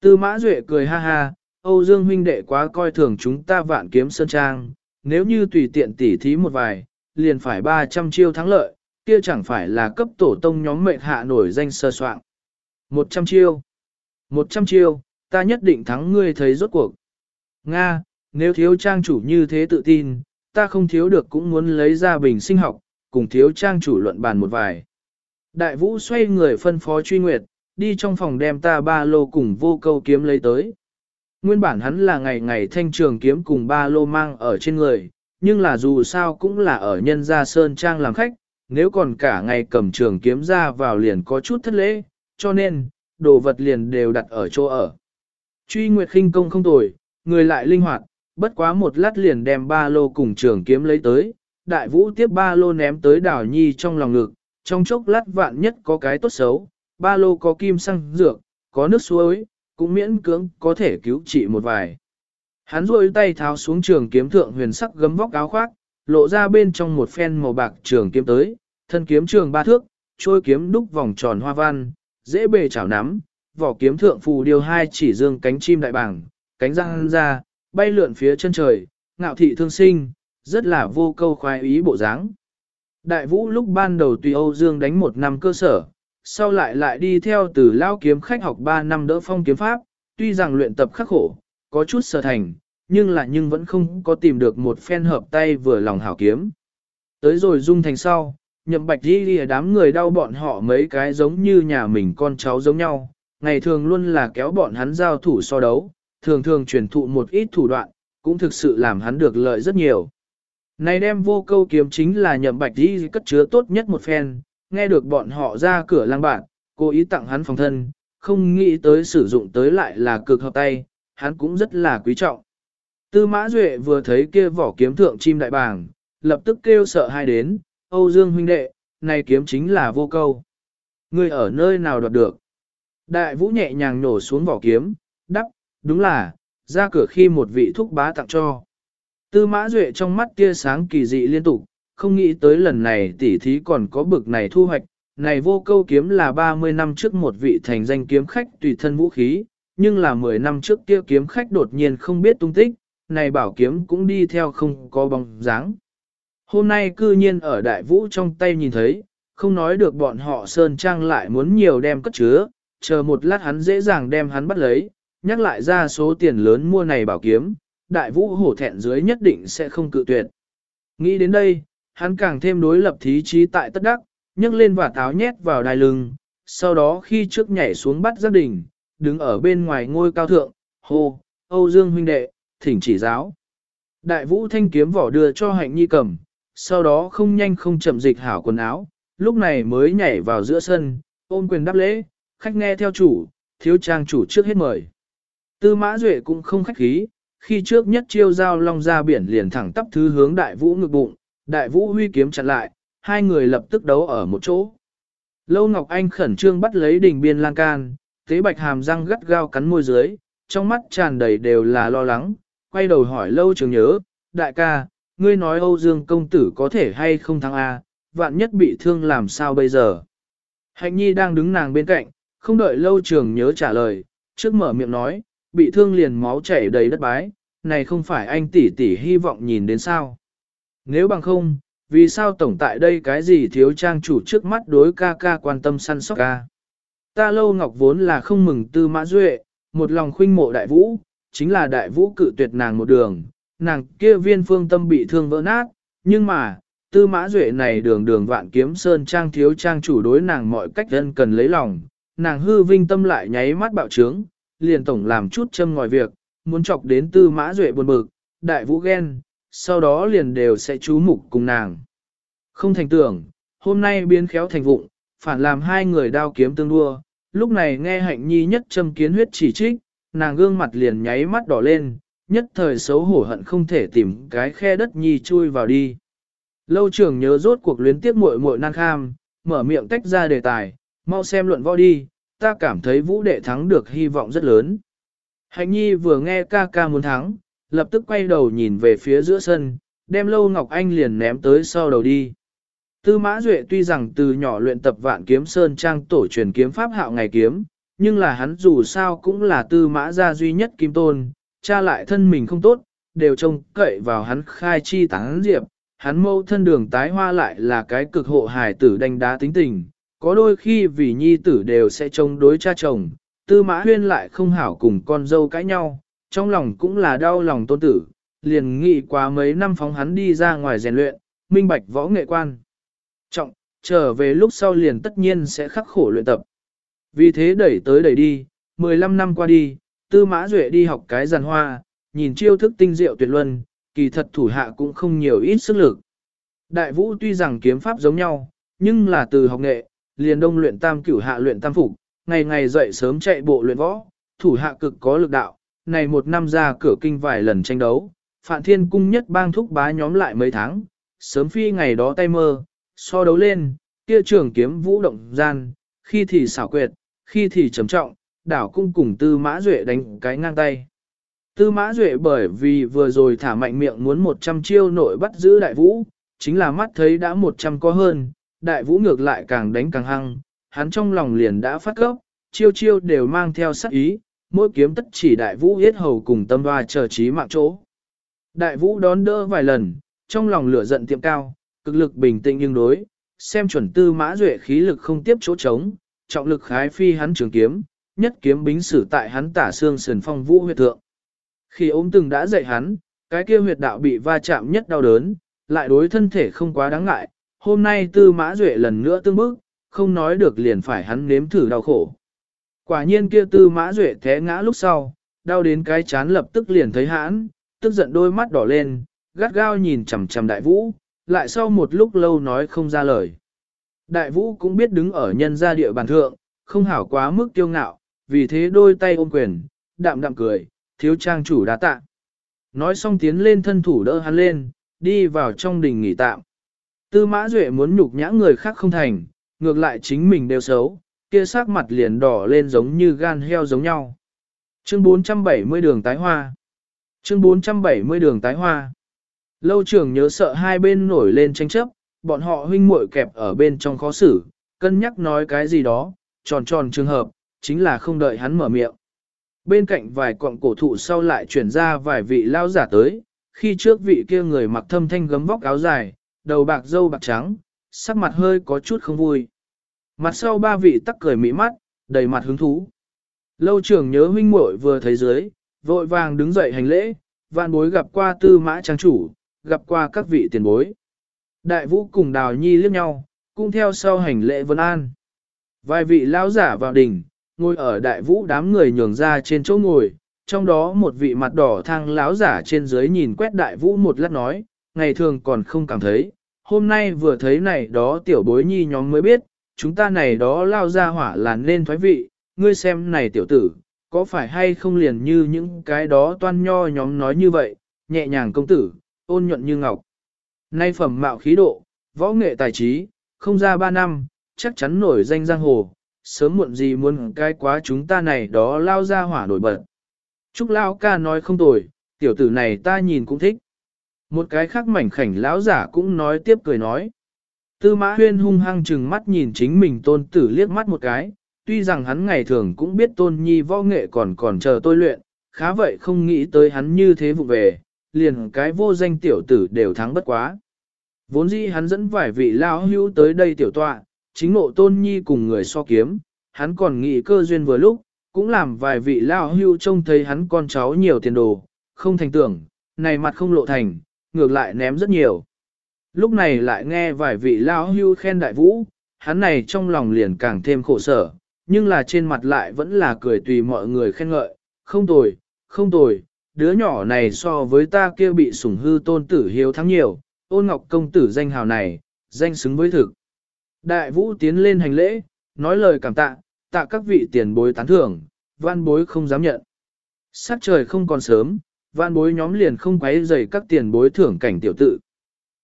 Tư mã duệ cười ha ha, Âu Dương huynh đệ quá coi thường chúng ta vạn kiếm sơn trang, nếu như tùy tiện tỉ thí một vài, liền phải 300 chiêu thắng lợi, kia chẳng phải là cấp tổ tông nhóm mệnh hạ nổi danh sơ soạn. 100 chiêu. 100 chiêu, ta nhất định thắng ngươi thấy rốt cuộc. Nga, nếu thiếu trang chủ như thế tự tin, ta không thiếu được cũng muốn lấy ra bình sinh học, cùng thiếu trang chủ luận bàn một vài. Đại vũ xoay người phân phó truy nguyệt, đi trong phòng đem ta ba lô cùng vô câu kiếm lấy tới. Nguyên bản hắn là ngày ngày thanh trường kiếm cùng ba lô mang ở trên người, nhưng là dù sao cũng là ở nhân gia sơn trang làm khách, nếu còn cả ngày cầm trường kiếm ra vào liền có chút thất lễ, cho nên, đồ vật liền đều đặt ở chỗ ở. Truy Nguyệt khinh công không tồi, người lại linh hoạt, bất quá một lát liền đem ba lô cùng trường kiếm lấy tới, đại vũ tiếp ba lô ném tới đảo nhi trong lòng ngực, trong chốc lát vạn nhất có cái tốt xấu, ba lô có kim xăng dược, có nước suối, cũng miễn cưỡng có thể cứu trị một vài. Hắn rôi tay tháo xuống trường kiếm thượng huyền sắc gấm vóc áo khoác, lộ ra bên trong một phen màu bạc trường kiếm tới, thân kiếm trường ba thước, trôi kiếm đúc vòng tròn hoa văn, dễ bề chảo nắm, vỏ kiếm thượng phù điều hai chỉ dương cánh chim đại bảng, cánh răng ra, bay lượn phía chân trời, ngạo thị thương sinh, rất là vô câu khoái ý bộ dáng. Đại vũ lúc ban đầu tùy Âu Dương đánh một năm cơ sở, sau lại lại đi theo từ lao kiếm khách học 3 năm đỡ phong kiếm pháp, tuy rằng luyện tập khắc khổ, có chút sở thành, nhưng là nhưng vẫn không có tìm được một phen hợp tay vừa lòng hảo kiếm. Tới rồi dung thành sau, nhậm bạch đi lìa đám người đau bọn họ mấy cái giống như nhà mình con cháu giống nhau, ngày thường luôn là kéo bọn hắn giao thủ so đấu, thường thường truyền thụ một ít thủ đoạn, cũng thực sự làm hắn được lợi rất nhiều. Này đem vô câu kiếm chính là nhậm bạch đi cất chứa tốt nhất một phen, nghe được bọn họ ra cửa lang bản, cố ý tặng hắn phòng thân, không nghĩ tới sử dụng tới lại là cực hợp tay, hắn cũng rất là quý trọng. Tư mã duệ vừa thấy kia vỏ kiếm thượng chim đại bàng, lập tức kêu sợ hai đến, Âu Dương huynh đệ, này kiếm chính là vô câu. Ngươi ở nơi nào đoạt được? Đại vũ nhẹ nhàng nổ xuống vỏ kiếm, đắp, đúng là, ra cửa khi một vị thúc bá tặng cho. Tư mã duệ trong mắt tia sáng kỳ dị liên tục, không nghĩ tới lần này tỉ thí còn có bực này thu hoạch. Này vô câu kiếm là 30 năm trước một vị thành danh kiếm khách tùy thân vũ khí, nhưng là 10 năm trước kia kiếm khách đột nhiên không biết tung tích, này bảo kiếm cũng đi theo không có bóng dáng. Hôm nay cư nhiên ở đại vũ trong tay nhìn thấy, không nói được bọn họ sơn trang lại muốn nhiều đem cất chứa, chờ một lát hắn dễ dàng đem hắn bắt lấy, nhắc lại ra số tiền lớn mua này bảo kiếm, đại vũ hổ thẹn dưới nhất định sẽ không cự tuyệt. Nghĩ đến đây, hắn càng thêm đối lập thí trí tại tất đắc, nhấc lên và táo nhét vào đai lưng, sau đó khi trước nhảy xuống bắt gia đình, đứng ở bên ngoài ngôi cao thượng, hô, Âu Dương huynh đệ, thỉnh chỉ giáo. Đại vũ thanh kiếm vỏ đưa cho hạnh nhi cầm, sau đó không nhanh không chậm dịch hảo quần áo, lúc này mới nhảy vào giữa sân, ôm quyền đáp lễ, khách nghe theo chủ, thiếu trang chủ trước hết mời. Tư mã duệ cũng không khách khí, khi trước nhất chiêu giao long ra biển liền thẳng tắp thứ hướng đại vũ ngực bụng, đại vũ huy kiếm chặn lại, hai người lập tức đấu ở một chỗ. Lâu Ngọc Anh khẩn trương bắt lấy đỉnh biên lan can, tế bạch hàm răng gắt gao cắn môi dưới, trong mắt tràn đầy đều là lo lắng, quay đầu hỏi lâu trường nhớ, đại ca, ngươi nói Âu Dương công tử có thể hay không thắng A, vạn nhất bị thương làm sao bây giờ. Hạnh nhi đang đứng nàng bên cạnh, không đợi lâu trường nhớ trả lời, trước mở miệng nói, bị thương liền máu chảy đầy đất bái, này không phải anh tỷ tỷ hy vọng nhìn đến sao. Nếu bằng không, vì sao tổng tại đây cái gì thiếu trang chủ trước mắt đối ca ca quan tâm săn sóc ca. Ta lâu ngọc vốn là không mừng tư mã duệ, một lòng khuynh mộ đại vũ, chính là đại vũ cự tuyệt nàng một đường, nàng kia viên phương tâm bị thương vỡ nát, nhưng mà, tư mã duệ này đường đường vạn kiếm sơn trang thiếu trang chủ đối nàng mọi cách dân cần lấy lòng, nàng hư vinh tâm lại nháy mắt bạo trướng, liền tổng làm chút châm ngòi việc, muốn chọc đến tư mã duệ buồn bực, đại vũ ghen, sau đó liền đều sẽ chú mục cùng nàng. Không thành tưởng, hôm nay biến khéo thành vụng, phản làm hai người đao kiếm tương đua, lúc này nghe hạnh nhi nhất châm kiến huyết chỉ trích, nàng gương mặt liền nháy mắt đỏ lên, nhất thời xấu hổ hận không thể tìm cái khe đất nhi chui vào đi. Lâu trưởng nhớ rốt cuộc luyến tiếc muội muội nan kham, mở miệng tách ra đề tài, mau xem luận võ đi, ta cảm thấy vũ đệ thắng được hy vọng rất lớn. Hạnh nhi vừa nghe ca ca muốn thắng, lập tức quay đầu nhìn về phía giữa sân, đem Lâu Ngọc Anh liền ném tới sau đầu đi. Tư Mã Duệ tuy rằng từ nhỏ luyện tập vạn kiếm sơn trang tổ truyền kiếm pháp hạo ngày kiếm, nhưng là hắn dù sao cũng là tư mã gia duy nhất kim tôn, cha lại thân mình không tốt, đều trông cậy vào hắn khai chi tán diệp, hắn mâu thân đường tái hoa lại là cái cực hộ hài tử đánh đá tính tình, có đôi khi vì nhi tử đều sẽ chống đối cha chồng, tư mã huyên lại không hảo cùng con dâu cãi nhau, trong lòng cũng là đau lòng tôn tử, liền nghĩ qua mấy năm phóng hắn đi ra ngoài rèn luyện, minh bạch võ nghệ quan. Trọng, trở về lúc sau liền tất nhiên sẽ khắc khổ luyện tập. Vì thế đẩy tới đẩy đi, 15 năm qua đi, tư mã duệ đi học cái giàn hoa, nhìn chiêu thức tinh diệu tuyệt luân, kỳ thật thủ hạ cũng không nhiều ít sức lực. Đại vũ tuy rằng kiếm pháp giống nhau, nhưng là từ học nghệ, liền đông luyện tam cửu hạ luyện tam phục, ngày ngày dậy sớm chạy bộ luyện võ, thủ hạ cực có lực đạo, này một năm ra cửa kinh vài lần tranh đấu, Phạn Thiên Cung nhất bang thúc bá nhóm lại mấy tháng, sớm phi ngày đó tay mơ, so đấu lên, kia trường kiếm vũ động gian, khi thì xảo quyệt, khi thì trầm trọng, đảo cung cùng tư mã duệ đánh cái ngang tay. Tư mã duệ bởi vì vừa rồi thả mạnh miệng muốn 100 chiêu nội bắt giữ đại vũ, chính là mắt thấy đã 100 có hơn, đại vũ ngược lại càng đánh càng hăng, hắn trong lòng liền đã phát gốc, chiêu chiêu đều mang theo sắc ý, mỗi kiếm tất chỉ đại vũ hết hầu cùng tâm hoa chờ trí mạng chỗ. Đại vũ đón đỡ vài lần, trong lòng lửa giận tiệm cao, cực lực bình tĩnh nhưng đối, xem chuẩn tư mã duệ khí lực không tiếp chỗ trống, trọng lực khái phi hắn trường kiếm, nhất kiếm bính sử tại hắn tả xương sườn phong vũ huyệt thượng. Khi ốm từng đã dạy hắn, cái kia huyệt đạo bị va chạm nhất đau đớn, lại đối thân thể không quá đáng ngại, hôm nay tư mã duệ lần nữa tương bức, không nói được liền phải hắn nếm thử đau khổ. Quả nhiên kia tư mã duệ té ngã lúc sau, đau đến cái chán lập tức liền thấy hãn, tức giận đôi mắt đỏ lên, gắt gao nhìn chằm chằm đại vũ, lại sau một lúc lâu nói không ra lời. Đại vũ cũng biết đứng ở nhân gia địa bàn thượng, không hảo quá mức tiêu ngạo, vì thế đôi tay ôm quyền, đạm đạm cười, thiếu trang chủ đá tạ. Nói xong tiến lên thân thủ đỡ hắn lên, đi vào trong đình nghỉ tạm. Tư mã duệ muốn nhục nhã người khác không thành, ngược lại chính mình đều xấu, kia sắc mặt liền đỏ lên giống như gan heo giống nhau. Chương 470 đường tái hoa Chương 470 đường tái hoa Lâu trưởng nhớ sợ hai bên nổi lên tranh chấp, bọn họ huynh muội kẹp ở bên trong khó xử, cân nhắc nói cái gì đó, tròn tròn trường hợp, chính là không đợi hắn mở miệng. Bên cạnh vài quặng cổ thụ sau lại chuyển ra vài vị lao giả tới, khi trước vị kia người mặc thâm thanh gấm vóc áo dài, đầu bạc dâu bạc trắng, sắc mặt hơi có chút không vui. Mặt sau ba vị tắc cười mỹ mắt, đầy mặt hứng thú. Lâu trưởng nhớ huynh muội vừa thấy dưới, vội vàng đứng dậy hành lễ, vạn bối gặp qua tư mã trang chủ, gặp qua các vị tiền bối. Đại vũ cùng đào nhi liếc nhau, cũng theo sau hành lễ vân an. Vài vị lão giả vào đỉnh, ngồi ở đại vũ đám người nhường ra trên chỗ ngồi, trong đó một vị mặt đỏ thang lão giả trên dưới nhìn quét đại vũ một lát nói, ngày thường còn không cảm thấy, hôm nay vừa thấy này đó tiểu bối nhi nhóm mới biết, chúng ta này đó lao ra hỏa là nên thoái vị, ngươi xem này tiểu tử, có phải hay không liền như những cái đó toan nho nhóm nói như vậy, nhẹ nhàng công tử, ôn nhuận như ngọc. Nay phẩm mạo khí độ, võ nghệ tài trí, không ra ba năm, chắc chắn nổi danh giang hồ, sớm muộn gì muốn cái quá chúng ta này đó lao ra hỏa nổi bật. Trúc Lao ca nói không tồi, tiểu tử này ta nhìn cũng thích. Một cái khác mảnh khảnh lão giả cũng nói tiếp cười nói. Tư mã huyên hung hăng chừng mắt nhìn chính mình tôn tử liếc mắt một cái, tuy rằng hắn ngày thường cũng biết tôn nhi võ nghệ còn còn chờ tôi luyện, khá vậy không nghĩ tới hắn như thế vụ về, liền cái vô danh tiểu tử đều thắng bất quá. Vốn dĩ hắn dẫn vài vị lao hữu tới đây tiểu tọa, chính ngộ tôn nhi cùng người so kiếm, hắn còn nghĩ cơ duyên vừa lúc, cũng làm vài vị lao hữu trông thấy hắn con cháu nhiều tiền đồ, không thành tưởng, này mặt không lộ thành, ngược lại ném rất nhiều. Lúc này lại nghe vài vị lao hưu khen đại vũ, hắn này trong lòng liền càng thêm khổ sở, nhưng là trên mặt lại vẫn là cười tùy mọi người khen ngợi, không tồi, không tồi, đứa nhỏ này so với ta kia bị sủng hư tôn tử hiếu thắng nhiều, ôn ngọc công tử danh hào này, danh xứng với thực. Đại vũ tiến lên hành lễ, nói lời cảm tạ, tạ các vị tiền bối tán thưởng, văn bối không dám nhận. Sát trời không còn sớm, van bối nhóm liền không quấy rầy các tiền bối thưởng cảnh tiểu tự.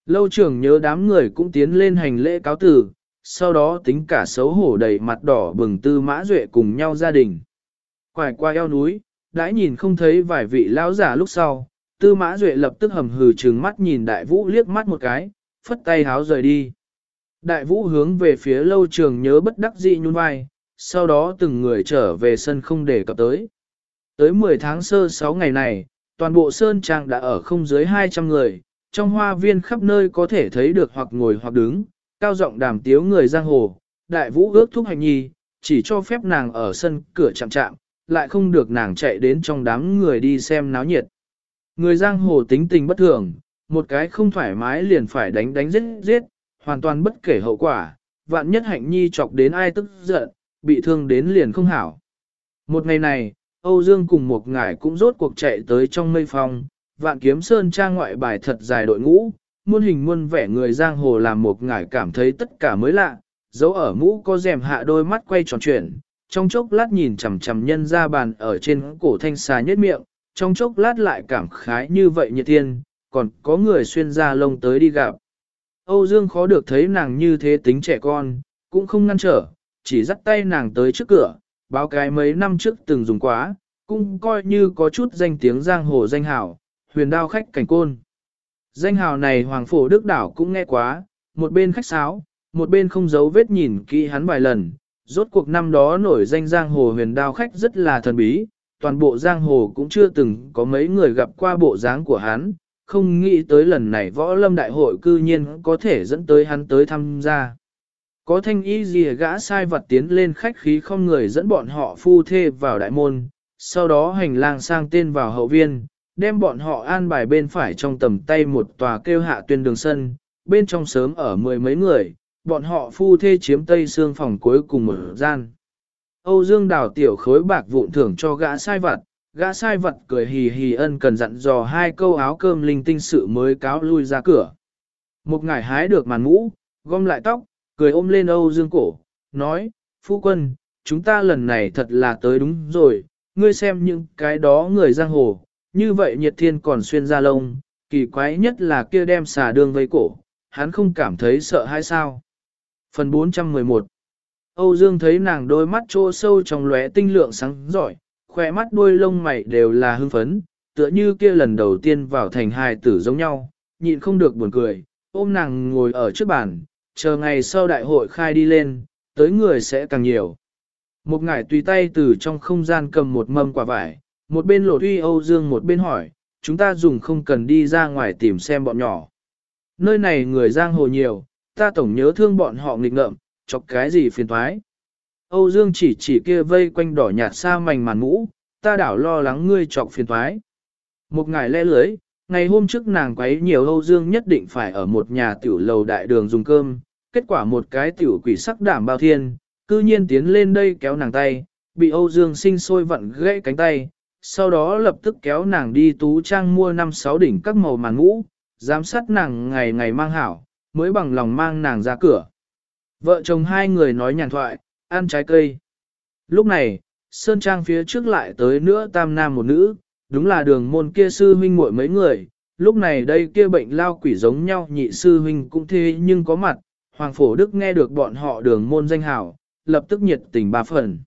Lâu trưởng nhớ đám người cũng tiến lên hành lễ cáo tử, sau đó tính cả xấu hổ đầy mặt đỏ bừng tư mã duệ cùng nhau gia đình. Quải qua eo núi, đã nhìn không thấy vài vị lão giả lúc sau, tư mã duệ lập tức hầm hừ trừng mắt nhìn đại vũ liếc mắt một cái, phất tay háo rời đi. Đại vũ hướng về phía lâu trường nhớ bất đắc dĩ nhún vai, sau đó từng người trở về sân không để cập tới. Tới 10 tháng sơ 6 ngày này, toàn bộ sơn trang đã ở không dưới 200 người, trong hoa viên khắp nơi có thể thấy được hoặc ngồi hoặc đứng, cao giọng đàm tiếu người giang hồ, đại vũ ước thúc hành nhi, chỉ cho phép nàng ở sân cửa chạm chạm, lại không được nàng chạy đến trong đám người đi xem náo nhiệt. Người giang hồ tính tình bất thường, một cái không thoải mái liền phải đánh đánh giết giết, hoàn toàn bất kể hậu quả, vạn nhất hạnh nhi chọc đến ai tức giận, bị thương đến liền không hảo. Một ngày này, Âu Dương cùng một ngải cũng rốt cuộc chạy tới trong mây phong, vạn kiếm sơn trang ngoại bài thật dài đội ngũ, muôn hình muôn vẻ người giang hồ làm một ngải cảm thấy tất cả mới lạ, dấu ở mũ có rèm hạ đôi mắt quay tròn chuyển, trong chốc lát nhìn chằm chằm nhân ra bàn ở trên cổ thanh xà nhất miệng, trong chốc lát lại cảm khái như vậy nhiệt thiên, còn có người xuyên ra lông tới đi gặp. Âu Dương khó được thấy nàng như thế tính trẻ con, cũng không ngăn trở, chỉ dắt tay nàng tới trước cửa, báo cái mấy năm trước từng dùng quá, cũng coi như có chút danh tiếng giang hồ danh hào, huyền đao khách cảnh côn. Danh hào này Hoàng Phổ Đức Đảo cũng nghe quá, một bên khách sáo, một bên không giấu vết nhìn kỹ hắn vài lần, rốt cuộc năm đó nổi danh giang hồ huyền đao khách rất là thần bí, toàn bộ giang hồ cũng chưa từng có mấy người gặp qua bộ dáng của hắn, không nghĩ tới lần này võ lâm đại hội cư nhiên có thể dẫn tới hắn tới tham gia. Có thanh y gì gã sai vật tiến lên khách khí không người dẫn bọn họ phu thê vào đại môn, sau đó hành lang sang tên vào hậu viên, đem bọn họ an bài bên phải trong tầm tay một tòa kêu hạ tuyên đường sân, bên trong sớm ở mười mấy người, bọn họ phu thê chiếm tây xương phòng cuối cùng một gian. Âu Dương đào tiểu khối bạc vụn thưởng cho gã sai vật, gã sai vật cười hì hì ân cần dặn dò hai câu áo cơm linh tinh sự mới cáo lui ra cửa. Một ngải hái được màn mũ, gom lại tóc, cười ôm lên Âu Dương cổ, nói, phu quân, chúng ta lần này thật là tới đúng rồi, ngươi xem những cái đó người giang hồ, như vậy nhiệt thiên còn xuyên ra lông, kỳ quái nhất là kia đem xà đường vây cổ, hắn không cảm thấy sợ hay sao. Phần 411 Âu Dương thấy nàng đôi mắt trô sâu trong lóe tinh lượng sáng giỏi, khỏe mắt đuôi lông mày đều là hưng phấn, tựa như kia lần đầu tiên vào thành hài tử giống nhau, nhịn không được buồn cười, ôm nàng ngồi ở trước bàn, chờ ngày sau đại hội khai đi lên, tới người sẽ càng nhiều. Một ngải tùy tay từ trong không gian cầm một mâm quả vải, một bên lột uy Âu Dương một bên hỏi, chúng ta dùng không cần đi ra ngoài tìm xem bọn nhỏ. Nơi này người giang hồ nhiều, ta tổng nhớ thương bọn họ nghịch ngợm, chọc cái gì phiền thoái. Âu Dương chỉ chỉ kia vây quanh đỏ nhạt xa mảnh màn mũ, ta đảo lo lắng ngươi chọc phiền thoái. Một ngải le lưới, ngày hôm trước nàng quấy nhiều Âu Dương nhất định phải ở một nhà tiểu lầu đại đường dùng cơm, kết quả một cái tiểu quỷ sắc đảm bao thiên, cư nhiên tiến lên đây kéo nàng tay, bị Âu Dương sinh sôi vặn gãy cánh tay, sau đó lập tức kéo nàng đi tú trang mua năm sáu đỉnh các màu màn ngũ, giám sát nàng ngày ngày mang hảo, mới bằng lòng mang nàng ra cửa. Vợ chồng hai người nói nhàn thoại, ăn trái cây. Lúc này, Sơn Trang phía trước lại tới nữa tam nam một nữ, đúng là đường môn kia sư huynh muội mấy người. Lúc này đây kia bệnh lao quỷ giống nhau nhị sư huynh cũng thế nhưng có mặt, Hoàng Phổ Đức nghe được bọn họ đường môn danh hảo, lập tức nhiệt tình ba phần.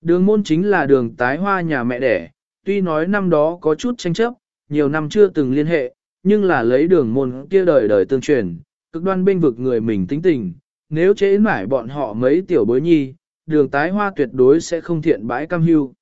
Đường môn chính là đường tái hoa nhà mẹ đẻ, tuy nói năm đó có chút tranh chấp, nhiều năm chưa từng liên hệ, nhưng là lấy đường môn kia đời đời tương truyền, cực đoan bên vực người mình tính tình, nếu chế mãi bọn họ mấy tiểu bối nhi, đường tái hoa tuyệt đối sẽ không thiện bãi cam hưu.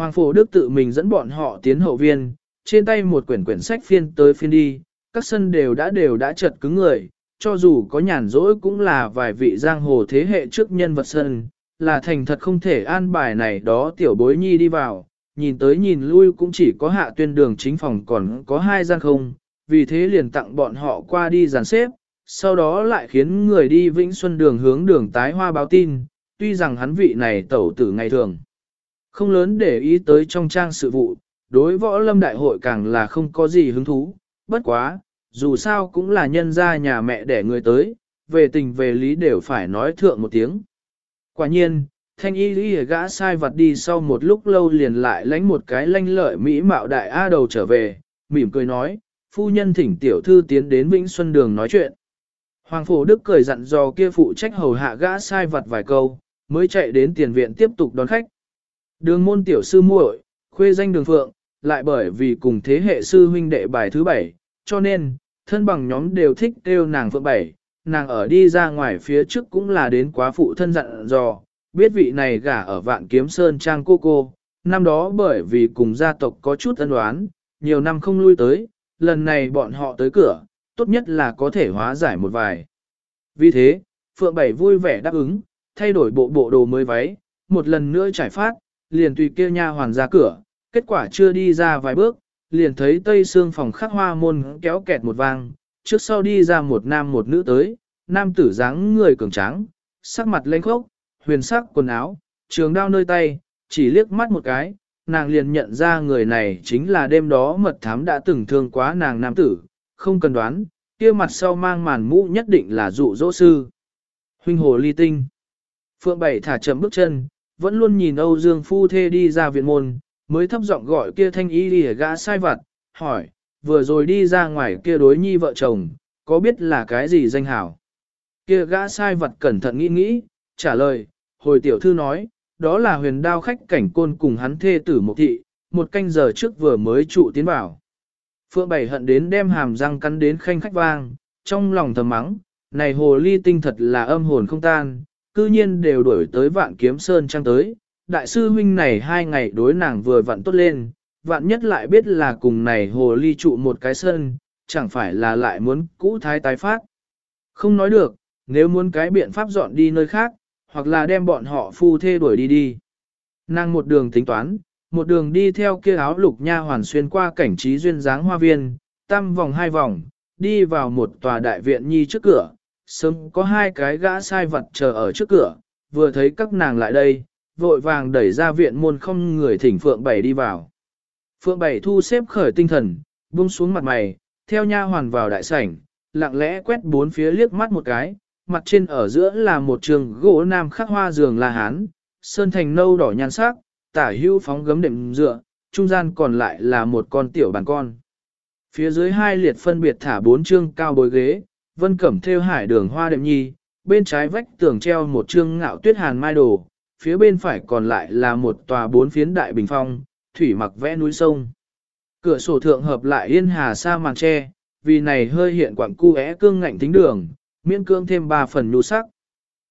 Hoàng Phổ Đức tự mình dẫn bọn họ tiến hậu viên, trên tay một quyển quyển sách phiên tới phiên đi, các sân đều đã đều đã chật cứng người, cho dù có nhàn rỗi cũng là vài vị giang hồ thế hệ trước nhân vật sân, là thành thật không thể an bài này đó tiểu bối nhi đi vào, nhìn tới nhìn lui cũng chỉ có hạ tuyên đường chính phòng còn có hai gian không, vì thế liền tặng bọn họ qua đi dàn xếp, sau đó lại khiến người đi Vĩnh Xuân đường hướng đường tái hoa báo tin, tuy rằng hắn vị này tẩu tử ngày thường. Không lớn để ý tới trong trang sự vụ, đối võ lâm đại hội càng là không có gì hứng thú, bất quá, dù sao cũng là nhân gia nhà mẹ để người tới, về tình về lý đều phải nói thượng một tiếng. Quả nhiên, thanh y lý gã sai vặt đi sau một lúc lâu liền lại lánh một cái lanh lợi mỹ mạo đại A đầu trở về, mỉm cười nói, phu nhân thỉnh tiểu thư tiến đến Vĩnh Xuân Đường nói chuyện. Hoàng Phổ Đức cười dặn dò kia phụ trách hầu hạ gã sai vặt vài câu, mới chạy đến tiền viện tiếp tục đón khách. Đường môn tiểu sư muội, khuê danh đường phượng, lại bởi vì cùng thế hệ sư huynh đệ bài thứ bảy, cho nên, thân bằng nhóm đều thích kêu nàng phượng bảy, nàng ở đi ra ngoài phía trước cũng là đến quá phụ thân dặn dò, biết vị này gả ở vạn kiếm sơn trang cô cô, năm đó bởi vì cùng gia tộc có chút ân đoán, nhiều năm không lui tới, lần này bọn họ tới cửa, tốt nhất là có thể hóa giải một vài. Vì thế, Phượng Bảy vui vẻ đáp ứng, thay đổi bộ bộ đồ mới váy, một lần nữa trải phát, liền tùy kêu nha hoàn ra cửa, kết quả chưa đi ra vài bước, liền thấy tây xương phòng khắc hoa môn kéo kẹt một vang, trước sau đi ra một nam một nữ tới, nam tử dáng người cường tráng, sắc mặt lênh khốc, huyền sắc quần áo, trường đao nơi tay, chỉ liếc mắt một cái, nàng liền nhận ra người này chính là đêm đó mật thám đã từng thương quá nàng nam tử, không cần đoán, kia mặt sau mang màn mũ nhất định là dụ dỗ sư. Huynh hồ ly tinh. Phượng Bảy thả chậm bước chân, vẫn luôn nhìn Âu Dương Phu Thê đi ra viện môn, mới thấp giọng gọi kia thanh y đi gã sai vặt, hỏi, vừa rồi đi ra ngoài kia đối nhi vợ chồng, có biết là cái gì danh hảo? Kia gã sai vặt cẩn thận nghĩ nghĩ, trả lời, hồi tiểu thư nói, đó là huyền đao khách cảnh côn cùng hắn thê tử một thị, một canh giờ trước vừa mới trụ tiến vào. Phượng Bảy hận đến đem hàm răng cắn đến khanh khách vang, trong lòng thầm mắng, này hồ ly tinh thật là âm hồn không tan, cư nhiên đều đuổi tới vạn kiếm sơn trang tới. Đại sư huynh này hai ngày đối nàng vừa vặn tốt lên, vạn nhất lại biết là cùng này hồ ly trụ một cái sơn, chẳng phải là lại muốn cũ thái tái phát. Không nói được, nếu muốn cái biện pháp dọn đi nơi khác, hoặc là đem bọn họ phu thê đuổi đi đi. Nàng một đường tính toán, một đường đi theo kia áo lục nha hoàn xuyên qua cảnh trí duyên dáng hoa viên, tam vòng hai vòng, đi vào một tòa đại viện nhi trước cửa, sớm có hai cái gã sai vật chờ ở trước cửa, vừa thấy các nàng lại đây, vội vàng đẩy ra viện môn không người thỉnh Phượng Bảy đi vào. Phượng Bảy thu xếp khởi tinh thần, buông xuống mặt mày, theo nha hoàn vào đại sảnh, lặng lẽ quét bốn phía liếc mắt một cái, mặt trên ở giữa là một trường gỗ nam khắc hoa giường la hán, sơn thành nâu đỏ nhan sắc, tả hưu phóng gấm đệm dựa, trung gian còn lại là một con tiểu bàn con. Phía dưới hai liệt phân biệt thả bốn chương cao bồi ghế, vân cẩm theo hải đường hoa đệm nhi, bên trái vách tường treo một trương ngạo tuyết hàn mai đồ, phía bên phải còn lại là một tòa bốn phiến đại bình phong, thủy mặc vẽ núi sông. Cửa sổ thượng hợp lại yên hà sa màn tre, vì này hơi hiện quặng cu é cương ngạnh tính đường, miễn cương thêm ba phần nhu sắc.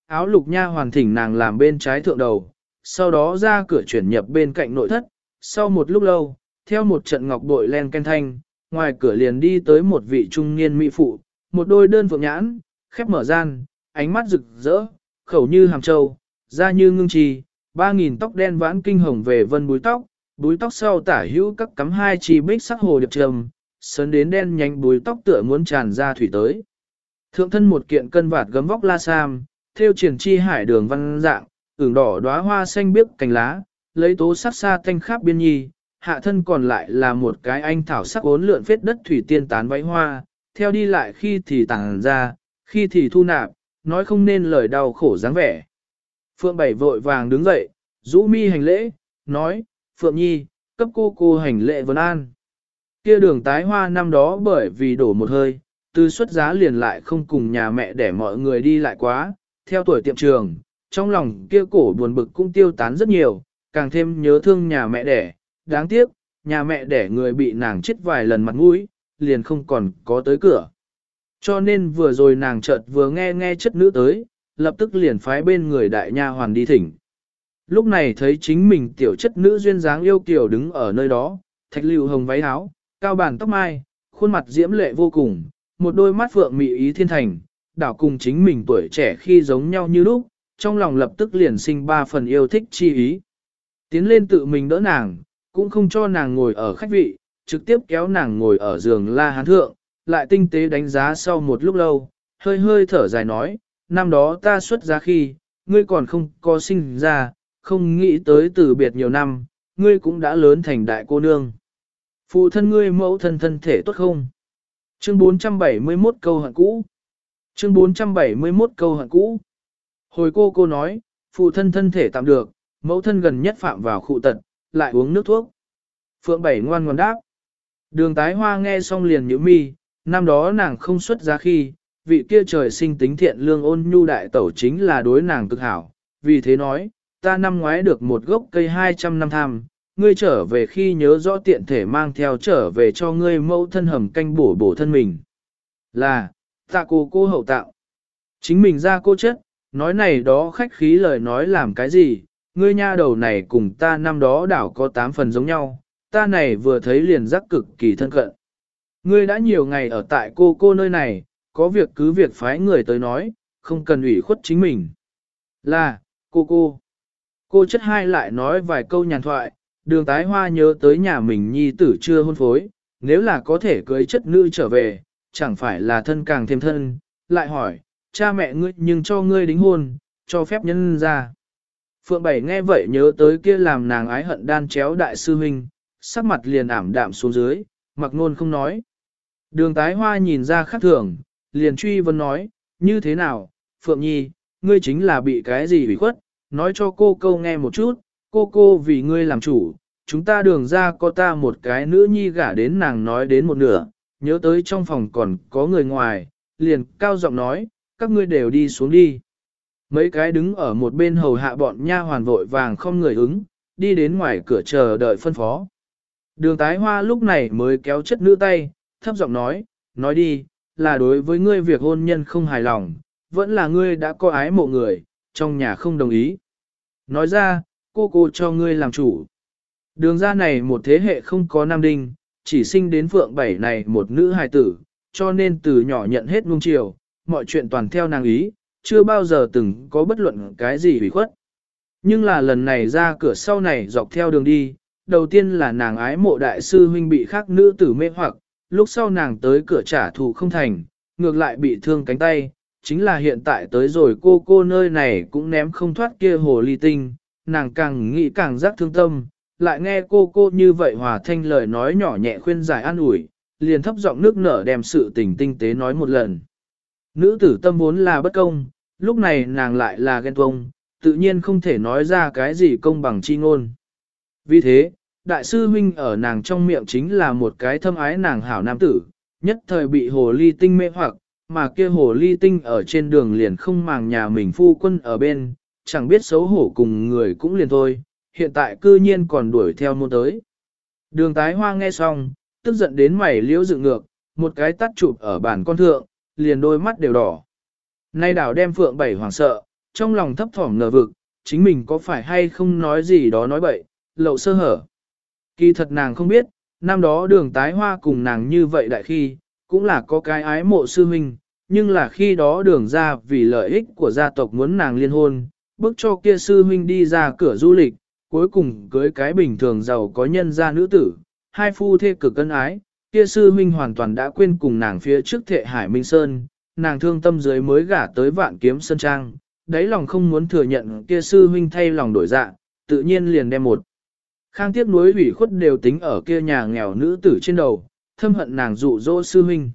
Áo lục nha hoàn thỉnh nàng làm bên trái thượng đầu, sau đó ra cửa chuyển nhập bên cạnh nội thất, sau một lúc lâu, theo một trận ngọc bội len ken thanh, ngoài cửa liền đi tới một vị trung niên mỹ phụ, một đôi đơn phượng nhãn, khép mở gian, ánh mắt rực rỡ, khẩu như hàm châu, da như ngưng trì, ba nghìn tóc đen vãn kinh hồng về vân búi tóc, búi tóc sau tả hữu các cắm hai chi bích sắc hồ điệp trầm, sớn đến đen nhánh búi tóc tựa muốn tràn ra thủy tới. Thượng thân một kiện cân vạt gấm vóc la sam, theo triển chi hải đường văn dạng, ửng đỏ đóa hoa xanh biếc cành lá, lấy tố sắc xa thanh khắp biên nhi, hạ thân còn lại là một cái anh thảo sắc ốn lượn phết đất thủy tiên tán váy hoa, theo đi lại khi thì tàng ra, khi thì thu nạp, nói không nên lời đau khổ dáng vẻ. Phượng Bảy vội vàng đứng dậy, rũ mi hành lễ, nói, Phượng Nhi, cấp cô cô hành lễ vấn an. Kia đường tái hoa năm đó bởi vì đổ một hơi, từ xuất giá liền lại không cùng nhà mẹ để mọi người đi lại quá, theo tuổi tiệm trường, trong lòng kia cổ buồn bực cũng tiêu tán rất nhiều, càng thêm nhớ thương nhà mẹ đẻ, đáng tiếc, nhà mẹ đẻ người bị nàng chết vài lần mặt mũi, liền không còn có tới cửa. Cho nên vừa rồi nàng chợt vừa nghe nghe chất nữ tới, lập tức liền phái bên người đại nha hoàn đi thỉnh. Lúc này thấy chính mình tiểu chất nữ duyên dáng yêu kiều đứng ở nơi đó, thạch lưu hồng váy áo, cao bản tóc mai, khuôn mặt diễm lệ vô cùng, một đôi mắt phượng mị ý thiên thành, đảo cùng chính mình tuổi trẻ khi giống nhau như lúc, trong lòng lập tức liền sinh ba phần yêu thích chi ý. Tiến lên tự mình đỡ nàng, cũng không cho nàng ngồi ở khách vị, trực tiếp kéo nàng ngồi ở giường la hán thượng, lại tinh tế đánh giá sau một lúc lâu, hơi hơi thở dài nói, năm đó ta xuất giá khi, ngươi còn không có sinh ra, không nghĩ tới từ biệt nhiều năm, ngươi cũng đã lớn thành đại cô nương. Phụ thân ngươi mẫu thân thân thể tốt không? Chương 471 câu hận cũ. Chương 471 câu hận cũ. Hồi cô cô nói, phụ thân thân thể tạm được, mẫu thân gần nhất phạm vào khụ tật, lại uống nước thuốc. Phượng Bảy ngoan ngoan đáp. Đường tái hoa nghe xong liền nhíu mi, năm đó nàng không xuất giá khi, vị kia trời sinh tính thiện lương ôn nhu đại tẩu chính là đối nàng cực hảo, vì thế nói, ta năm ngoái được một gốc cây 200 năm tham, ngươi trở về khi nhớ rõ tiện thể mang theo trở về cho ngươi mẫu thân hầm canh bổ bổ thân mình. Là, tạ cô cô hậu tạo. Chính mình ra cô chất, nói này đó khách khí lời nói làm cái gì, ngươi nha đầu này cùng ta năm đó đảo có tám phần giống nhau, ta này vừa thấy liền giác cực kỳ thân cận. Ngươi đã nhiều ngày ở tại cô cô nơi này, có việc cứ việc phái người tới nói, không cần ủy khuất chính mình. Là, cô cô. Cô chất hai lại nói vài câu nhàn thoại, đường tái hoa nhớ tới nhà mình nhi tử chưa hôn phối, nếu là có thể cưới chất nữ trở về, chẳng phải là thân càng thêm thân, lại hỏi, cha mẹ ngươi nhưng cho ngươi đính hôn, cho phép nhân ra. Phượng Bảy nghe vậy nhớ tới kia làm nàng ái hận đan chéo đại sư huynh, sắc mặt liền ảm đạm xuống dưới, mặc nôn không nói. Đường tái hoa nhìn ra khác thường, liền truy vấn nói, như thế nào, Phượng Nhi, ngươi chính là bị cái gì bị khuất, nói cho cô câu nghe một chút, cô cô vì ngươi làm chủ, chúng ta đường ra có ta một cái nữ nhi gả đến nàng nói đến một nửa, nhớ tới trong phòng còn có người ngoài, liền cao giọng nói, các ngươi đều đi xuống đi. Mấy cái đứng ở một bên hầu hạ bọn nha hoàn vội vàng không người ứng, đi đến ngoài cửa chờ đợi phân phó. Đường tái hoa lúc này mới kéo chất nữ tay, thấp giọng nói, nói đi, là đối với ngươi việc hôn nhân không hài lòng, vẫn là ngươi đã có ái mộ người, trong nhà không đồng ý. Nói ra, cô cô cho ngươi làm chủ. Đường ra này một thế hệ không có nam đinh, chỉ sinh đến phượng bảy này một nữ hài tử, cho nên từ nhỏ nhận hết nung chiều, mọi chuyện toàn theo nàng ý, chưa bao giờ từng có bất luận cái gì hủy khuất. Nhưng là lần này ra cửa sau này dọc theo đường đi, đầu tiên là nàng ái mộ đại sư huynh bị khác nữ tử mê hoặc, lúc sau nàng tới cửa trả thù không thành, ngược lại bị thương cánh tay, chính là hiện tại tới rồi cô cô nơi này cũng ném không thoát kia hồ ly tinh, nàng càng nghĩ càng giác thương tâm, lại nghe cô cô như vậy hòa thanh lời nói nhỏ nhẹ khuyên giải an ủi, liền thấp giọng nước nở đem sự tình tinh tế nói một lần. Nữ tử tâm vốn là bất công, lúc này nàng lại là ghen tuông, tự nhiên không thể nói ra cái gì công bằng chi ngôn. Vì thế, đại sư huynh ở nàng trong miệng chính là một cái thâm ái nàng hảo nam tử, nhất thời bị hồ ly tinh mê hoặc, mà kia hồ ly tinh ở trên đường liền không màng nhà mình phu quân ở bên, chẳng biết xấu hổ cùng người cũng liền thôi, hiện tại cư nhiên còn đuổi theo môn tới. Đường tái hoa nghe xong, tức giận đến mày liễu dựng ngược, một cái tắt chụp ở bàn con thượng, liền đôi mắt đều đỏ. Nay đảo đem phượng bảy hoàng sợ, trong lòng thấp thỏm ngờ vực, chính mình có phải hay không nói gì đó nói bậy, lậu sơ hở. Kỳ thật nàng không biết, năm đó đường tái hoa cùng nàng như vậy đại khi, cũng là có cái ái mộ sư huynh, nhưng là khi đó đường ra vì lợi ích của gia tộc muốn nàng liên hôn, bức cho kia sư huynh đi ra cửa du lịch, cuối cùng cưới cái bình thường giàu có nhân gia nữ tử, hai phu thê cực cân ái, kia sư huynh hoàn toàn đã quên cùng nàng phía trước thệ Hải Minh Sơn, nàng thương tâm dưới mới gả tới vạn kiếm sơn trang, đáy lòng không muốn thừa nhận kia sư huynh thay lòng đổi dạ, tự nhiên liền đem một. Khang tiếc nuối ủy khuất đều tính ở kia nhà nghèo nữ tử trên đầu, thâm hận nàng dụ dỗ sư huynh.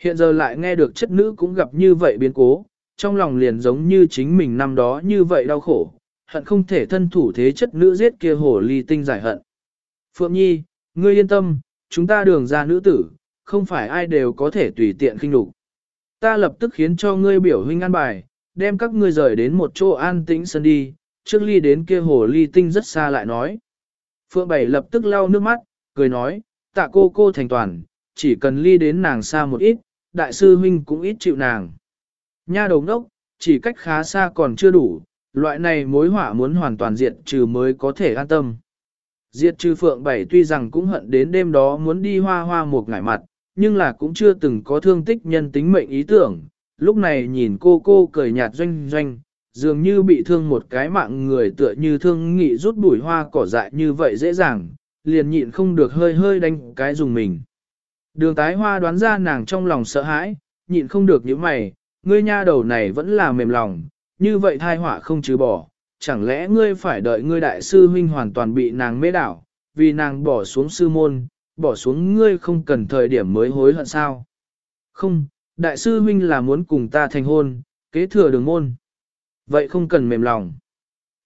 Hiện giờ lại nghe được chất nữ cũng gặp như vậy biến cố, trong lòng liền giống như chính mình năm đó như vậy đau khổ, hận không thể thân thủ thế chất nữ giết kia hồ ly tinh giải hận. Phượng Nhi, ngươi yên tâm, chúng ta đường ra nữ tử, không phải ai đều có thể tùy tiện khinh lục. Ta lập tức khiến cho ngươi biểu huynh an bài, đem các ngươi rời đến một chỗ an tĩnh sân đi, trước ly đến kia hồ ly tinh rất xa lại nói. Phượng Bảy lập tức lau nước mắt, cười nói, tạ cô cô thành toàn, chỉ cần ly đến nàng xa một ít, đại sư huynh cũng ít chịu nàng. Nha đầu ngốc, chỉ cách khá xa còn chưa đủ, loại này mối họa muốn hoàn toàn diệt trừ mới có thể an tâm. Diệt trừ Phượng Bảy tuy rằng cũng hận đến đêm đó muốn đi hoa hoa một ngải mặt, nhưng là cũng chưa từng có thương tích nhân tính mệnh ý tưởng. Lúc này nhìn cô cô cười nhạt doanh doanh, dường như bị thương một cái mạng người tựa như thương nghị rút bụi hoa cỏ dại như vậy dễ dàng, liền nhịn không được hơi hơi đánh cái dùng mình. Đường tái hoa đoán ra nàng trong lòng sợ hãi, nhịn không được những mày, ngươi nha đầu này vẫn là mềm lòng, như vậy thai họa không trừ bỏ, chẳng lẽ ngươi phải đợi ngươi đại sư huynh hoàn toàn bị nàng mê đảo, vì nàng bỏ xuống sư môn, bỏ xuống ngươi không cần thời điểm mới hối hận sao? Không, đại sư huynh là muốn cùng ta thành hôn, kế thừa đường môn. Vậy không cần mềm lòng.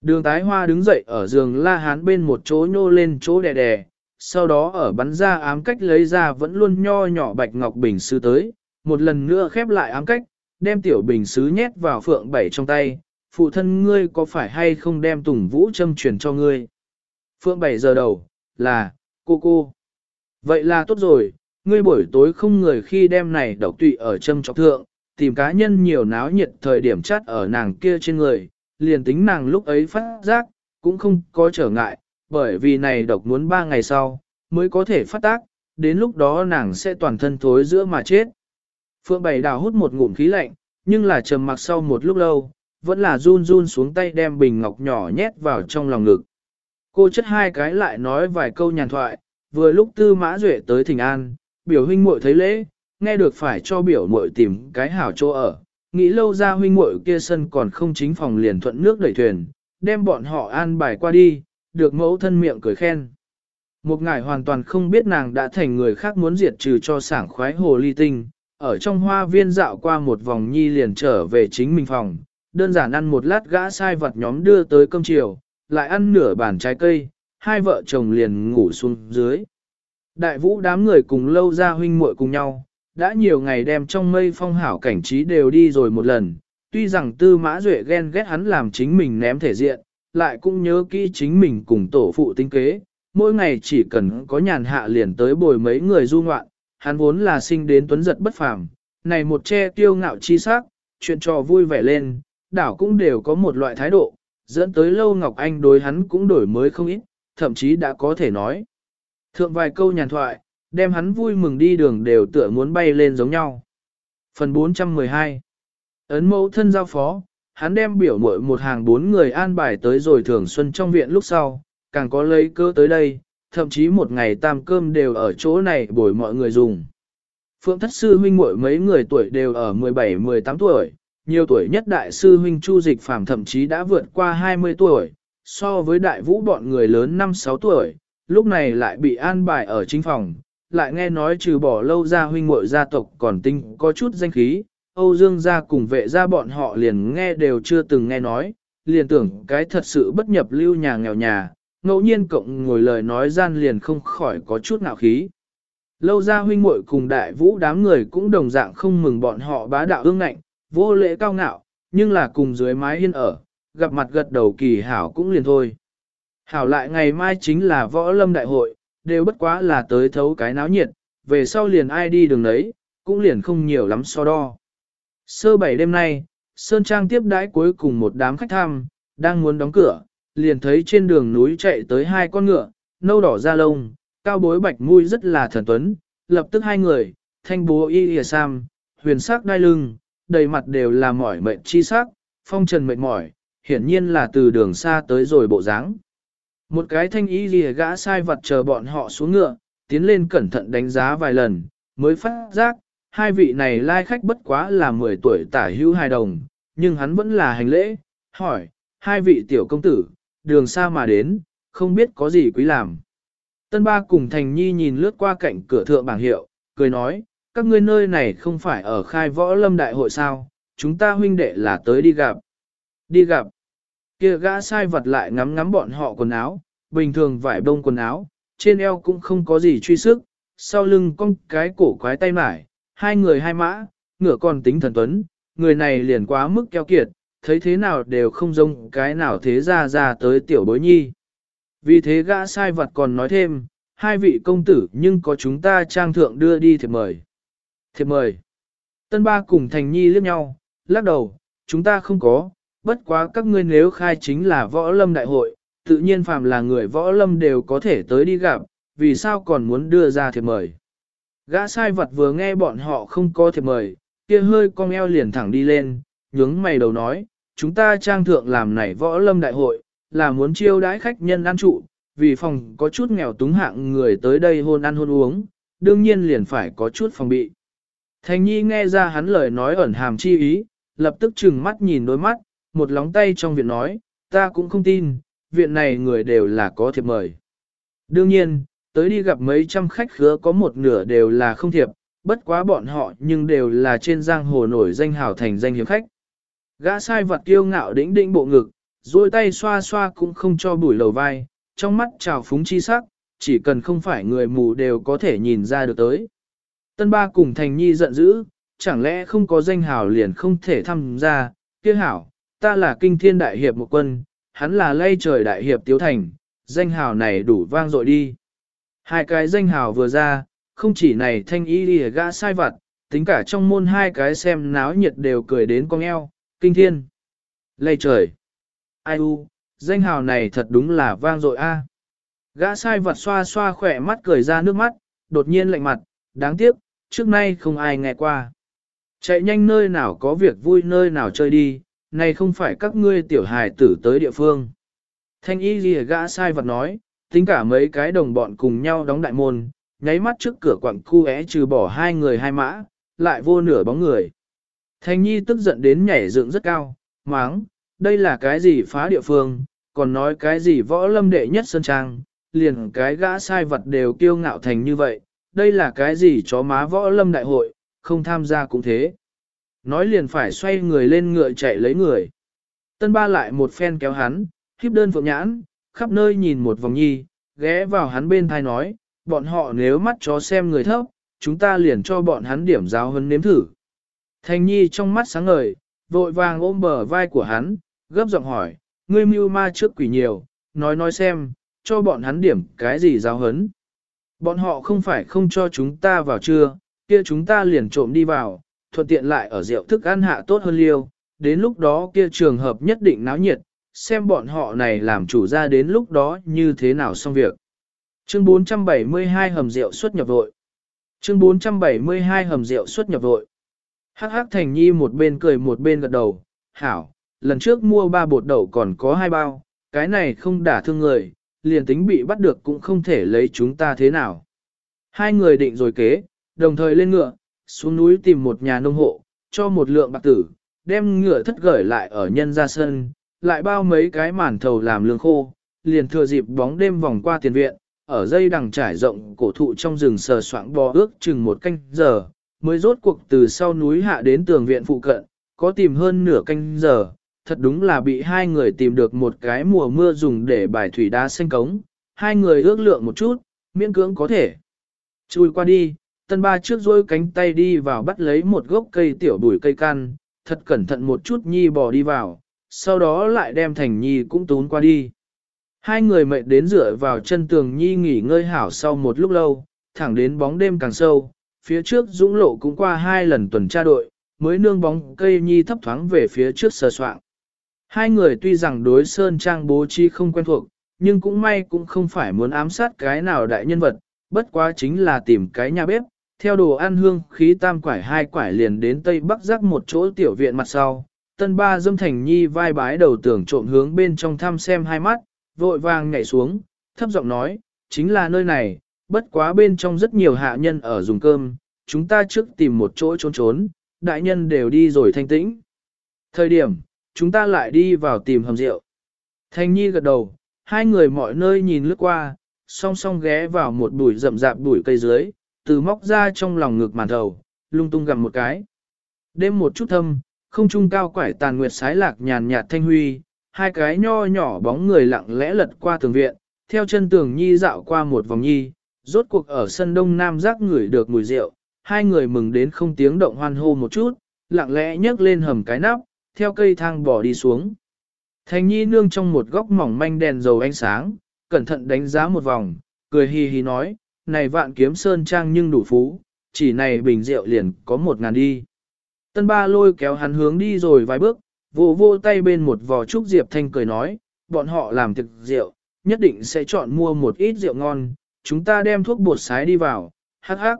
Đường tái hoa đứng dậy ở giường la hán bên một chỗ nhô lên chỗ đè đè, sau đó ở bắn ra ám cách lấy ra vẫn luôn nho nhỏ bạch ngọc bình sứ tới, một lần nữa khép lại ám cách, đem tiểu bình sứ nhét vào phượng bảy trong tay, phụ thân ngươi có phải hay không đem tùng vũ châm truyền cho ngươi? Phượng bảy giờ đầu, là, cô cô. Vậy là tốt rồi, ngươi buổi tối không người khi đem này độc tụy ở châm trọc thượng, tìm cá nhân nhiều náo nhiệt thời điểm chắt ở nàng kia trên người, liền tính nàng lúc ấy phát giác, cũng không có trở ngại, bởi vì này độc muốn ba ngày sau, mới có thể phát tác, đến lúc đó nàng sẽ toàn thân thối giữa mà chết. Phượng Bảy đào hút một ngụm khí lạnh, nhưng là trầm mặc sau một lúc lâu, vẫn là run run xuống tay đem bình ngọc nhỏ nhét vào trong lòng ngực. Cô chất hai cái lại nói vài câu nhàn thoại, vừa lúc tư mã duệ tới thỉnh an, biểu huynh muội thấy lễ, nghe được phải cho biểu muội tìm cái hảo chỗ ở, nghĩ lâu ra huynh muội kia sân còn không chính phòng liền thuận nước đẩy thuyền, đem bọn họ an bài qua đi, được mẫu thân miệng cười khen. Một ngải hoàn toàn không biết nàng đã thành người khác muốn diệt trừ cho sảng khoái hồ ly tinh, ở trong hoa viên dạo qua một vòng nhi liền trở về chính mình phòng, đơn giản ăn một lát gã sai vật nhóm đưa tới cơm chiều, lại ăn nửa bàn trái cây, hai vợ chồng liền ngủ xuống dưới. Đại vũ đám người cùng lâu ra huynh muội cùng nhau, đã nhiều ngày đem trong mây phong hảo cảnh trí đều đi rồi một lần, tuy rằng tư mã duệ ghen ghét hắn làm chính mình ném thể diện, lại cũng nhớ kỹ chính mình cùng tổ phụ tinh kế, mỗi ngày chỉ cần có nhàn hạ liền tới bồi mấy người du ngoạn, hắn vốn là sinh đến tuấn giật bất phàm, này một che tiêu ngạo chi sắc, chuyện trò vui vẻ lên, đảo cũng đều có một loại thái độ, dẫn tới Lâu Ngọc Anh đối hắn cũng đổi mới không ít, thậm chí đã có thể nói. Thượng vài câu nhàn thoại, đem hắn vui mừng đi đường đều tựa muốn bay lên giống nhau. Phần 412 Ấn mẫu thân giao phó, hắn đem biểu mội một hàng bốn người an bài tới rồi thường xuân trong viện lúc sau, càng có lấy cơ tới đây, thậm chí một ngày tam cơm đều ở chỗ này bồi mọi người dùng. Phượng thất sư huynh muội mấy người tuổi đều ở 17-18 tuổi, nhiều tuổi nhất đại sư huynh Chu Dịch Phàm thậm chí đã vượt qua 20 tuổi, so với đại vũ bọn người lớn 5-6 tuổi, lúc này lại bị an bài ở chính phòng, lại nghe nói trừ bỏ lâu ra huynh muội gia tộc còn tinh có chút danh khí, Âu Dương gia cùng vệ gia bọn họ liền nghe đều chưa từng nghe nói, liền tưởng cái thật sự bất nhập lưu nhà nghèo nhà, ngẫu nhiên cộng ngồi lời nói gian liền không khỏi có chút ngạo khí. Lâu ra huynh muội cùng đại vũ đám người cũng đồng dạng không mừng bọn họ bá đạo ương ngạnh, vô lễ cao ngạo, nhưng là cùng dưới mái hiên ở, gặp mặt gật đầu kỳ hảo cũng liền thôi. Hảo lại ngày mai chính là võ lâm đại hội, đều bất quá là tới thấu cái náo nhiệt, về sau liền ai đi đường đấy, cũng liền không nhiều lắm so đo. Sơ bảy đêm nay, Sơn Trang tiếp đãi cuối cùng một đám khách thăm, đang muốn đóng cửa, liền thấy trên đường núi chạy tới hai con ngựa, nâu đỏ da lông, cao bối bạch mũi rất là thần tuấn, lập tức hai người, thanh bố y y sam, huyền sắc đai lưng, đầy mặt đều là mỏi mệt chi sắc, phong trần mệt mỏi, hiển nhiên là từ đường xa tới rồi bộ dáng. Một cái thanh y lìa gã sai vật chờ bọn họ xuống ngựa, tiến lên cẩn thận đánh giá vài lần, mới phát giác, hai vị này lai khách bất quá là 10 tuổi tả hữu hài đồng, nhưng hắn vẫn là hành lễ, hỏi, hai vị tiểu công tử, đường xa mà đến, không biết có gì quý làm. Tân ba cùng Thành Nhi nhìn lướt qua cạnh cửa thượng bảng hiệu, cười nói, các ngươi nơi này không phải ở khai võ lâm đại hội sao, chúng ta huynh đệ là tới đi gặp. Đi gặp. Kia gã sai vật lại ngắm ngắm bọn họ quần áo, bình thường vải bông quần áo, trên eo cũng không có gì truy sức, sau lưng cong cái cổ quái tay mải, hai người hai mã, ngựa còn tính thần tuấn, người này liền quá mức keo kiệt, thấy thế nào đều không giống cái nào thế ra ra tới tiểu bối nhi. Vì thế gã sai vật còn nói thêm, hai vị công tử nhưng có chúng ta trang thượng đưa đi thiệp mời. Thiệp mời. Tân ba cùng thành nhi liếc nhau, lắc đầu, chúng ta không có, bất quá các ngươi nếu khai chính là võ lâm đại hội, tự nhiên phàm là người võ lâm đều có thể tới đi gặp, vì sao còn muốn đưa ra thiệp mời. Gã sai vật vừa nghe bọn họ không có thiệp mời, kia hơi cong eo liền thẳng đi lên, nhướng mày đầu nói, chúng ta trang thượng làm này võ lâm đại hội, là muốn chiêu đãi khách nhân ăn trụ, vì phòng có chút nghèo túng hạng người tới đây hôn ăn hôn uống, đương nhiên liền phải có chút phòng bị. Thành nhi nghe ra hắn lời nói ẩn hàm chi ý, lập tức chừng mắt nhìn đôi mắt, một lóng tay trong viện nói, ta cũng không tin, viện này người đều là có thiệp mời. Đương nhiên, tới đi gặp mấy trăm khách khứa có một nửa đều là không thiệp, bất quá bọn họ nhưng đều là trên giang hồ nổi danh hào thành danh hiếm khách. Gã sai vật kiêu ngạo đĩnh đĩnh bộ ngực, duỗi tay xoa xoa cũng không cho bùi lầu vai, trong mắt trào phúng chi sắc, chỉ cần không phải người mù đều có thể nhìn ra được tới. Tân ba cùng thành nhi giận dữ, chẳng lẽ không có danh hào liền không thể tham gia, kia hảo, ta là kinh thiên đại hiệp một quân, hắn là lây trời đại hiệp tiếu thành, danh hào này đủ vang dội đi. Hai cái danh hào vừa ra, không chỉ này thanh y đi gã sai vặt, tính cả trong môn hai cái xem náo nhiệt đều cười đến con eo, kinh thiên. Lây trời! Ai u, danh hào này thật đúng là vang dội a. Gã sai vặt xoa xoa khỏe mắt cười ra nước mắt, đột nhiên lạnh mặt, đáng tiếc, trước nay không ai nghe qua. Chạy nhanh nơi nào có việc vui nơi nào chơi đi, này không phải các ngươi tiểu hài tử tới địa phương. Thanh y ghi gã sai vật nói, tính cả mấy cái đồng bọn cùng nhau đóng đại môn, nháy mắt trước cửa quặng khu é trừ bỏ hai người hai mã, lại vô nửa bóng người. Thanh nhi tức giận đến nhảy dựng rất cao, máng, đây là cái gì phá địa phương, còn nói cái gì võ lâm đệ nhất sơn trang, liền cái gã sai vật đều kiêu ngạo thành như vậy, đây là cái gì chó má võ lâm đại hội, không tham gia cũng thế. Nói liền phải xoay người lên ngựa chạy lấy người. Tân ba lại một phen kéo hắn, khiếp đơn phượng nhãn, khắp nơi nhìn một vòng nhi, ghé vào hắn bên thai nói, bọn họ nếu mắt chó xem người thấp, chúng ta liền cho bọn hắn điểm giáo hơn nếm thử. Thành nhi trong mắt sáng ngời, vội vàng ôm bờ vai của hắn, gấp giọng hỏi, ngươi mưu ma trước quỷ nhiều, nói nói xem, cho bọn hắn điểm cái gì giáo hấn. Bọn họ không phải không cho chúng ta vào chưa, kia chúng ta liền trộm đi vào, thuận tiện lại ở rượu thức ăn hạ tốt hơn liêu, đến lúc đó kia trường hợp nhất định náo nhiệt, xem bọn họ này làm chủ ra đến lúc đó như thế nào xong việc. Chương 472 hầm rượu xuất nhập vội. Chương 472 hầm rượu xuất nhập vội. Hắc hắc thành nhi một bên cười một bên gật đầu, hảo, lần trước mua ba bột đậu còn có hai bao, cái này không đả thương người, liền tính bị bắt được cũng không thể lấy chúng ta thế nào. Hai người định rồi kế, đồng thời lên ngựa, xuống núi tìm một nhà nông hộ, cho một lượng bạc tử, đem ngựa thất gởi lại ở nhân ra sân, lại bao mấy cái màn thầu làm lương khô, liền thừa dịp bóng đêm vòng qua tiền viện, ở dây đằng trải rộng cổ thụ trong rừng sờ soạng bò ước chừng một canh giờ, mới rốt cuộc từ sau núi hạ đến tường viện phụ cận, có tìm hơn nửa canh giờ, thật đúng là bị hai người tìm được một cái mùa mưa dùng để bài thủy đá xanh cống, hai người ước lượng một chút, miễn cưỡng có thể. Chui qua đi, tân ba trước dôi cánh tay đi vào bắt lấy một gốc cây tiểu bùi cây can, thật cẩn thận một chút nhi bò đi vào, sau đó lại đem thành nhi cũng tún qua đi. Hai người mệt đến dựa vào chân tường nhi nghỉ ngơi hảo sau một lúc lâu, thẳng đến bóng đêm càng sâu, phía trước dũng lộ cũng qua hai lần tuần tra đội, mới nương bóng cây nhi thấp thoáng về phía trước sờ soạng. Hai người tuy rằng đối sơn trang bố trí không quen thuộc, nhưng cũng may cũng không phải muốn ám sát cái nào đại nhân vật, bất quá chính là tìm cái nhà bếp, theo đồ ăn hương khí tam quải hai quải liền đến tây bắc rắc một chỗ tiểu viện mặt sau. Tân ba dâm thành nhi vai bái đầu tưởng trộm hướng bên trong thăm xem hai mắt, vội vàng nhảy xuống, thấp giọng nói, chính là nơi này, bất quá bên trong rất nhiều hạ nhân ở dùng cơm, chúng ta trước tìm một chỗ trốn trốn, đại nhân đều đi rồi thanh tĩnh. Thời điểm, chúng ta lại đi vào tìm hầm rượu. Thanh Nhi gật đầu, hai người mọi nơi nhìn lướt qua, song song ghé vào một bụi rậm rạp bụi cây dưới, từ móc ra trong lòng ngực màn thầu, lung tung gặm một cái. Đêm một chút thâm, không trung cao quải tàn nguyệt sái lạc nhàn nhạt thanh huy, hai cái nho nhỏ bóng người lặng lẽ lật qua tường viện, theo chân tường nhi dạo qua một vòng nhi, rốt cuộc ở sân đông nam giác ngửi được mùi rượu, hai người mừng đến không tiếng động hoan hô một chút, lặng lẽ nhấc lên hầm cái nắp, theo cây thang bỏ đi xuống. Thành nhi nương trong một góc mỏng manh đèn dầu ánh sáng, cẩn thận đánh giá một vòng, cười hì hì nói, này vạn kiếm sơn trang nhưng đủ phú, chỉ này bình rượu liền có một ngàn đi. Tân ba lôi kéo hắn hướng đi rồi vài bước, vô vô tay bên một vò trúc diệp thanh cười nói, bọn họ làm thực rượu, nhất định sẽ chọn mua một ít rượu ngon, chúng ta đem thuốc bột sái đi vào, hắc hắc.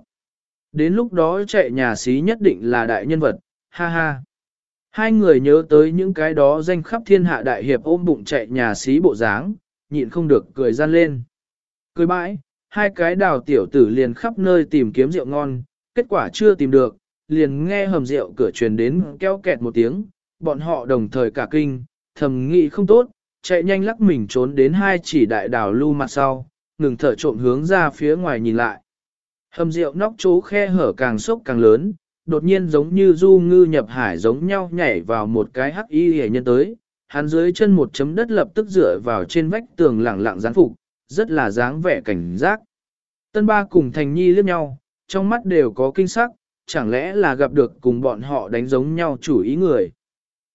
Đến lúc đó chạy nhà xí nhất định là đại nhân vật, ha ha. Hai người nhớ tới những cái đó danh khắp thiên hạ đại hiệp ôm bụng chạy nhà xí bộ dáng, nhịn không được cười gian lên. Cười bãi, hai cái đào tiểu tử liền khắp nơi tìm kiếm rượu ngon, kết quả chưa tìm được, liền nghe hầm rượu cửa truyền đến keo kẹt một tiếng, bọn họ đồng thời cả kinh, thầm nghĩ không tốt, chạy nhanh lắc mình trốn đến hai chỉ đại đào lưu mặt sau, ngừng thở trộm hướng ra phía ngoài nhìn lại. Hầm rượu nóc chỗ khe hở càng sốc càng lớn, đột nhiên giống như du ngư nhập hải giống nhau nhảy vào một cái hắc y hề nhân tới, hắn dưới chân một chấm đất lập tức dựa vào trên vách tường lẳng lặng gián phục, rất là dáng vẻ cảnh giác. Tân ba cùng Thành Nhi liếc nhau, trong mắt đều có kinh sắc, chẳng lẽ là gặp được cùng bọn họ đánh giống nhau chủ ý người.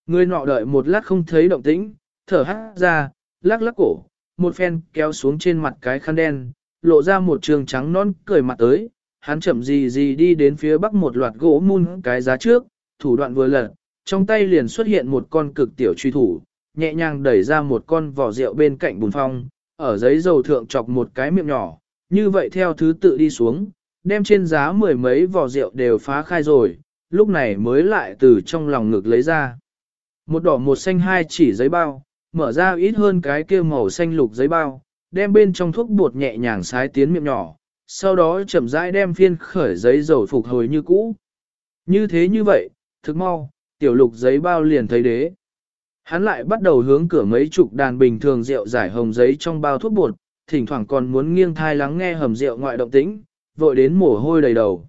Người nọ đợi một lát không thấy động tĩnh, thở hát ra, lắc lắc cổ, một phen kéo xuống trên mặt cái khăn đen, lộ ra một trường trắng non cười mặt tới, hắn chậm gì gì đi đến phía bắc một loạt gỗ mun cái giá trước, thủ đoạn vừa lật, trong tay liền xuất hiện một con cực tiểu truy thủ, nhẹ nhàng đẩy ra một con vỏ rượu bên cạnh bùn phong, ở giấy dầu thượng chọc một cái miệng nhỏ, như vậy theo thứ tự đi xuống, đem trên giá mười mấy vỏ rượu đều phá khai rồi, lúc này mới lại từ trong lòng ngực lấy ra. Một đỏ một xanh hai chỉ giấy bao, mở ra ít hơn cái kia màu xanh lục giấy bao, đem bên trong thuốc bột nhẹ nhàng sái tiến miệng nhỏ, sau đó chậm rãi đem phiên khởi giấy dầu phục hồi như cũ. Như thế như vậy, thực mau, tiểu lục giấy bao liền thấy đế. Hắn lại bắt đầu hướng cửa mấy chục đàn bình thường rượu giải hồng giấy trong bao thuốc bột, thỉnh thoảng còn muốn nghiêng thai lắng nghe hầm rượu ngoại động tĩnh, vội đến mồ hôi đầy đầu.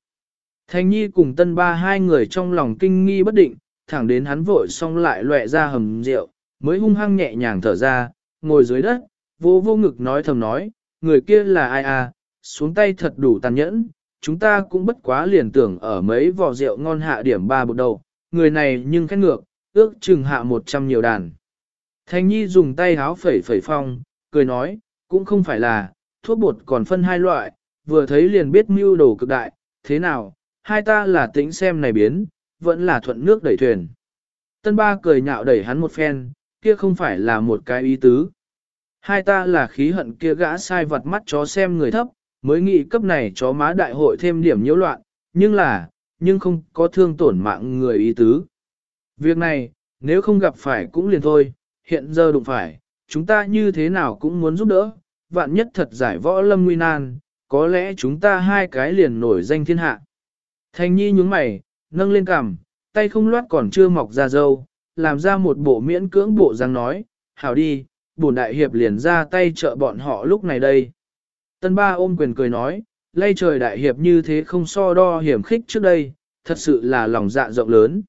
Thanh Nhi cùng tân ba hai người trong lòng kinh nghi bất định, thẳng đến hắn vội xong lại lệ ra hầm rượu, mới hung hăng nhẹ nhàng thở ra, ngồi dưới đất, vô vô ngực nói thầm nói, người kia là ai à, xuống tay thật đủ tàn nhẫn, chúng ta cũng bất quá liền tưởng ở mấy vò rượu ngon hạ điểm ba bột đầu, người này nhưng khét ngược, ước chừng hạ một trăm nhiều đàn. Thanh Nhi dùng tay háo phẩy phẩy phong, cười nói, cũng không phải là, thuốc bột còn phân hai loại, vừa thấy liền biết mưu đồ cực đại, thế nào, hai ta là tính xem này biến, vẫn là thuận nước đẩy thuyền. Tân ba cười nhạo đẩy hắn một phen, kia không phải là một cái ý tứ. Hai ta là khí hận kia gã sai vật mắt chó xem người thấp, mới nghĩ cấp này chó má đại hội thêm điểm nhiễu loạn, nhưng là, nhưng không có thương tổn mạng người ý tứ. Việc này, nếu không gặp phải cũng liền thôi, hiện giờ đụng phải, chúng ta như thế nào cũng muốn giúp đỡ, vạn nhất thật giải võ lâm nguy nan, có lẽ chúng ta hai cái liền nổi danh thiên hạ. Thành nhi nhúng mày, nâng lên cằm, tay không loát còn chưa mọc ra dâu, làm ra một bộ miễn cưỡng bộ răng nói, hảo đi, bổn đại hiệp liền ra tay trợ bọn họ lúc này đây. Tân ba ôm quyền cười nói, lây trời đại hiệp như thế không so đo hiểm khích trước đây, thật sự là lòng dạ rộng lớn.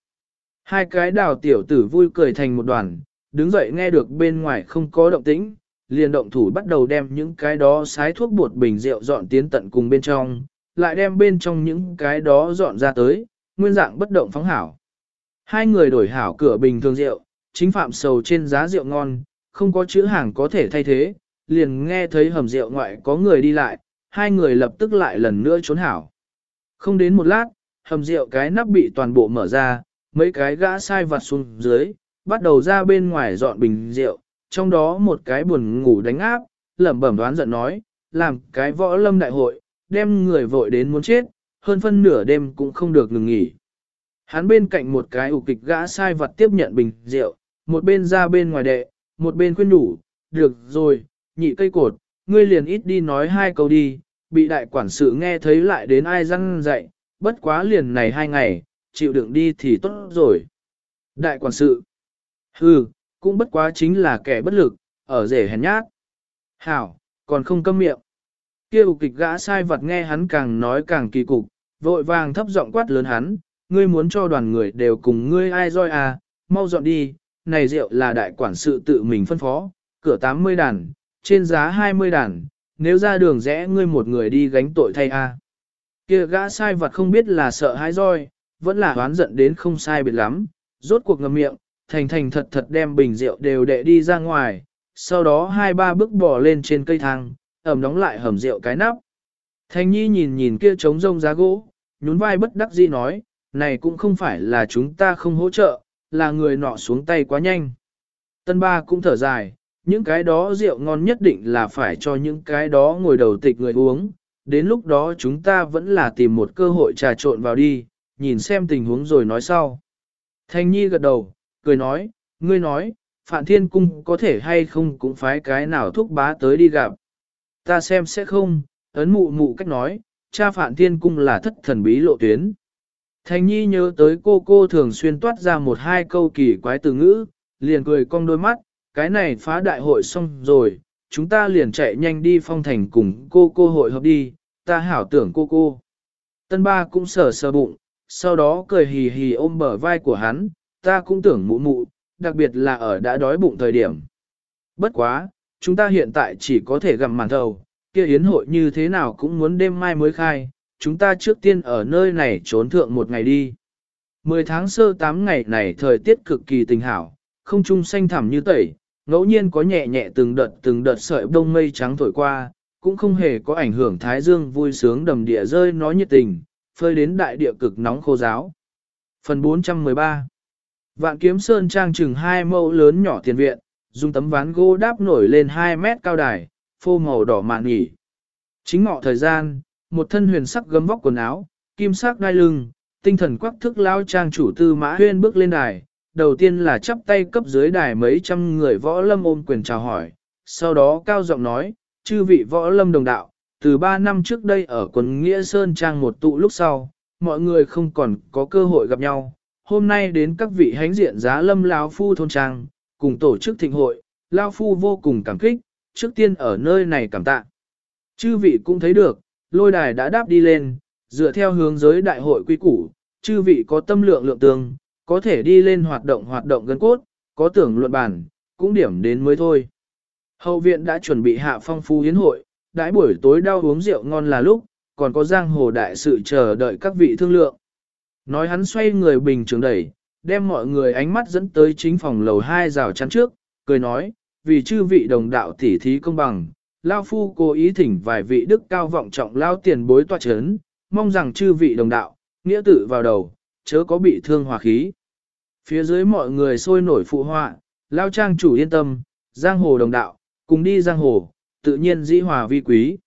Hai cái đào tiểu tử vui cười thành một đoàn, đứng dậy nghe được bên ngoài không có động tĩnh, liền động thủ bắt đầu đem những cái đó sái thuốc bột bình rượu dọn tiến tận cùng bên trong, lại đem bên trong những cái đó dọn ra tới, nguyên dạng bất động phóng hảo. Hai người đổi hảo cửa bình thường rượu, chính phạm sầu trên giá rượu ngon, không có chữ hàng có thể thay thế, liền nghe thấy hầm rượu ngoại có người đi lại, hai người lập tức lại lần nữa trốn hảo. Không đến một lát, hầm rượu cái nắp bị toàn bộ mở ra, mấy cái gã sai vặt xuống dưới, bắt đầu ra bên ngoài dọn bình rượu, trong đó một cái buồn ngủ đánh áp, lẩm bẩm đoán giận nói, làm cái võ lâm đại hội, đem người vội đến muốn chết, hơn phân nửa đêm cũng không được ngừng nghỉ. Hắn bên cạnh một cái ủ kịch gã sai vật tiếp nhận bình rượu, một bên ra bên ngoài đệ, một bên khuyên đủ, được rồi, nhị cây cột, ngươi liền ít đi nói hai câu đi, bị đại quản sự nghe thấy lại đến ai răng dạy, bất quá liền này hai ngày, chịu đựng đi thì tốt rồi. Đại quản sự, hừ, cũng bất quá chính là kẻ bất lực, ở rể hèn nhát. Hảo, còn không câm miệng. Kia ục kịch gã sai vật nghe hắn càng nói càng kỳ cục, vội vàng thấp giọng quát lớn hắn, ngươi muốn cho đoàn người đều cùng ngươi ai roi à, mau dọn đi, này rượu là đại quản sự tự mình phân phó, cửa 80 đàn, trên giá 20 đàn, nếu ra đường rẽ ngươi một người đi gánh tội thay a. À. Kia gã sai vật không biết là sợ hãi roi, vẫn là oán giận đến không sai biệt lắm, rốt cuộc ngậm miệng, thành thành thật thật đem bình rượu đều đệ đi ra ngoài, sau đó hai ba bước bỏ lên trên cây thang, ẩm đóng lại hầm rượu cái nắp. Thành nhi nhìn nhìn kia trống rông giá gỗ, nhún vai bất đắc dĩ nói, này cũng không phải là chúng ta không hỗ trợ, là người nọ xuống tay quá nhanh. Tân ba cũng thở dài, những cái đó rượu ngon nhất định là phải cho những cái đó ngồi đầu tịch người uống, đến lúc đó chúng ta vẫn là tìm một cơ hội trà trộn vào đi, nhìn xem tình huống rồi nói sau. Thanh Nhi gật đầu, cười nói, ngươi nói, Phạn Thiên Cung có thể hay không cũng phái cái nào thúc bá tới đi gặp. Ta xem sẽ không, ấn mụ mụ cách nói, cha Phạn Thiên Cung là thất thần bí lộ tuyến. Thành Nhi nhớ tới cô cô thường xuyên toát ra một hai câu kỳ quái từ ngữ, liền cười cong đôi mắt, cái này phá đại hội xong rồi, chúng ta liền chạy nhanh đi phong thành cùng cô cô hội hợp đi, ta hảo tưởng cô cô. Tân ba cũng sờ sờ bụng, sau đó cười hì hì ôm bờ vai của hắn, ta cũng tưởng mụ mụ, đặc biệt là ở đã đói bụng thời điểm. Bất quá, chúng ta hiện tại chỉ có thể gặm màn thầu, kia yến hội như thế nào cũng muốn đêm mai mới khai, chúng ta trước tiên ở nơi này trốn thượng một ngày đi. Mười tháng sơ tám ngày này thời tiết cực kỳ tình hảo, không trung xanh thẳm như tẩy, ngẫu nhiên có nhẹ nhẹ từng đợt từng đợt sợi bông mây trắng thổi qua, cũng không hề có ảnh hưởng thái dương vui sướng đầm địa rơi nói nhiệt tình, phơi đến đại địa cực nóng khô giáo. Phần 413 Vạn kiếm sơn trang chừng hai mẫu lớn nhỏ tiền viện, dùng tấm ván gỗ đáp nổi lên 2 mét cao đài, phô màu đỏ mạn nghỉ. Chính ngọ thời gian, một thân huyền sắc gấm vóc quần áo, kim sắc đai lưng, tinh thần quắc thức lao trang chủ tư mã huyên bước lên đài. Đầu tiên là chắp tay cấp dưới đài mấy trăm người võ lâm ôm quyền chào hỏi, sau đó cao giọng nói, chư vị võ lâm đồng đạo, từ 3 năm trước đây ở quần Nghĩa Sơn Trang một tụ lúc sau, mọi người không còn có cơ hội gặp nhau. Hôm nay đến các vị hánh diện giá lâm lão phu thôn trang, cùng tổ chức thịnh hội, lão phu vô cùng cảm kích, trước tiên ở nơi này cảm tạ. Chư vị cũng thấy được, lôi đài đã đáp đi lên, dựa theo hướng giới đại hội quy củ, chư vị có tâm lượng lượng tương, có thể đi lên hoạt động hoạt động gân cốt, có tưởng luận bản, cũng điểm đến mới thôi. Hậu viện đã chuẩn bị hạ phong phú hiến hội, đãi buổi tối đau uống rượu ngon là lúc, còn có giang hồ đại sự chờ đợi các vị thương lượng. Nói hắn xoay người bình trường đẩy, đem mọi người ánh mắt dẫn tới chính phòng lầu hai rào chắn trước, cười nói, vì chư vị đồng đạo tỉ thí công bằng, Lao Phu cố ý thỉnh vài vị đức cao vọng trọng Lao tiền bối tòa chấn, mong rằng chư vị đồng đạo, nghĩa tử vào đầu, chớ có bị thương hòa khí. Phía dưới mọi người sôi nổi phụ họa, Lao Trang chủ yên tâm, giang hồ đồng đạo, cùng đi giang hồ, tự nhiên dĩ hòa vi quý.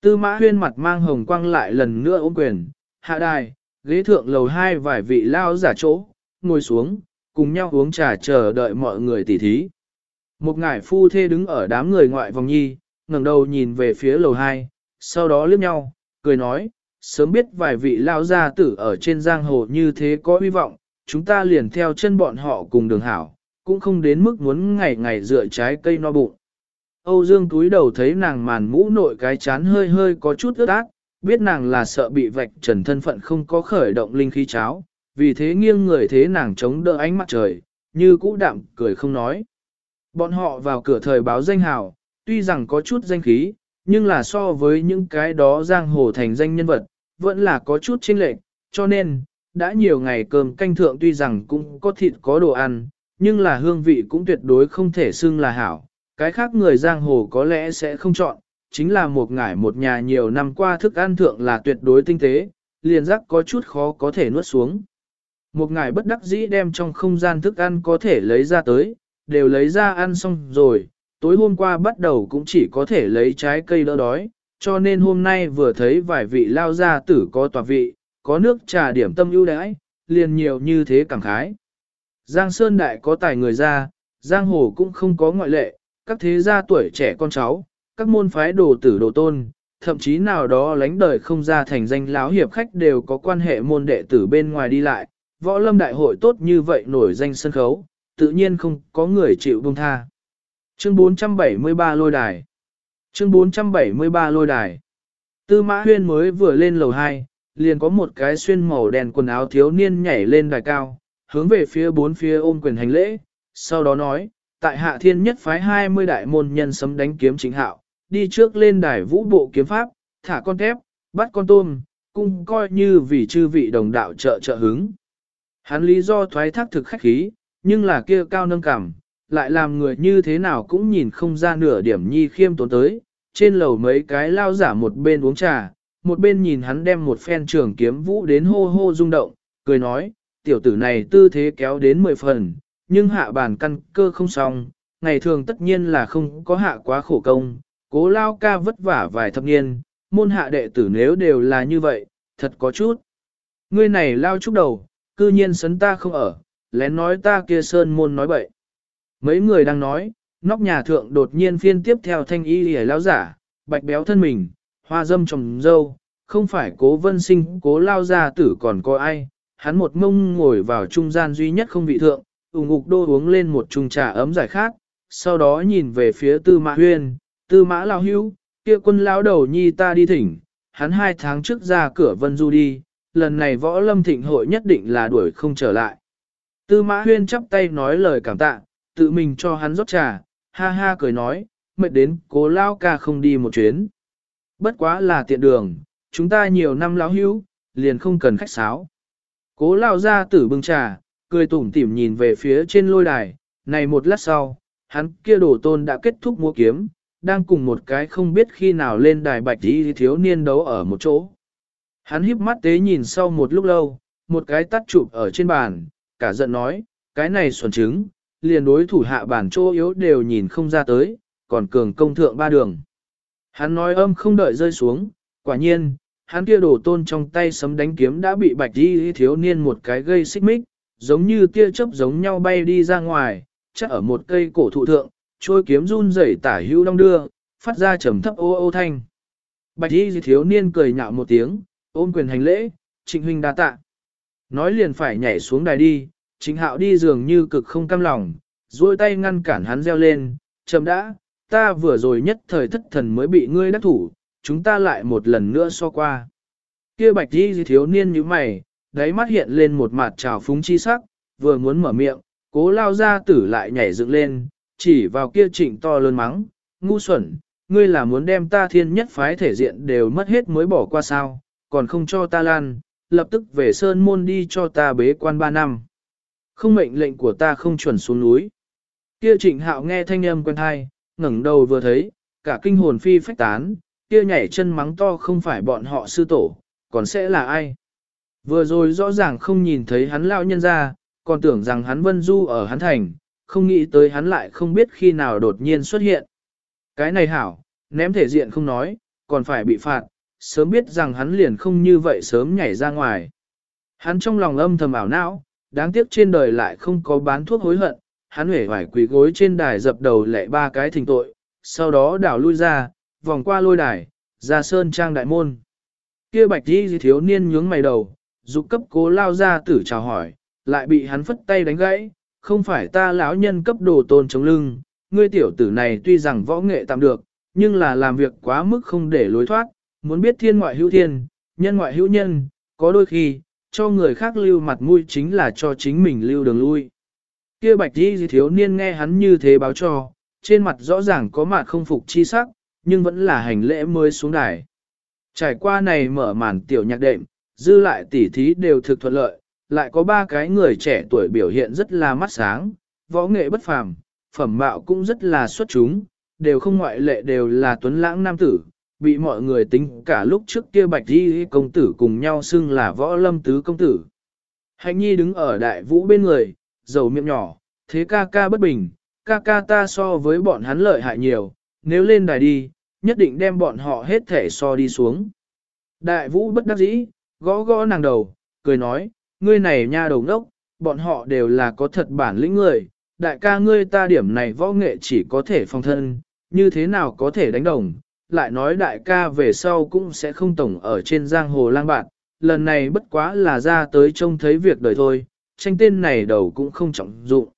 Tư mã huyên mặt mang hồng quang lại lần nữa ôm quyền, hạ đài, ghế thượng lầu hai vài vị lao giả chỗ, ngồi xuống, cùng nhau uống trà chờ đợi mọi người tỉ thí. Một ngải phu thê đứng ở đám người ngoại vòng nhi, ngẩng đầu nhìn về phía lầu hai, sau đó liếc nhau, cười nói, sớm biết vài vị lao gia tử ở trên giang hồ như thế có hy vọng, chúng ta liền theo chân bọn họ cùng đường hảo, cũng không đến mức muốn ngày ngày dựa trái cây no bụng. Âu Dương túi đầu thấy nàng màn mũ nội cái chán hơi hơi có chút ướt át, biết nàng là sợ bị vạch trần thân phận không có khởi động linh khí cháo, vì thế nghiêng người thế nàng chống đỡ ánh mặt trời, như cũ đạm cười không nói. Bọn họ vào cửa thời báo danh hào, tuy rằng có chút danh khí, nhưng là so với những cái đó giang hồ thành danh nhân vật, vẫn là có chút chênh lệch, cho nên, đã nhiều ngày cơm canh thượng tuy rằng cũng có thịt có đồ ăn, nhưng là hương vị cũng tuyệt đối không thể xưng là hảo, cái khác người giang hồ có lẽ sẽ không chọn, chính là một ngải một nhà nhiều năm qua thức ăn thượng là tuyệt đối tinh tế, liền rắc có chút khó có thể nuốt xuống. Một ngải bất đắc dĩ đem trong không gian thức ăn có thể lấy ra tới, đều lấy ra ăn xong rồi, tối hôm qua bắt đầu cũng chỉ có thể lấy trái cây đỡ đói, cho nên hôm nay vừa thấy vài vị lao gia tử có tòa vị, có nước trà điểm tâm ưu đãi, liền nhiều như thế cảm khái. Giang Sơn Đại có tài người ra, Giang Hồ cũng không có ngoại lệ, các thế gia tuổi trẻ con cháu, các môn phái đồ tử đồ tôn, thậm chí nào đó lánh đời không ra thành danh láo hiệp khách đều có quan hệ môn đệ tử bên ngoài đi lại, võ lâm đại hội tốt như vậy nổi danh sân khấu, tự nhiên không có người chịu buông tha. Chương 473 lôi đài. Chương 473 lôi đài. Tư mã huyên mới vừa lên lầu 2, liền có một cái xuyên màu đèn quần áo thiếu niên nhảy lên đài cao, hướng về phía bốn phía ôm quyền hành lễ, sau đó nói, tại hạ thiên nhất phái 20 đại môn nhân sấm đánh kiếm chính hạo, đi trước lên đài vũ bộ kiếm pháp, thả con thép, bắt con tôm, cũng coi như vì chư vị đồng đạo trợ trợ hứng. Hắn lý do thoái thác thực khách khí, nhưng là kia cao nâng cảm, lại làm người như thế nào cũng nhìn không ra nửa điểm nhi khiêm tốn tới, trên lầu mấy cái lao giả một bên uống trà, một bên nhìn hắn đem một phen trường kiếm vũ đến hô hô rung động, cười nói, tiểu tử này tư thế kéo đến mười phần, nhưng hạ bản căn cơ không xong, ngày thường tất nhiên là không có hạ quá khổ công, cố lao ca vất vả vài thập niên, môn hạ đệ tử nếu đều là như vậy, thật có chút. Ngươi này lao chúc đầu, cư nhiên sấn ta không ở, lén nói ta kia sơn môn nói bậy. Mấy người đang nói, nóc nhà thượng đột nhiên phiên tiếp theo thanh y lìa lao giả, bạch béo thân mình, hoa dâm trồng dâu, không phải cố vân sinh cố lao gia tử còn có ai, hắn một mông ngồi vào trung gian duy nhất không vị thượng, ủng ngục đô uống lên một chung trà ấm giải khát, sau đó nhìn về phía tư mã huyên, tư mã lao Hưu kia quân lao đầu nhi ta đi thỉnh, hắn hai tháng trước ra cửa vân du đi, lần này võ lâm thịnh hội nhất định là đuổi không trở lại. Tư mã huyên chắp tay nói lời cảm tạ, tự mình cho hắn rót trà, ha ha cười nói, mệt đến cố lao ca không đi một chuyến. Bất quá là tiện đường, chúng ta nhiều năm lão hữu, liền không cần khách sáo. Cố lao ra tử bưng trà, cười tủm tỉm nhìn về phía trên lôi đài, này một lát sau, hắn kia đổ tôn đã kết thúc mua kiếm, đang cùng một cái không biết khi nào lên đài bạch đi thiếu niên đấu ở một chỗ. Hắn híp mắt tế nhìn sau một lúc lâu, một cái tắt chụp ở trên bàn, cả giận nói, cái này xuẩn trứng, liền đối thủ hạ bản chỗ yếu đều nhìn không ra tới, còn cường công thượng ba đường. Hắn nói âm không đợi rơi xuống, quả nhiên, hắn kia đổ tôn trong tay sấm đánh kiếm đã bị bạch đi thiếu niên một cái gây xích mích, giống như tia chớp giống nhau bay đi ra ngoài, chắc ở một cây cổ thụ thượng, trôi kiếm run rẩy tả hữu đong đưa, phát ra trầm thấp ô ô thanh. Bạch y thiếu niên cười nhạo một tiếng, ôm quyền hành lễ, trịnh huynh đa tạ. Nói liền phải nhảy xuống đài đi, trịnh hạo đi dường như cực không cam lòng, duỗi tay ngăn cản hắn reo lên, chậm đã, ta vừa rồi nhất thời thất thần mới bị ngươi đắc thủ, chúng ta lại một lần nữa so qua. Kia bạch y thiếu niên như mày, đáy mắt hiện lên một mặt trào phúng chi sắc, vừa muốn mở miệng, cố lao ra tử lại nhảy dựng lên, chỉ vào kia trịnh to lớn mắng, ngu xuẩn, ngươi là muốn đem ta thiên nhất phái thể diện đều mất hết mới bỏ qua sao, còn không cho ta lan, lập tức về sơn môn đi cho ta bế quan ba năm. Không mệnh lệnh của ta không chuẩn xuống núi. Kia trịnh hạo nghe thanh âm quen thai, ngẩng đầu vừa thấy, cả kinh hồn phi phách tán, kia nhảy chân mắng to không phải bọn họ sư tổ, còn sẽ là ai? Vừa rồi rõ ràng không nhìn thấy hắn lão nhân ra, còn tưởng rằng hắn vân du ở hắn thành, không nghĩ tới hắn lại không biết khi nào đột nhiên xuất hiện. Cái này hảo, ném thể diện không nói, còn phải bị phạt, sớm biết rằng hắn liền không như vậy sớm nhảy ra ngoài. Hắn trong lòng âm thầm ảo não, đáng tiếc trên đời lại không có bán thuốc hối hận, hắn hể vải quỳ gối trên đài dập đầu lệ ba cái thình tội, sau đó đảo lui ra, vòng qua lôi đài, ra sơn trang đại môn. Kia bạch đi thiếu niên nhướng mày đầu, dục cấp cố lao ra tử chào hỏi, lại bị hắn phất tay đánh gãy, không phải ta lão nhân cấp đồ tôn chống lưng, ngươi tiểu tử này tuy rằng võ nghệ tạm được, nhưng là làm việc quá mức không để lối thoát, muốn biết thiên ngoại hữu thiên, nhân ngoại hữu nhân, có đôi khi, cho người khác lưu mặt mũi chính là cho chính mình lưu đường lui. Kia bạch đi thiếu niên nghe hắn như thế báo cho, trên mặt rõ ràng có mặt không phục chi sắc, nhưng vẫn là hành lễ mới xuống đài. Trải qua này mở màn tiểu nhạc đệm, dư lại tỉ thí đều thực thuận lợi, lại có ba cái người trẻ tuổi biểu hiện rất là mắt sáng, võ nghệ bất phàm, phẩm mạo cũng rất là xuất chúng, đều không ngoại lệ đều là tuấn lãng nam tử, bị mọi người tính cả lúc trước kia bạch đi công tử cùng nhau xưng là võ lâm tứ công tử. Hạnh nhi đứng ở đại vũ bên người, dầu miệng nhỏ, thế ca ca bất bình, ca ca ta so với bọn hắn lợi hại nhiều, nếu lên đài đi, nhất định đem bọn họ hết thể so đi xuống. Đại vũ bất đắc dĩ, gõ gõ nàng đầu, cười nói, ngươi này nha đầu ngốc, bọn họ đều là có thật bản lĩnh người, đại ca ngươi ta điểm này võ nghệ chỉ có thể phòng thân, như thế nào có thể đánh đồng, lại nói đại ca về sau cũng sẽ không tổng ở trên giang hồ lang bạn, lần này bất quá là ra tới trông thấy việc đời thôi, tranh tên này đầu cũng không trọng dụng.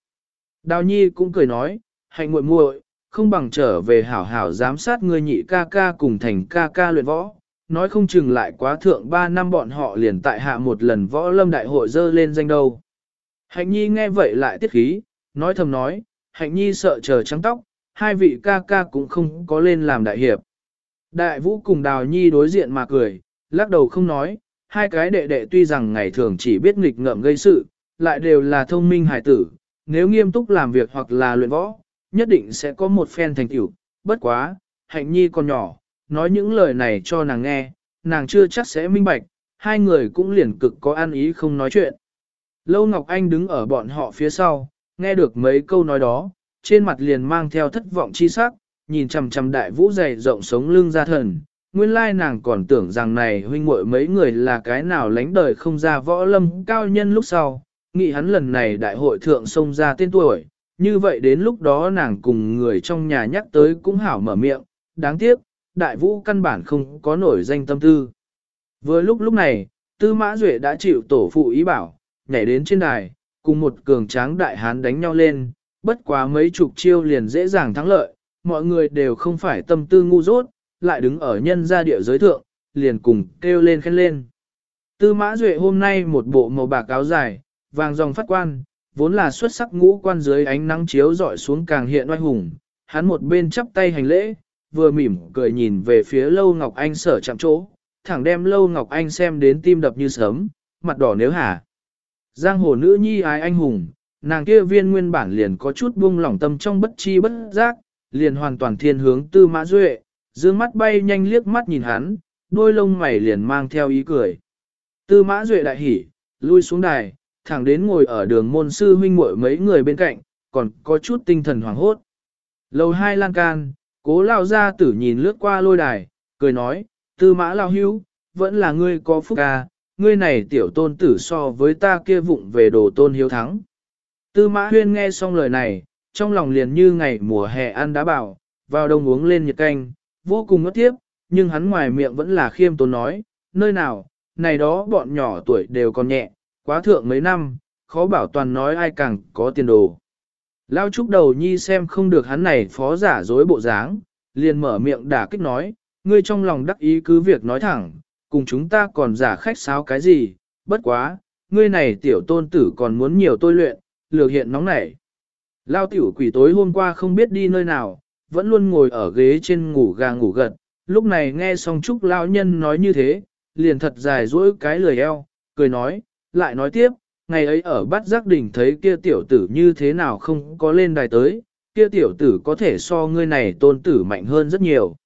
Đào nhi cũng cười nói, hạnh muội muội, không bằng trở về hảo hảo giám sát ngươi nhị ca ca cùng thành ca ca luyện võ, nói không chừng lại quá thượng 3 năm bọn họ liền tại hạ một lần võ lâm đại hội dơ lên danh đâu. Hạnh nhi nghe vậy lại tiết khí, nói thầm nói, hạnh nhi sợ chờ trắng tóc, hai vị ca ca cũng không có lên làm đại hiệp. Đại vũ cùng đào nhi đối diện mà cười, lắc đầu không nói, hai cái đệ đệ tuy rằng ngày thường chỉ biết nghịch ngợm gây sự, lại đều là thông minh hải tử, nếu nghiêm túc làm việc hoặc là luyện võ, nhất định sẽ có một phen thành tựu. bất quá, hạnh nhi còn nhỏ, nói những lời này cho nàng nghe, nàng chưa chắc sẽ minh bạch, hai người cũng liền cực có ăn ý không nói chuyện. Lâu Ngọc Anh đứng ở bọn họ phía sau, nghe được mấy câu nói đó, trên mặt liền mang theo thất vọng chi sắc, nhìn chằm chằm đại vũ dày rộng sống lưng ra thần. Nguyên lai nàng còn tưởng rằng này huynh muội mấy người là cái nào lánh đời không ra võ lâm cao nhân lúc sau, nghĩ hắn lần này đại hội thượng xông ra tên tuổi, như vậy đến lúc đó nàng cùng người trong nhà nhắc tới cũng hảo mở miệng, đáng tiếc, đại vũ căn bản không có nổi danh tâm tư. Vừa lúc lúc này, tư mã duệ đã chịu tổ phụ ý bảo, nhảy đến trên đài, cùng một cường tráng đại hán đánh nhau lên, bất quá mấy chục chiêu liền dễ dàng thắng lợi, mọi người đều không phải tâm tư ngu dốt, lại đứng ở nhân gia địa giới thượng, liền cùng kêu lên khen lên. Tư mã duệ hôm nay một bộ màu bạc áo dài, vàng dòng phát quan, vốn là xuất sắc ngũ quan dưới ánh nắng chiếu dọi xuống càng hiện oai hùng, hắn một bên chắp tay hành lễ, vừa mỉm cười nhìn về phía Lâu Ngọc Anh sở chạm chỗ, thẳng đem Lâu Ngọc Anh xem đến tim đập như sớm, mặt đỏ nếu hả. Giang hồ nữ nhi ái anh hùng, nàng kia viên nguyên bản liền có chút buông lỏng tâm trong bất chi bất giác, liền hoàn toàn thiên hướng tư mã duệ, dương mắt bay nhanh liếc mắt nhìn hắn, đôi lông mày liền mang theo ý cười. Tư mã duệ đại hỉ, lui xuống đài, thẳng đến ngồi ở đường môn sư huynh muội mấy người bên cạnh, còn có chút tinh thần hoảng hốt. Lầu hai lan can, cố lao ra tử nhìn lướt qua lôi đài, cười nói, tư mã lao hữu, vẫn là ngươi có phúc ca, ngươi này tiểu tôn tử so với ta kia vụng về đồ tôn hiếu thắng. Tư mã huyên nghe xong lời này, trong lòng liền như ngày mùa hè ăn đá bảo, vào đông uống lên nhiệt canh, vô cùng ngất tiếp, nhưng hắn ngoài miệng vẫn là khiêm tốn nói, nơi nào, này đó bọn nhỏ tuổi đều còn nhẹ, quá thượng mấy năm, khó bảo toàn nói ai càng có tiền đồ. Lao trúc đầu nhi xem không được hắn này phó giả dối bộ dáng, liền mở miệng đả kích nói, ngươi trong lòng đắc ý cứ việc nói thẳng, cùng chúng ta còn giả khách sáo cái gì, bất quá, ngươi này tiểu tôn tử còn muốn nhiều tôi luyện, lược hiện nóng nảy. Lao tiểu quỷ tối hôm qua không biết đi nơi nào, vẫn luôn ngồi ở ghế trên ngủ gà ngủ gật, lúc này nghe xong Trúc Lao Nhân nói như thế, liền thật dài dỗi cái lười eo, cười nói, lại nói tiếp, ngày ấy ở bát giác đỉnh thấy kia tiểu tử như thế nào không có lên đài tới, kia tiểu tử có thể so ngươi này tôn tử mạnh hơn rất nhiều.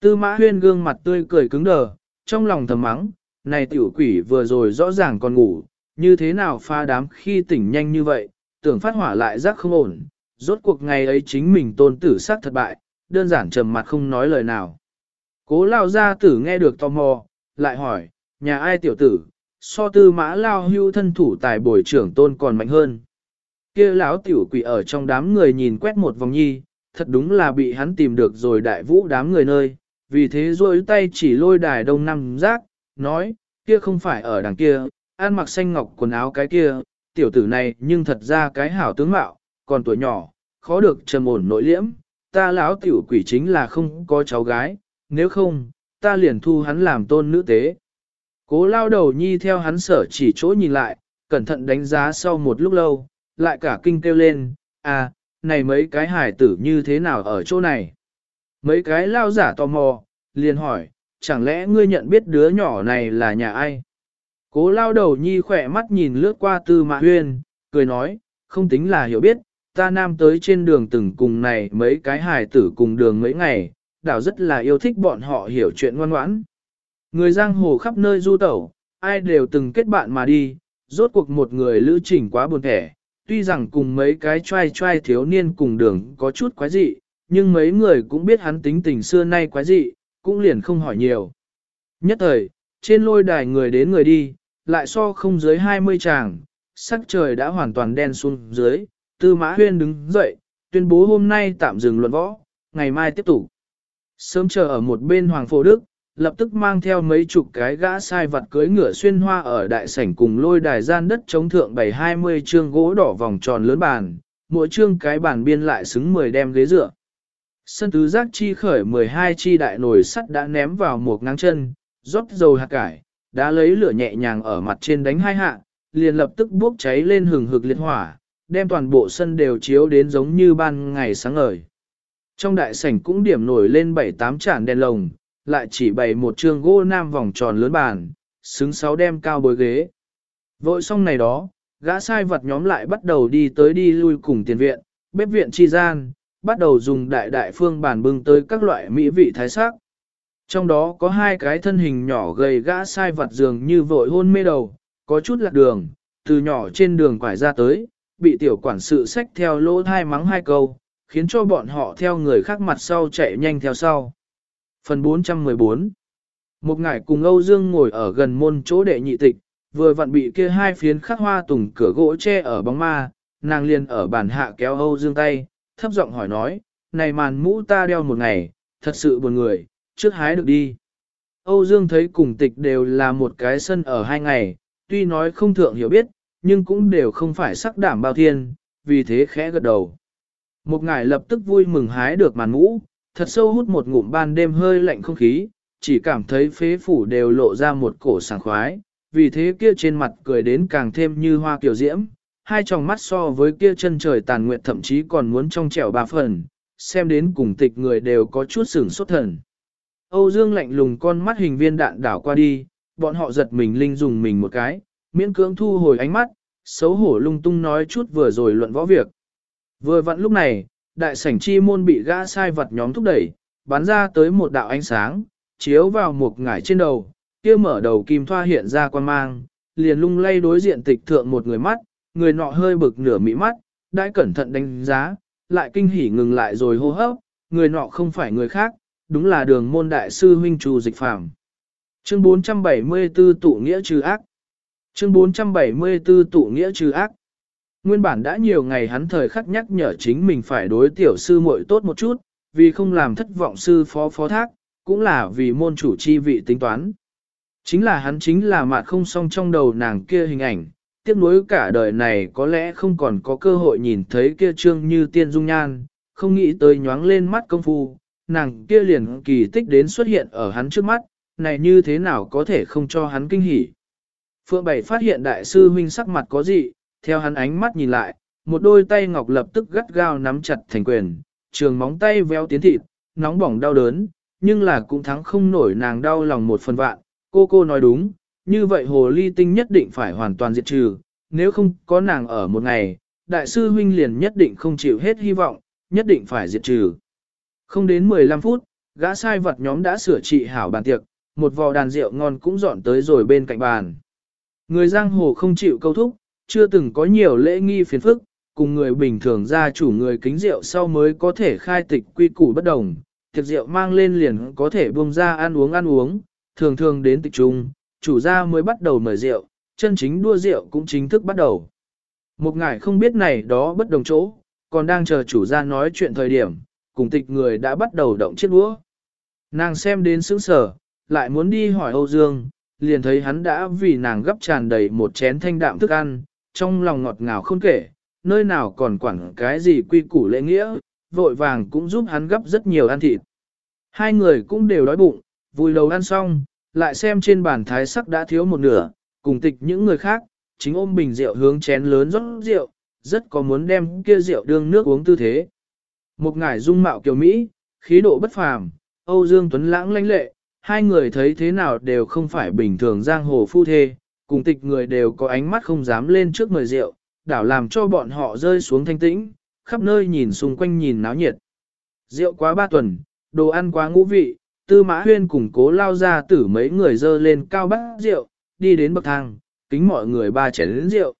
Tư mã huyên gương mặt tươi cười cứng đờ, trong lòng thầm mắng, này tiểu quỷ vừa rồi rõ ràng còn ngủ, như thế nào pha đám khi tỉnh nhanh như vậy, tưởng phát hỏa lại giác không ổn, rốt cuộc ngày ấy chính mình tôn tử sát thật bại, đơn giản trầm mặt không nói lời nào. Cố lao gia tử nghe được tò mò, lại hỏi, nhà ai tiểu tử, so tư mã lao hưu thân thủ tài bồi trưởng tôn còn mạnh hơn. kia lão tiểu quỷ ở trong đám người nhìn quét một vòng nhi, thật đúng là bị hắn tìm được rồi đại vũ đám người nơi, vì thế rôi tay chỉ lôi đài đông năm giác, nói, kia không phải ở đằng kia, ăn mặc xanh ngọc quần áo cái kia, tiểu tử này nhưng thật ra cái hảo tướng mạo, còn tuổi nhỏ, khó được trầm ổn nội liễm, ta lão tiểu quỷ chính là không có cháu gái, nếu không, ta liền thu hắn làm tôn nữ tế. Cố lao đầu nhi theo hắn sở chỉ chỗ nhìn lại, cẩn thận đánh giá sau một lúc lâu, lại cả kinh kêu lên, à, này mấy cái hải tử như thế nào ở chỗ này? Mấy cái lao giả tò mò, liền hỏi, chẳng lẽ ngươi nhận biết đứa nhỏ này là nhà ai? Cố lao đầu nhi khỏe mắt nhìn lướt qua tư mạ huyên, cười nói, không tính là hiểu biết, ta nam tới trên đường từng cùng này mấy cái hài tử cùng đường mấy ngày, đảo rất là yêu thích bọn họ hiểu chuyện ngoan ngoãn. Người giang hồ khắp nơi du tẩu, ai đều từng kết bạn mà đi, rốt cuộc một người lữ trình quá buồn thẻ, tuy rằng cùng mấy cái trai trai thiếu niên cùng đường có chút quái dị, nhưng mấy người cũng biết hắn tính tình xưa nay quái dị, cũng liền không hỏi nhiều. Nhất thời, trên lôi đài người đến người đi, lại so không dưới 20 chàng, sắc trời đã hoàn toàn đen xuống dưới, tư mã huyên đứng dậy, tuyên bố hôm nay tạm dừng luận võ, ngày mai tiếp tục. Sớm chờ ở một bên Hoàng Phổ Đức, lập tức mang theo mấy chục cái gã sai vặt cưới ngựa xuyên hoa ở đại sảnh cùng lôi đài gian đất chống thượng bảy hai mươi chương gỗ đỏ vòng tròn lớn bàn, mỗi chương cái bàn biên lại xứng 10 đem ghế dựa. Sân tứ giác chi khởi 12 chi đại nồi sắt đã ném vào một ngang chân, rót dầu hạt cải, đã lấy lửa nhẹ nhàng ở mặt trên đánh hai hạ, liền lập tức bốc cháy lên hừng hực liệt hỏa, đem toàn bộ sân đều chiếu đến giống như ban ngày sáng ngời. Trong đại sảnh cũng điểm nổi lên bảy tám chản đèn lồng, lại chỉ bày một trường gỗ nam vòng tròn lớn bàn, xứng sáu đem cao bối ghế. Vội xong này đó, gã sai vật nhóm lại bắt đầu đi tới đi lui cùng tiền viện, bếp viện chi gian, bắt đầu dùng đại đại phương bàn bưng tới các loại mỹ vị thái sắc. Trong đó có hai cái thân hình nhỏ gầy gã sai vật dường như vội hôn mê đầu, có chút lạc đường, từ nhỏ trên đường quải ra tới, bị tiểu quản sự xách theo lỗ thai mắng hai câu, khiến cho bọn họ theo người khác mặt sau chạy nhanh theo sau. Phần 414 Một ngải cùng Âu Dương ngồi ở gần môn chỗ đệ nhị tịch, vừa vặn bị kia hai phiến khắc hoa tùng cửa gỗ che ở bóng ma, nàng liền ở bàn hạ kéo Âu Dương tay, thấp giọng hỏi nói, này màn mũ ta đeo một ngày, thật sự buồn người, trước hái được đi. Âu Dương thấy cùng tịch đều là một cái sân ở hai ngày, tuy nói không thượng hiểu biết, nhưng cũng đều không phải sắc đảm bao thiên, vì thế khẽ gật đầu. Một ngải lập tức vui mừng hái được màn mũ, thật sâu hút một ngụm ban đêm hơi lạnh không khí, chỉ cảm thấy phế phủ đều lộ ra một cổ sảng khoái, vì thế kia trên mặt cười đến càng thêm như hoa kiểu diễm, hai tròng mắt so với kia chân trời tàn nguyện thậm chí còn muốn trong trẻo ba phần, xem đến cùng tịch người đều có chút sửng sốt thần. Âu Dương lạnh lùng con mắt hình viên đạn đảo qua đi, bọn họ giật mình linh dùng mình một cái, miễn cưỡng thu hồi ánh mắt, xấu hổ lung tung nói chút vừa rồi luận võ việc. Vừa vặn lúc này, đại sảnh chi môn bị gã sai vật nhóm thúc đẩy, bắn ra tới một đạo ánh sáng, chiếu vào một ngải trên đầu, kia mở đầu kim thoa hiện ra quan mang, liền lung lay đối diện tịch thượng một người mắt, người nọ hơi bực nửa mỹ mắt, đã cẩn thận đánh giá, lại kinh hỉ ngừng lại rồi hô hấp, người nọ không phải người khác, đúng là đường môn đại sư huynh trù dịch phạm. Chương 474 tụ nghĩa trừ ác. Chương 474 tụ nghĩa trừ ác. Nguyên bản đã nhiều ngày hắn thời khắc nhắc nhở chính mình phải đối tiểu sư muội tốt một chút, vì không làm thất vọng sư phó phó thác, cũng là vì môn chủ chi vị tính toán. Chính là hắn chính là mạt không song trong đầu nàng kia hình ảnh, tiếc nuối cả đời này có lẽ không còn có cơ hội nhìn thấy kia trương như tiên dung nhan, không nghĩ tới nhoáng lên mắt công phu, nàng kia liền kỳ tích đến xuất hiện ở hắn trước mắt, này như thế nào có thể không cho hắn kinh hỉ. Phượng Bảy phát hiện đại sư huynh sắc mặt có gì, theo hắn ánh mắt nhìn lại, một đôi tay ngọc lập tức gắt gao nắm chặt thành quyền, trường móng tay véo tiến thịt, nóng bỏng đau đớn, nhưng là cũng thắng không nổi nàng đau lòng một phần vạn. Cô cô nói đúng, như vậy hồ ly tinh nhất định phải hoàn toàn diệt trừ, nếu không có nàng ở một ngày, đại sư huynh liền nhất định không chịu hết hy vọng, nhất định phải diệt trừ. Không đến 15 phút, gã sai vật nhóm đã sửa trị hảo bàn tiệc, một vò đàn rượu ngon cũng dọn tới rồi bên cạnh bàn. Người giang hồ không chịu câu thúc, chưa từng có nhiều lễ nghi phiền phức, cùng người bình thường ra chủ người kính rượu sau mới có thể khai tịch quy củ bất đồng, tiệc rượu mang lên liền có thể buông ra ăn uống ăn uống, thường thường đến tịch trung, chủ gia mới bắt đầu mời rượu, chân chính đua rượu cũng chính thức bắt đầu. Một ngài không biết này đó bất đồng chỗ, còn đang chờ chủ gia nói chuyện thời điểm, cùng tịch người đã bắt đầu động chiếc đũa. Nàng xem đến sững sở, lại muốn đi hỏi Âu Dương, liền thấy hắn đã vì nàng gấp tràn đầy một chén thanh đạm thức ăn, trong lòng ngọt ngào không kể, nơi nào còn quản cái gì quy củ lễ nghĩa, vội vàng cũng giúp hắn gấp rất nhiều ăn thịt. Hai người cũng đều đói bụng, vui đầu ăn xong, lại xem trên bàn thái sắc đã thiếu một nửa, cùng tịch những người khác, chính ôm bình rượu hướng chén lớn rót rượu, rất có muốn đem kia rượu đương nước uống tư thế. Một ngải dung mạo kiều Mỹ, khí độ bất phàm, Âu Dương Tuấn lãng lãnh lệ, hai người thấy thế nào đều không phải bình thường giang hồ phu thê, cùng tịch người đều có ánh mắt không dám lên trước mời rượu, đảo làm cho bọn họ rơi xuống thanh tĩnh, khắp nơi nhìn xung quanh nhìn náo nhiệt. Rượu quá ba tuần, đồ ăn quá ngũ vị, tư mã huyên cùng cố lao ra tử mấy người dơ lên cao bát rượu, đi đến bậc thang, kính mọi người ba chén đến rượu.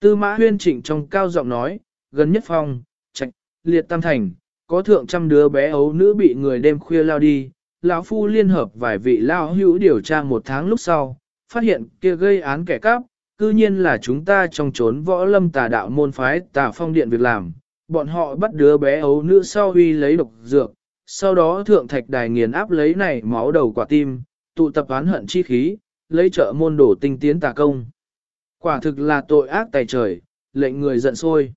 Tư mã huyên trịnh trong cao giọng nói, gần nhất phong, trạch, liệt tam thành, có thượng trăm đứa bé ấu nữ bị người đêm khuya lao đi, lão phu liên hợp vài vị lao hữu điều tra một tháng lúc sau, phát hiện kia gây án kẻ cắp, cư nhiên là chúng ta trong trốn võ lâm tà đạo môn phái tà phong điện việc làm, bọn họ bắt đứa bé ấu nữ sau huy lấy độc dược, sau đó thượng thạch đài nghiền áp lấy này máu đầu quả tim, tụ tập oán hận chi khí, lấy trợ môn đổ tinh tiến tà công. Quả thực là tội ác tài trời, lệnh người giận sôi.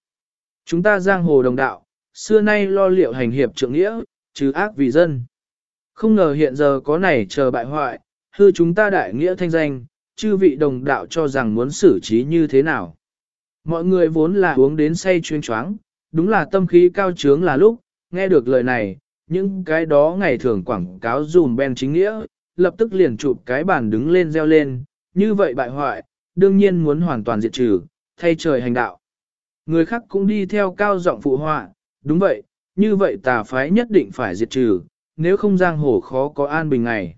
Chúng ta giang hồ đồng đạo, xưa nay lo liệu hành hiệp trượng nghĩa, trừ ác vì dân. Không ngờ hiện giờ có này chờ bại hoại, hư chúng ta đại nghĩa thanh danh, chư vị đồng đạo cho rằng muốn xử trí như thế nào. Mọi người vốn là uống đến say chuyên choáng, đúng là tâm khí cao trướng là lúc, nghe được lời này, những cái đó ngày thường quảng cáo dùm ben chính nghĩa, lập tức liền chụp cái bàn đứng lên reo lên, như vậy bại hoại, đương nhiên muốn hoàn toàn diệt trừ, thay trời hành đạo. Người khác cũng đi theo cao giọng phụ họa, đúng vậy, như vậy tà phái nhất định phải diệt trừ, nếu không giang hồ khó có an bình ngày.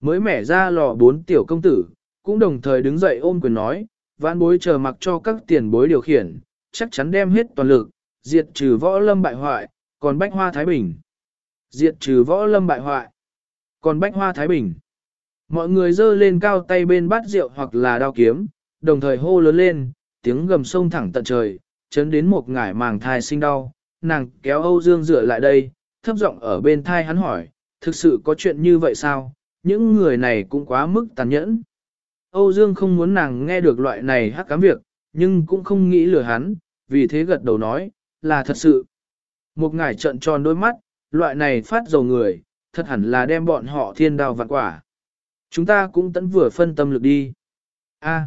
Mới mẻ ra lò bốn tiểu công tử, cũng đồng thời đứng dậy ôm quyền nói, vãn bối chờ mặc cho các tiền bối điều khiển, chắc chắn đem hết toàn lực, diệt trừ võ lâm bại hoại, còn bách hoa Thái Bình. Diệt trừ võ lâm bại hoại, còn bách hoa Thái Bình. Mọi người dơ lên cao tay bên bát rượu hoặc là đao kiếm, đồng thời hô lớn lên, tiếng gầm sông thẳng tận trời, chấn đến một ngải màng thai sinh đau, nàng kéo Âu Dương dựa lại đây, thấp giọng ở bên thai hắn hỏi, thực sự có chuyện như vậy sao, những người này cũng quá mức tàn nhẫn. Âu Dương không muốn nàng nghe được loại này hắc cám việc, nhưng cũng không nghĩ lừa hắn, vì thế gật đầu nói, là thật sự. Một ngải trận tròn đôi mắt, loại này phát dầu người, thật hẳn là đem bọn họ thiên đào vạn quả. Chúng ta cũng tận vừa phân tâm lực đi. A,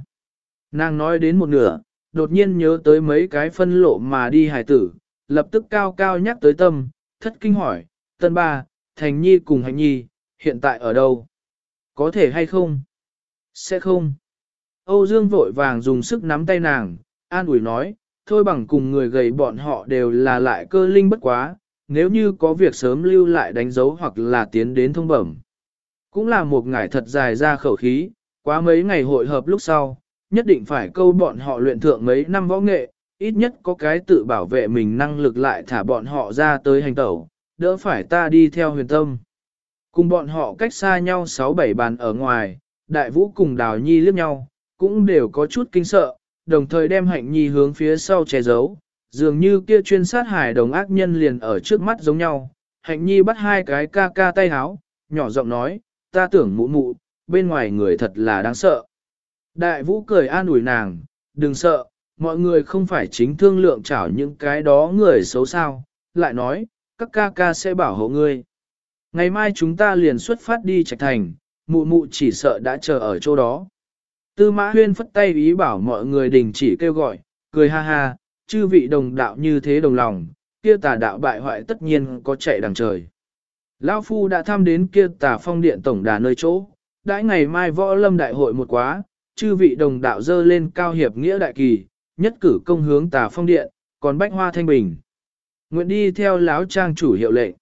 nàng nói đến một nửa, đột nhiên nhớ tới mấy cái phân lộ mà đi hải tử, lập tức cao cao nhắc tới tâm, thất kinh hỏi, tân ba, thành nhi cùng hạnh nhi, hiện tại ở đâu? Có thể hay không? Sẽ không. Âu Dương vội vàng dùng sức nắm tay nàng, an ủi nói, thôi bằng cùng người gầy bọn họ đều là lại cơ linh bất quá, nếu như có việc sớm lưu lại đánh dấu hoặc là tiến đến thông bẩm. Cũng là một ngày thật dài ra khẩu khí, quá mấy ngày hội hợp lúc sau, nhất định phải câu bọn họ luyện thượng mấy năm võ nghệ, ít nhất có cái tự bảo vệ mình năng lực lại thả bọn họ ra tới hành tẩu, đỡ phải ta đi theo huyền tâm. Cùng bọn họ cách xa nhau 6-7 bàn ở ngoài, đại vũ cùng đào nhi liếc nhau, cũng đều có chút kinh sợ, đồng thời đem hạnh nhi hướng phía sau che giấu, dường như kia chuyên sát hải đồng ác nhân liền ở trước mắt giống nhau. Hạnh nhi bắt hai cái ca ca tay háo, nhỏ giọng nói, ta tưởng mụ mụ, bên ngoài người thật là đáng sợ. Đại vũ cười an ủi nàng, đừng sợ, mọi người không phải chính thương lượng chảo những cái đó người xấu sao, lại nói, các ca ca sẽ bảo hộ ngươi. Ngày mai chúng ta liền xuất phát đi trạch thành, mụ mụ chỉ sợ đã chờ ở chỗ đó. Tư mã huyên phất tay ý bảo mọi người đình chỉ kêu gọi, cười ha ha, chư vị đồng đạo như thế đồng lòng, kia tà đạo bại hoại tất nhiên có chạy đằng trời. Lão Phu đã thăm đến kia tà phong điện tổng đà nơi chỗ, đãi ngày mai võ lâm đại hội một quá, chư vị đồng đạo dơ lên cao hiệp nghĩa đại kỳ, nhất cử công hướng tà phong điện, còn bách hoa thanh bình. Nguyện đi theo lão trang chủ hiệu lệnh.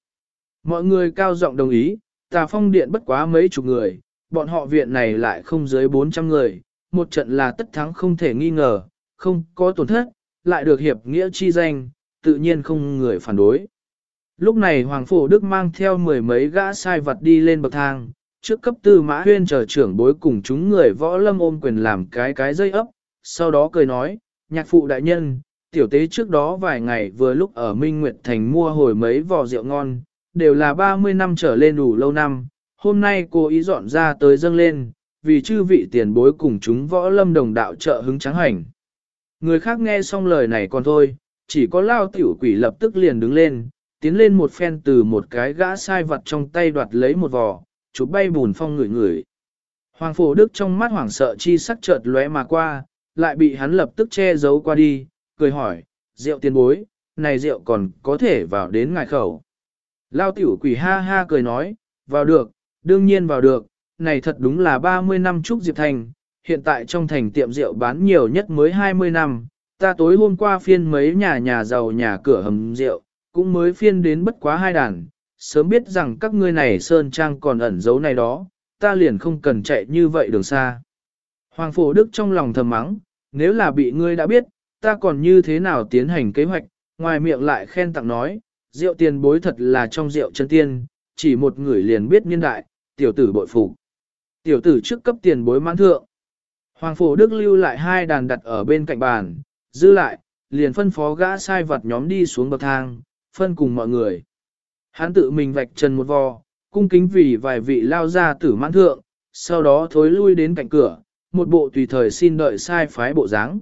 Mọi người cao giọng đồng ý, tà phong điện bất quá mấy chục người, bọn họ viện này lại không dưới 400 người, một trận là tất thắng không thể nghi ngờ, không có tổn thất, lại được hiệp nghĩa chi danh, tự nhiên không người phản đối. Lúc này Hoàng Phổ Đức mang theo mười mấy gã sai vật đi lên bậc thang, trước cấp tư mã huyên chờ trưởng bối cùng chúng người võ lâm ôm quyền làm cái cái dây ấp, sau đó cười nói, nhạc phụ đại nhân, tiểu tế trước đó vài ngày vừa lúc ở Minh Nguyệt Thành mua hồi mấy vò rượu ngon, đều là 30 năm trở lên đủ lâu năm, hôm nay cô ý dọn ra tới dâng lên, vì chư vị tiền bối cùng chúng võ lâm đồng đạo trợ hứng trắng hành. Người khác nghe xong lời này còn thôi, chỉ có lao tiểu quỷ lập tức liền đứng lên, tiến lên một phen từ một cái gã sai vật trong tay đoạt lấy một vò, chụp bay bùn phong người người. Hoàng phổ đức trong mắt hoảng sợ chi sắc chợt lóe mà qua, lại bị hắn lập tức che giấu qua đi, cười hỏi, rượu tiền bối, này rượu còn có thể vào đến ngài khẩu. Lao tiểu quỷ ha ha cười nói, vào được, đương nhiên vào được, này thật đúng là 30 năm Trúc Diệp Thành, hiện tại trong thành tiệm rượu bán nhiều nhất mới 20 năm, ta tối hôm qua phiên mấy nhà nhà giàu nhà cửa hầm rượu, cũng mới phiên đến bất quá hai đàn, sớm biết rằng các ngươi này Sơn Trang còn ẩn giấu này đó, ta liền không cần chạy như vậy đường xa. Hoàng Phổ Đức trong lòng thầm mắng, nếu là bị ngươi đã biết, ta còn như thế nào tiến hành kế hoạch, ngoài miệng lại khen tặng nói, rượu tiền bối thật là trong rượu chân tiên, chỉ một người liền biết niên đại, tiểu tử bội phục. Tiểu tử trước cấp tiền bối mãn thượng. Hoàng Phổ Đức lưu lại hai đàn đặt ở bên cạnh bàn, dư lại, liền phân phó gã sai vật nhóm đi xuống bậc thang, phân cùng mọi người. Hắn tự mình vạch trần một vò, cung kính vì vài vị lao ra tử mãn thượng, sau đó thối lui đến cạnh cửa, một bộ tùy thời xin đợi sai phái bộ dáng.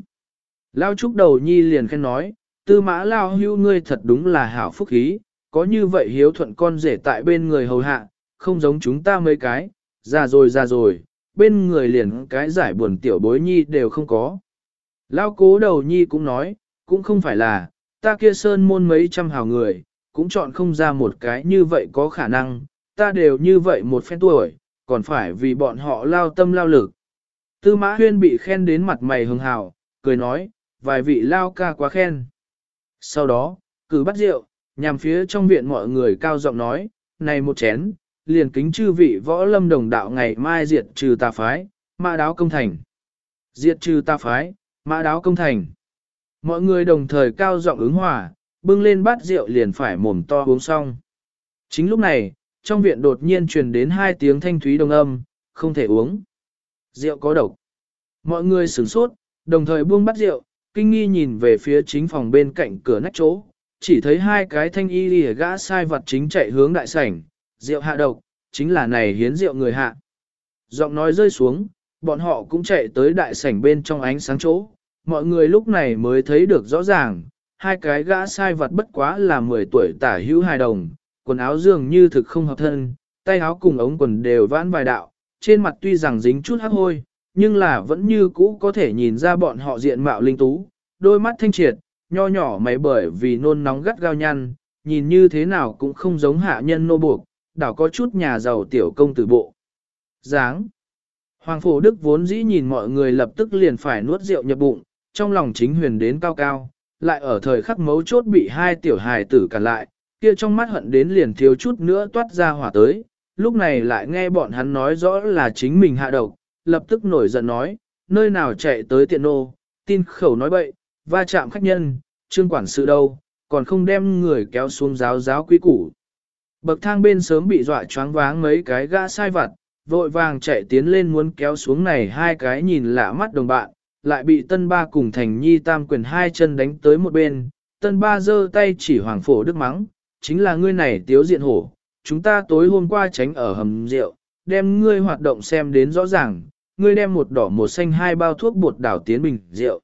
Lao trúc đầu nhi liền khen nói, tư mã lao hưu ngươi thật đúng là hảo phúc khí, có như vậy hiếu thuận con rể tại bên người hầu hạ, không giống chúng ta mấy cái, ra rồi ra rồi, bên người liền cái giải buồn tiểu bối nhi đều không có. Lao cố đầu nhi cũng nói, cũng không phải là, ta kia sơn môn mấy trăm hào người, cũng chọn không ra một cái như vậy có khả năng, ta đều như vậy một phen tuổi, còn phải vì bọn họ lao tâm lao lực. Tư mã huyên bị khen đến mặt mày hưng hào, cười nói, vài vị lao ca quá khen. Sau đó, cử bắt rượu, nhằm phía trong viện mọi người cao giọng nói, này một chén, liền kính chư vị võ lâm đồng đạo ngày mai diệt trừ tà phái, mã đáo công thành. Diệt trừ tà phái, mã đáo công thành. Mọi người đồng thời cao giọng ứng hòa, bưng lên bát rượu liền phải mồm to uống xong. Chính lúc này, trong viện đột nhiên truyền đến hai tiếng thanh thúy đồng âm, không thể uống. Rượu có độc. Mọi người sửng sốt, đồng thời buông bát rượu, kinh nghi nhìn về phía chính phòng bên cạnh cửa nách chỗ, chỉ thấy hai cái thanh y lìa gã sai vật chính chạy hướng đại sảnh, rượu hạ độc, chính là này hiến rượu người hạ. Giọng nói rơi xuống, bọn họ cũng chạy tới đại sảnh bên trong ánh sáng chỗ, mọi người lúc này mới thấy được rõ ràng, hai cái gã sai vật bất quá là 10 tuổi tả hữu hài đồng, quần áo dường như thực không hợp thân, tay áo cùng ống quần đều vãn vài đạo, trên mặt tuy rằng dính chút hắc hôi, nhưng là vẫn như cũ có thể nhìn ra bọn họ diện mạo linh tú, đôi mắt thanh triệt, nho nhỏ mày bởi vì nôn nóng gắt gao nhăn, nhìn như thế nào cũng không giống hạ nhân nô buộc, đảo có chút nhà giàu tiểu công tử bộ. Dáng. Hoàng phổ đức vốn dĩ nhìn mọi người lập tức liền phải nuốt rượu nhập bụng, trong lòng chính huyền đến cao cao, lại ở thời khắc mấu chốt bị hai tiểu hài tử cản lại, kia trong mắt hận đến liền thiếu chút nữa toát ra hỏa tới, lúc này lại nghe bọn hắn nói rõ là chính mình hạ độc, lập tức nổi giận nói, nơi nào chạy tới tiện nô, tin khẩu nói bậy, va chạm khách nhân, trương quản sự đâu, còn không đem người kéo xuống giáo giáo quý củ. Bậc thang bên sớm bị dọa choáng váng mấy cái gã sai vặt, vội vàng chạy tiến lên muốn kéo xuống này hai cái nhìn lạ mắt đồng bạn, lại bị tân ba cùng thành nhi tam quyền hai chân đánh tới một bên, tân ba giơ tay chỉ hoàng phổ đức mắng, chính là ngươi này tiếu diện hổ, chúng ta tối hôm qua tránh ở hầm rượu, đem ngươi hoạt động xem đến rõ ràng, ngươi đem một đỏ một xanh hai bao thuốc bột đảo tiến bình rượu.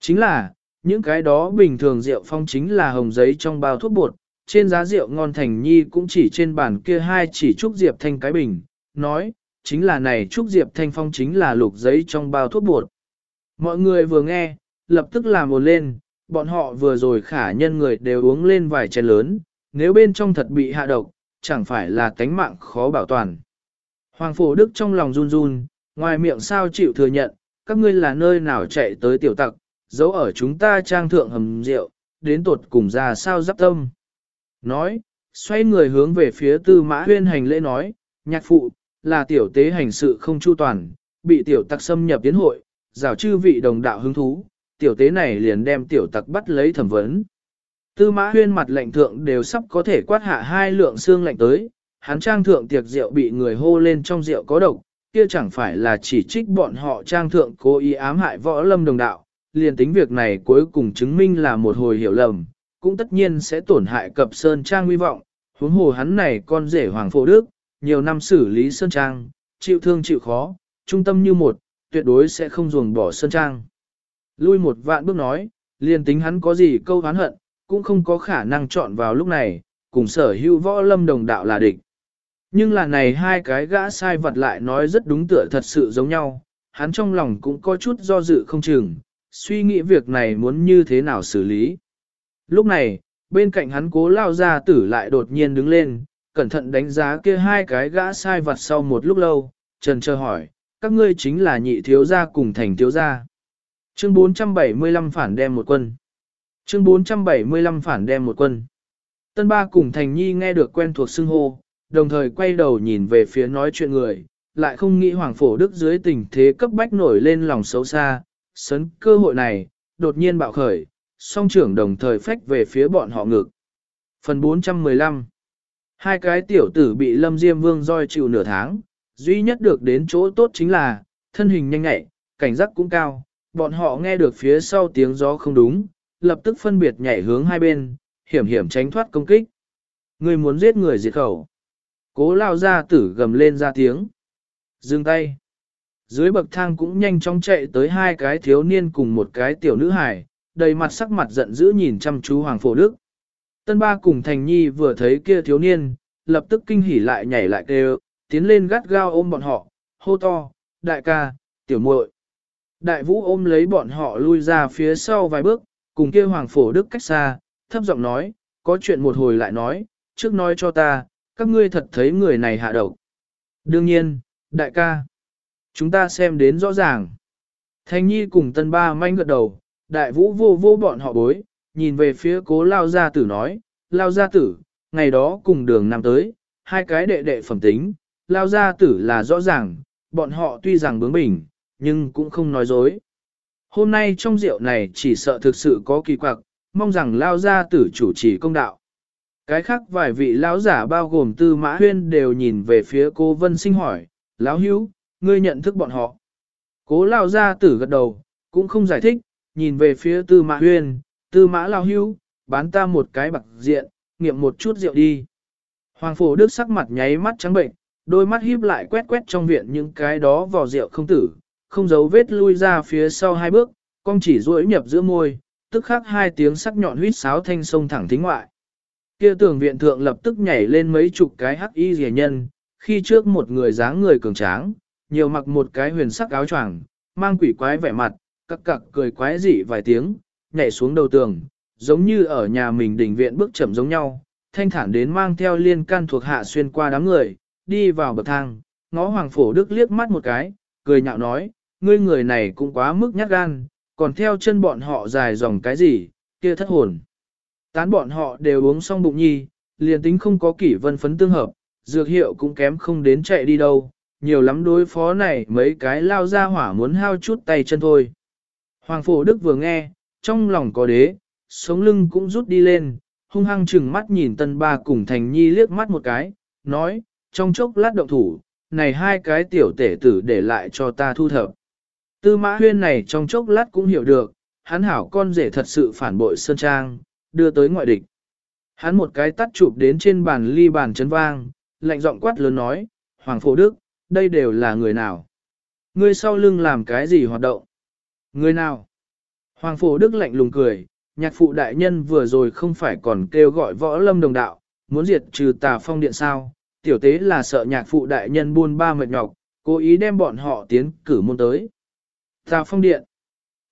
Chính là, những cái đó bình thường rượu phong chính là hồng giấy trong bao thuốc bột, trên giá rượu ngon thành nhi cũng chỉ trên bàn kia hai chỉ trúc diệp thanh cái bình, nói, chính là này trúc diệp thanh phong chính là lục giấy trong bao thuốc bột. Mọi người vừa nghe, lập tức làm ồn lên, bọn họ vừa rồi khả nhân người đều uống lên vài chén lớn, nếu bên trong thật bị hạ độc, chẳng phải là tánh mạng khó bảo toàn. Hoàng Phổ Đức trong lòng run run, ngoài miệng sao chịu thừa nhận, các ngươi là nơi nào chạy tới tiểu tặc, giấu ở chúng ta trang thượng hầm rượu, đến tột cùng ra sao giáp tâm. Nói, xoay người hướng về phía tư mã huyên hành lễ nói, nhạc phụ, là tiểu tế hành sự không chu toàn, bị tiểu tặc xâm nhập tiến hội, rào chư vị đồng đạo hứng thú, tiểu tế này liền đem tiểu tặc bắt lấy thẩm vấn. Tư mã huyên mặt lệnh thượng đều sắp có thể quát hạ hai lượng xương lạnh tới, hắn trang thượng tiệc rượu bị người hô lên trong rượu có độc, kia chẳng phải là chỉ trích bọn họ trang thượng cố ý ám hại võ lâm đồng đạo, liền tính việc này cuối cùng chứng minh là một hồi hiểu lầm, cũng tất nhiên sẽ tổn hại cập Sơn Trang nguy vọng, huống hồ hắn này con rể Hoàng Phổ Đức, nhiều năm xử lý Sơn Trang, chịu thương chịu khó, trung tâm như một, tuyệt đối sẽ không ruồng bỏ Sơn Trang. Lui một vạn bước nói, liền tính hắn có gì câu hán hận, cũng không có khả năng chọn vào lúc này, cùng sở hữu võ lâm đồng đạo là địch. Nhưng là này hai cái gã sai vật lại nói rất đúng tựa thật sự giống nhau, hắn trong lòng cũng có chút do dự không chừng, suy nghĩ việc này muốn như thế nào xử lý. Lúc này, bên cạnh hắn cố lao ra tử lại đột nhiên đứng lên, cẩn thận đánh giá kia hai cái gã sai vật sau một lúc lâu, trần chờ hỏi, các ngươi chính là nhị thiếu gia cùng thành thiếu gia. Chương 475 phản đem một quân. Chương 475 phản đem một quân. Tân ba cùng thành nhi nghe được quen thuộc xưng hô, đồng thời quay đầu nhìn về phía nói chuyện người, lại không nghĩ hoàng phổ đức dưới tình thế cấp bách nổi lên lòng xấu xa, sấn cơ hội này, đột nhiên bạo khởi, song trưởng đồng thời phách về phía bọn họ ngực. Phần 415 Hai cái tiểu tử bị Lâm Diêm Vương roi chịu nửa tháng, duy nhất được đến chỗ tốt chính là, thân hình nhanh nhạy, cảnh giác cũng cao, bọn họ nghe được phía sau tiếng gió không đúng, lập tức phân biệt nhảy hướng hai bên, hiểm hiểm tránh thoát công kích. Người muốn giết người diệt khẩu. Cố lao ra tử gầm lên ra tiếng. Dừng tay. Dưới bậc thang cũng nhanh chóng chạy tới hai cái thiếu niên cùng một cái tiểu nữ hài, đầy mặt sắc mặt giận dữ nhìn chăm chú Hoàng Phổ Đức. Tân ba cùng Thành Nhi vừa thấy kia thiếu niên, lập tức kinh hỉ lại nhảy lại kêu, tiến lên gắt gao ôm bọn họ, hô to, đại ca, tiểu muội. Đại vũ ôm lấy bọn họ lui ra phía sau vài bước, cùng kia Hoàng Phổ Đức cách xa, thấp giọng nói, có chuyện một hồi lại nói, trước nói cho ta, các ngươi thật thấy người này hạ độc. Đương nhiên, đại ca. Chúng ta xem đến rõ ràng. Thanh Nhi cùng tân ba manh gật đầu, đại vũ vô vô bọn họ bối, nhìn về phía cố lao gia tử nói, lao gia tử, ngày đó cùng đường nằm tới, hai cái đệ đệ phẩm tính, lao gia tử là rõ ràng, bọn họ tuy rằng bướng bỉnh, nhưng cũng không nói dối. Hôm nay trong rượu này chỉ sợ thực sự có kỳ quặc, mong rằng lao gia tử chủ trì công đạo. Cái khác vài vị lão giả bao gồm tư mã huyên đều nhìn về phía cô Vân Sinh hỏi, lão hữu, ngươi nhận thức bọn họ. Cố lao gia tử gật đầu, cũng không giải thích, nhìn về phía tư mã huyên, tư mã lao hữu, bán ta một cái bạc diện, nghiệm một chút rượu đi. Hoàng phổ đức sắc mặt nháy mắt trắng bệnh, đôi mắt híp lại quét quét trong viện những cái đó vỏ rượu không tử, không giấu vết lui ra phía sau hai bước, con chỉ duỗi nhập giữa môi, tức khắc hai tiếng sắc nhọn huýt sáo thanh sông thẳng thính ngoại. Kia tường viện thượng lập tức nhảy lên mấy chục cái hắc y rẻ nhân, khi trước một người dáng người cường tráng, nhiều mặc một cái huyền sắc áo choàng, mang quỷ quái vẻ mặt, cặc cặc cười quái dị vài tiếng, nhảy xuống đầu tường, giống như ở nhà mình đỉnh viện bước chậm giống nhau, thanh thản đến mang theo liên can thuộc hạ xuyên qua đám người, đi vào bậc thang, ngó Hoàng Phổ Đức liếc mắt một cái, cười nhạo nói, ngươi người này cũng quá mức nhát gan, còn theo chân bọn họ dài dòng cái gì, kia thất hồn. Tán bọn họ đều uống xong bụng nhi, liền tính không có kỷ vân phấn tương hợp, dược hiệu cũng kém không đến chạy đi đâu, nhiều lắm đối phó này mấy cái lao ra hỏa muốn hao chút tay chân thôi. Hoàng Phổ Đức vừa nghe, trong lòng có đế, sống lưng cũng rút đi lên, hung hăng chừng mắt nhìn tân ba cùng thành nhi liếc mắt một cái, nói, trong chốc lát động thủ, này hai cái tiểu tể tử để lại cho ta thu thập. Tư mã huyên này trong chốc lát cũng hiểu được, hắn hảo con rể thật sự phản bội Sơn Trang, đưa tới ngoại địch. Hắn một cái tắt chụp đến trên bàn ly bàn chấn vang, lạnh giọng quát lớn nói, Hoàng Phổ Đức, đây đều là người nào? Ngươi sau lưng làm cái gì hoạt động? Người nào? Hoàng Phổ Đức lạnh lùng cười, nhạc phụ đại nhân vừa rồi không phải còn kêu gọi võ lâm đồng đạo, muốn diệt trừ tà phong điện sao? Tiểu tế là sợ nhạc phụ đại nhân buôn ba mệt nhọc, cố ý đem bọn họ tiến cử môn tới. Tà phong điện.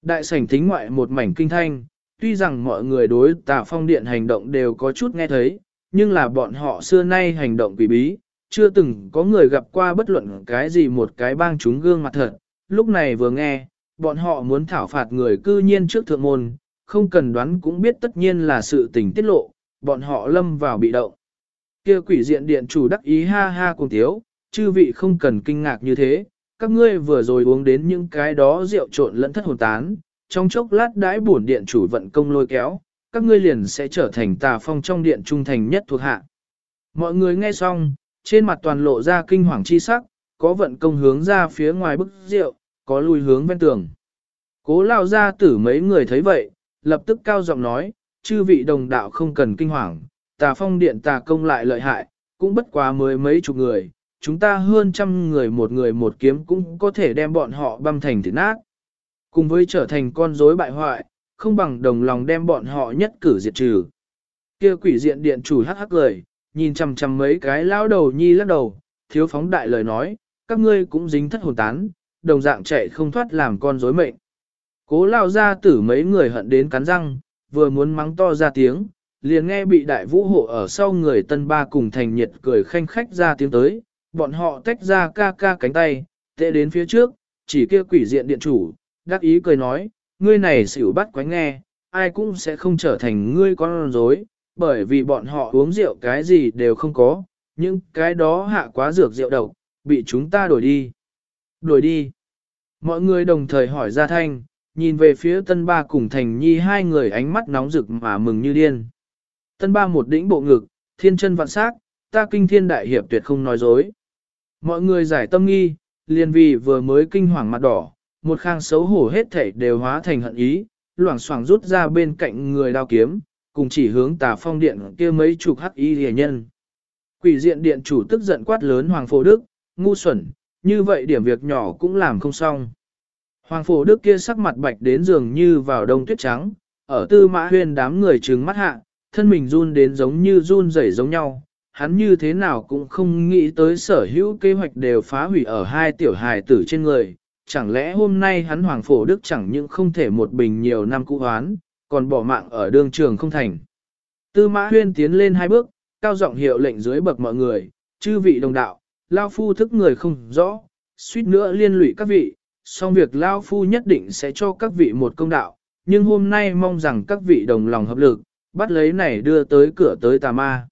Đại sảnh thính ngoại một mảnh kinh thanh, tuy rằng mọi người đối tà phong điện hành động đều có chút nghe thấy, nhưng là bọn họ xưa nay hành động quỷ bí, chưa từng có người gặp qua bất luận cái gì một cái bang chúng gương mặt thật. Lúc này vừa nghe, bọn họ muốn thảo phạt người cư nhiên trước thượng môn, không cần đoán cũng biết tất nhiên là sự tình tiết lộ, bọn họ lâm vào bị động. Kia quỷ diện điện chủ đắc ý ha ha cùng thiếu, chư vị không cần kinh ngạc như thế, các ngươi vừa rồi uống đến những cái đó rượu trộn lẫn thất hồn tán, trong chốc lát đãi bổn điện chủ vận công lôi kéo, các ngươi liền sẽ trở thành tà phong trong điện trung thành nhất thuộc hạ. Mọi người nghe xong, trên mặt toàn lộ ra kinh hoàng chi sắc, có vận công hướng ra phía ngoài bức rượu, có lùi hướng ven tường. Cố lao ra tử mấy người thấy vậy, lập tức cao giọng nói, chư vị đồng đạo không cần kinh hoàng, tà phong điện tà công lại lợi hại, cũng bất quá mới mấy chục người, chúng ta hơn trăm người một người một kiếm cũng có thể đem bọn họ băm thành thịt nát. Cùng với trở thành con rối bại hoại, không bằng đồng lòng đem bọn họ nhất cử diệt trừ. Kia quỷ diện điện chủ hắc hắc cười, nhìn chằm chằm mấy cái lão đầu nhi lắc đầu, thiếu phóng đại lời nói, các ngươi cũng dính thất hồn tán, đồng dạng chạy không thoát làm con rối mệnh. Cố lao ra tử mấy người hận đến cắn răng, vừa muốn mắng to ra tiếng, liền nghe bị đại vũ hộ ở sau người tân ba cùng thành nhiệt cười khanh khách ra tiếng tới, bọn họ tách ra ca ca cánh tay, tệ đến phía trước, chỉ kia quỷ diện điện chủ, đắc ý cười nói, ngươi này xỉu bắt quánh nghe, ai cũng sẽ không trở thành ngươi con rối, bởi vì bọn họ uống rượu cái gì đều không có, nhưng cái đó hạ quá dược rượu độc, bị chúng ta đổi đi. Đổi đi. Mọi người đồng thời hỏi ra thanh, nhìn về phía tân ba cùng thành nhi hai người ánh mắt nóng rực mà mừng như điên. Tân ba một đĩnh bộ ngực, thiên chân vạn sắc, ta kinh thiên đại hiệp tuyệt không nói dối. Mọi người giải tâm nghi, liền vì vừa mới kinh hoàng mặt đỏ, một khang xấu hổ hết thảy đều hóa thành hận ý, loảng xoảng rút ra bên cạnh người đao kiếm, cùng chỉ hướng tà phong điện kia mấy chục hắc y rìa nhân. Quỷ diện điện chủ tức giận quát lớn Hoàng Phổ Đức, ngu xuẩn, như vậy điểm việc nhỏ cũng làm không xong. Hoàng Phổ Đức kia sắc mặt bạch đến dường như vào đông tuyết trắng, ở tư mã huyên đám người trừng mắt hạ, thân mình run đến giống như run rẩy giống nhau. Hắn như thế nào cũng không nghĩ tới sở hữu kế hoạch đều phá hủy ở hai tiểu hài tử trên người. Chẳng lẽ hôm nay hắn Hoàng Phổ Đức chẳng những không thể một bình nhiều năm cũ hoán, còn bỏ mạng ở đường trường không thành. Tư mã huyên tiến lên hai bước, cao giọng hiệu lệnh dưới bậc mọi người, chư vị đồng đạo, lao phu thức người không rõ, suýt nữa liên lụy các vị, song việc lao phu nhất định sẽ cho các vị một công đạo, nhưng hôm nay mong rằng các vị đồng lòng hợp lực, bắt lấy này đưa tới cửa tới tà ma.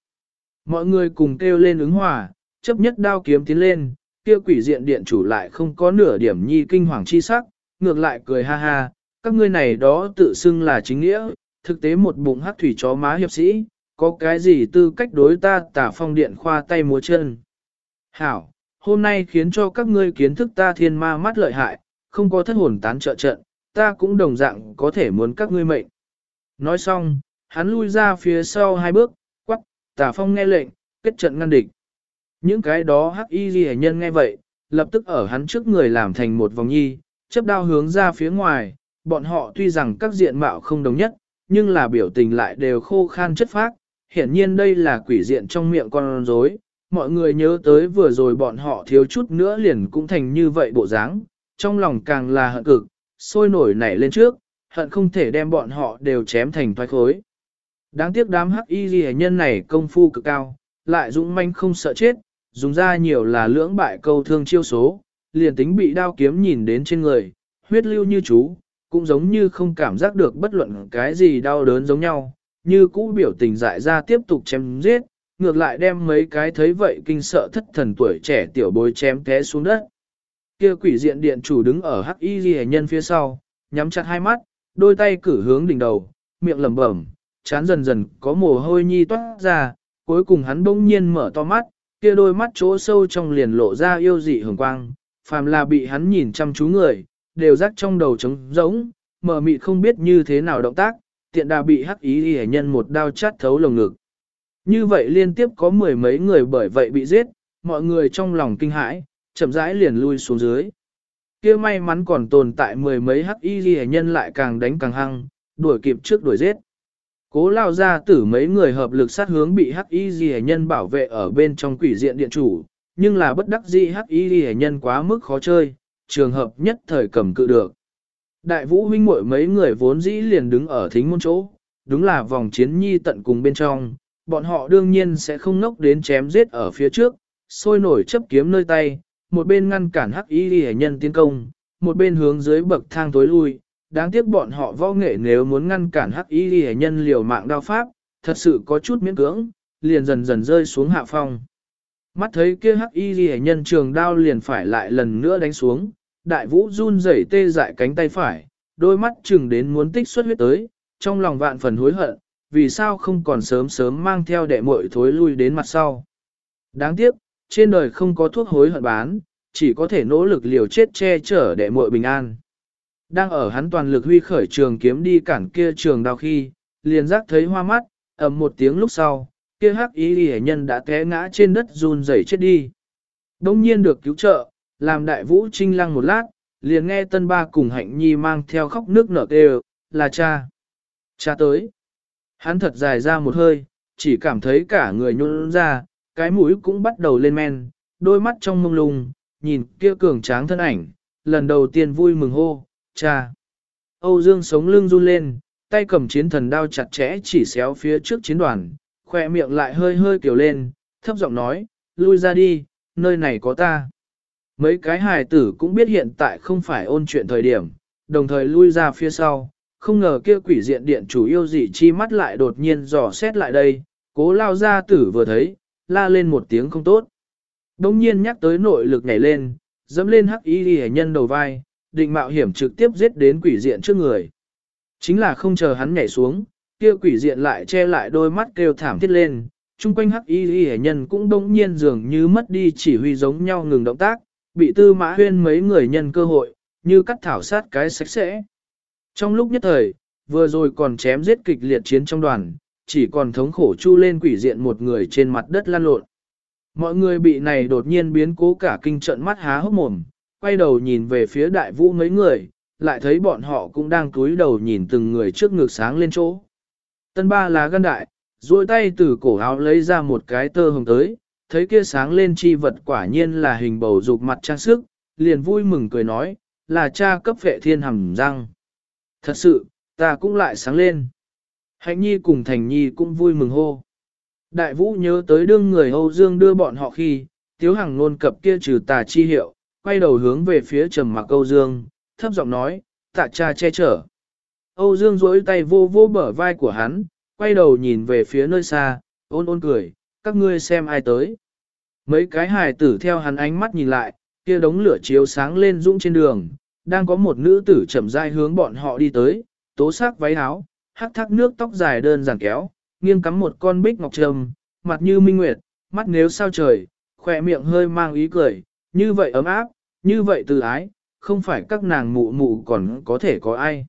Mọi người cùng kêu lên ứng hòa, chấp nhất đao kiếm tiến lên, kia quỷ diện điện chủ lại không có nửa điểm nhi kinh hoàng chi sắc, ngược lại cười ha ha, các ngươi này đó tự xưng là chính nghĩa, thực tế một bụng hắc thủy chó má hiệp sĩ, có cái gì tư cách đối ta tả phong điện khoa tay múa chân. Hảo, hôm nay khiến cho các ngươi kiến thức ta thiên ma mắt lợi hại, không có thất hồn tán trợ trận, ta cũng đồng dạng có thể muốn các ngươi mệnh. Nói xong, hắn lui ra phía sau hai bước, quắc, tả phong nghe lệnh, kết trận ngăn địch. Những cái đó hắc y ghi nhân nghe vậy, lập tức ở hắn trước người làm thành một vòng nhi, chấp đao hướng ra phía ngoài, bọn họ tuy rằng các diện mạo không đồng nhất, nhưng là biểu tình lại đều khô khan chất phác, hiển nhiên đây là quỷ diện trong miệng con rối. Mọi người nhớ tới vừa rồi bọn họ thiếu chút nữa liền cũng thành như vậy bộ dáng, trong lòng càng là hận cực, sôi nổi nảy lên trước, hận không thể đem bọn họ đều chém thành thoái khối. Đáng tiếc đám hắc y ghi nhân này công phu cực cao, lại dũng manh không sợ chết, dùng ra nhiều là lưỡng bại câu thương chiêu số, liền tính bị đao kiếm nhìn đến trên người, huyết lưu như chú, cũng giống như không cảm giác được bất luận cái gì đau đớn giống nhau, như cũ biểu tình dại ra tiếp tục chém giết, ngược lại đem mấy cái thấy vậy kinh sợ thất thần tuổi trẻ tiểu bối chém té xuống đất. Kia quỷ diện điện chủ đứng ở hắc y ghi nhân phía sau, nhắm chặt hai mắt, đôi tay cử hướng đỉnh đầu, miệng lẩm bẩm, chán dần dần có mồ hôi nhi toát ra, cuối cùng hắn bỗng nhiên mở to mắt, kia đôi mắt chỗ sâu trong liền lộ ra yêu dị hường quang, phàm là bị hắn nhìn chăm chú người, đều rắc trong đầu trống rỗng, mở mịt không biết như thế nào động tác, tiện đà bị hắc ý hề nhân một đao chát thấu lồng ngực. Như vậy liên tiếp có mười mấy người bởi vậy bị giết, mọi người trong lòng kinh hãi, chậm rãi liền lui xuống dưới. kia may mắn còn tồn tại mười mấy hắc y ghi nhân lại càng đánh càng hăng, đuổi kịp trước đuổi giết. Cố lao ra tử mấy người hợp lực sát hướng bị hắc y ghi nhân bảo vệ ở bên trong quỷ diện điện chủ, nhưng là bất đắc dĩ hắc y ghi nhân quá mức khó chơi, trường hợp nhất thời cầm cự được. Đại vũ huynh muội mấy người vốn dĩ liền đứng ở thính môn chỗ, đúng là vòng chiến nhi tận cùng bên trong, bọn họ đương nhiên sẽ không nốc đến chém giết ở phía trước, sôi nổi chấp kiếm nơi tay, một bên ngăn cản hắc y ghi nhân tiến công, một bên hướng dưới bậc thang tối lui, đáng tiếc bọn họ võ nghệ nếu muốn ngăn cản hắc y ghi nhân liều mạng đao pháp, thật sự có chút miễn cưỡng, liền dần dần rơi xuống hạ phong. Mắt thấy kia hắc y ghi nhân trường đao liền phải lại lần nữa đánh xuống, đại vũ run rẩy tê dại cánh tay phải, đôi mắt chừng đến muốn tích xuất huyết tới, trong lòng vạn phần hối hận, vì sao không còn sớm sớm mang theo đệ muội thối lui đến mặt sau. Đáng tiếc, trên đời không có thuốc hối hận bán, chỉ có thể nỗ lực liều chết che chở đệ muội bình an. Đang ở hắn toàn lực huy khởi trường kiếm đi cản kia trường đao khi, liền giác thấy hoa mắt, ầm một tiếng lúc sau, kia hắc ý hề nhân đã té ngã trên đất run rẩy chết đi. Đông nhiên được cứu trợ, làm đại vũ trinh lăng một lát, liền nghe tân ba cùng hạnh nhi mang theo khóc nước nở kêu, là cha. Cha tới. Hắn thật dài ra một hơi, chỉ cảm thấy cả người nhún ra, cái mũi cũng bắt đầu lên men, đôi mắt trong mông lung, nhìn kia cường tráng thân ảnh, lần đầu tiên vui mừng hô, cha. Âu Dương sống lưng run lên, tay cầm chiến thần đao chặt chẽ chỉ xéo phía trước chiến đoàn, khỏe miệng lại hơi hơi kiểu lên, thấp giọng nói, lui ra đi, nơi này có ta. Mấy cái hài tử cũng biết hiện tại không phải ôn chuyện thời điểm, đồng thời lui ra phía sau, không ngờ kia quỷ diện điện chủ yêu dị chi mắt lại đột nhiên dò xét lại đây, cố lao ra tử vừa thấy, la lên một tiếng không tốt. Đông nhiên nhắc tới nội lực nhảy lên, dẫm lên hắc y ghi nhân đầu vai, định mạo hiểm trực tiếp giết đến quỷ diện trước người. Chính là không chờ hắn nhảy xuống, kia quỷ diện lại che lại đôi mắt kêu thảm thiết lên, chung quanh hắc y ghi nhân cũng đông nhiên dường như mất đi chỉ huy giống nhau ngừng động tác, bị tư mã huyên mấy người nhân cơ hội, như cắt thảo sát cái sạch sẽ. Trong lúc nhất thời, vừa rồi còn chém giết kịch liệt chiến trong đoàn, chỉ còn thống khổ chu lên quỷ diện một người trên mặt đất lan lộn. Mọi người bị này đột nhiên biến cố cả kinh trận mắt há hốc mồm, quay đầu nhìn về phía đại vũ mấy người, lại thấy bọn họ cũng đang cúi đầu nhìn từng người trước ngực sáng lên chỗ. Tân ba là gan đại, duỗi tay từ cổ áo lấy ra một cái tơ hồng tới, thấy kia sáng lên chi vật quả nhiên là hình bầu dục mặt trang sức, liền vui mừng cười nói, là cha cấp vệ thiên hầm răng. Thật sự, ta cũng lại sáng lên. Hạnh nhi cùng thành nhi cũng vui mừng hô. Đại vũ nhớ tới đương người Âu Dương đưa bọn họ khi, tiếu hằng nôn cập kia trừ tà chi hiệu, quay đầu hướng về phía trầm mặc Âu Dương, thấp giọng nói, tạ cha che chở. Âu Dương duỗi tay vô vô bờ vai của hắn, quay đầu nhìn về phía nơi xa, ôn ôn cười, các ngươi xem ai tới. Mấy cái hài tử theo hắn ánh mắt nhìn lại, kia đống lửa chiếu sáng lên dũng trên đường, đang có một nữ tử chậm rãi hướng bọn họ đi tới, tố sắc váy áo, hắc thác nước tóc dài đơn giản kéo, nghiêng cắm một con bích ngọc trầm, mặt như minh nguyệt, mắt nếu sao trời, khỏe miệng hơi mang ý cười, như vậy ấm áp, như vậy từ ái, không phải các nàng mụ mụ còn có thể có ai.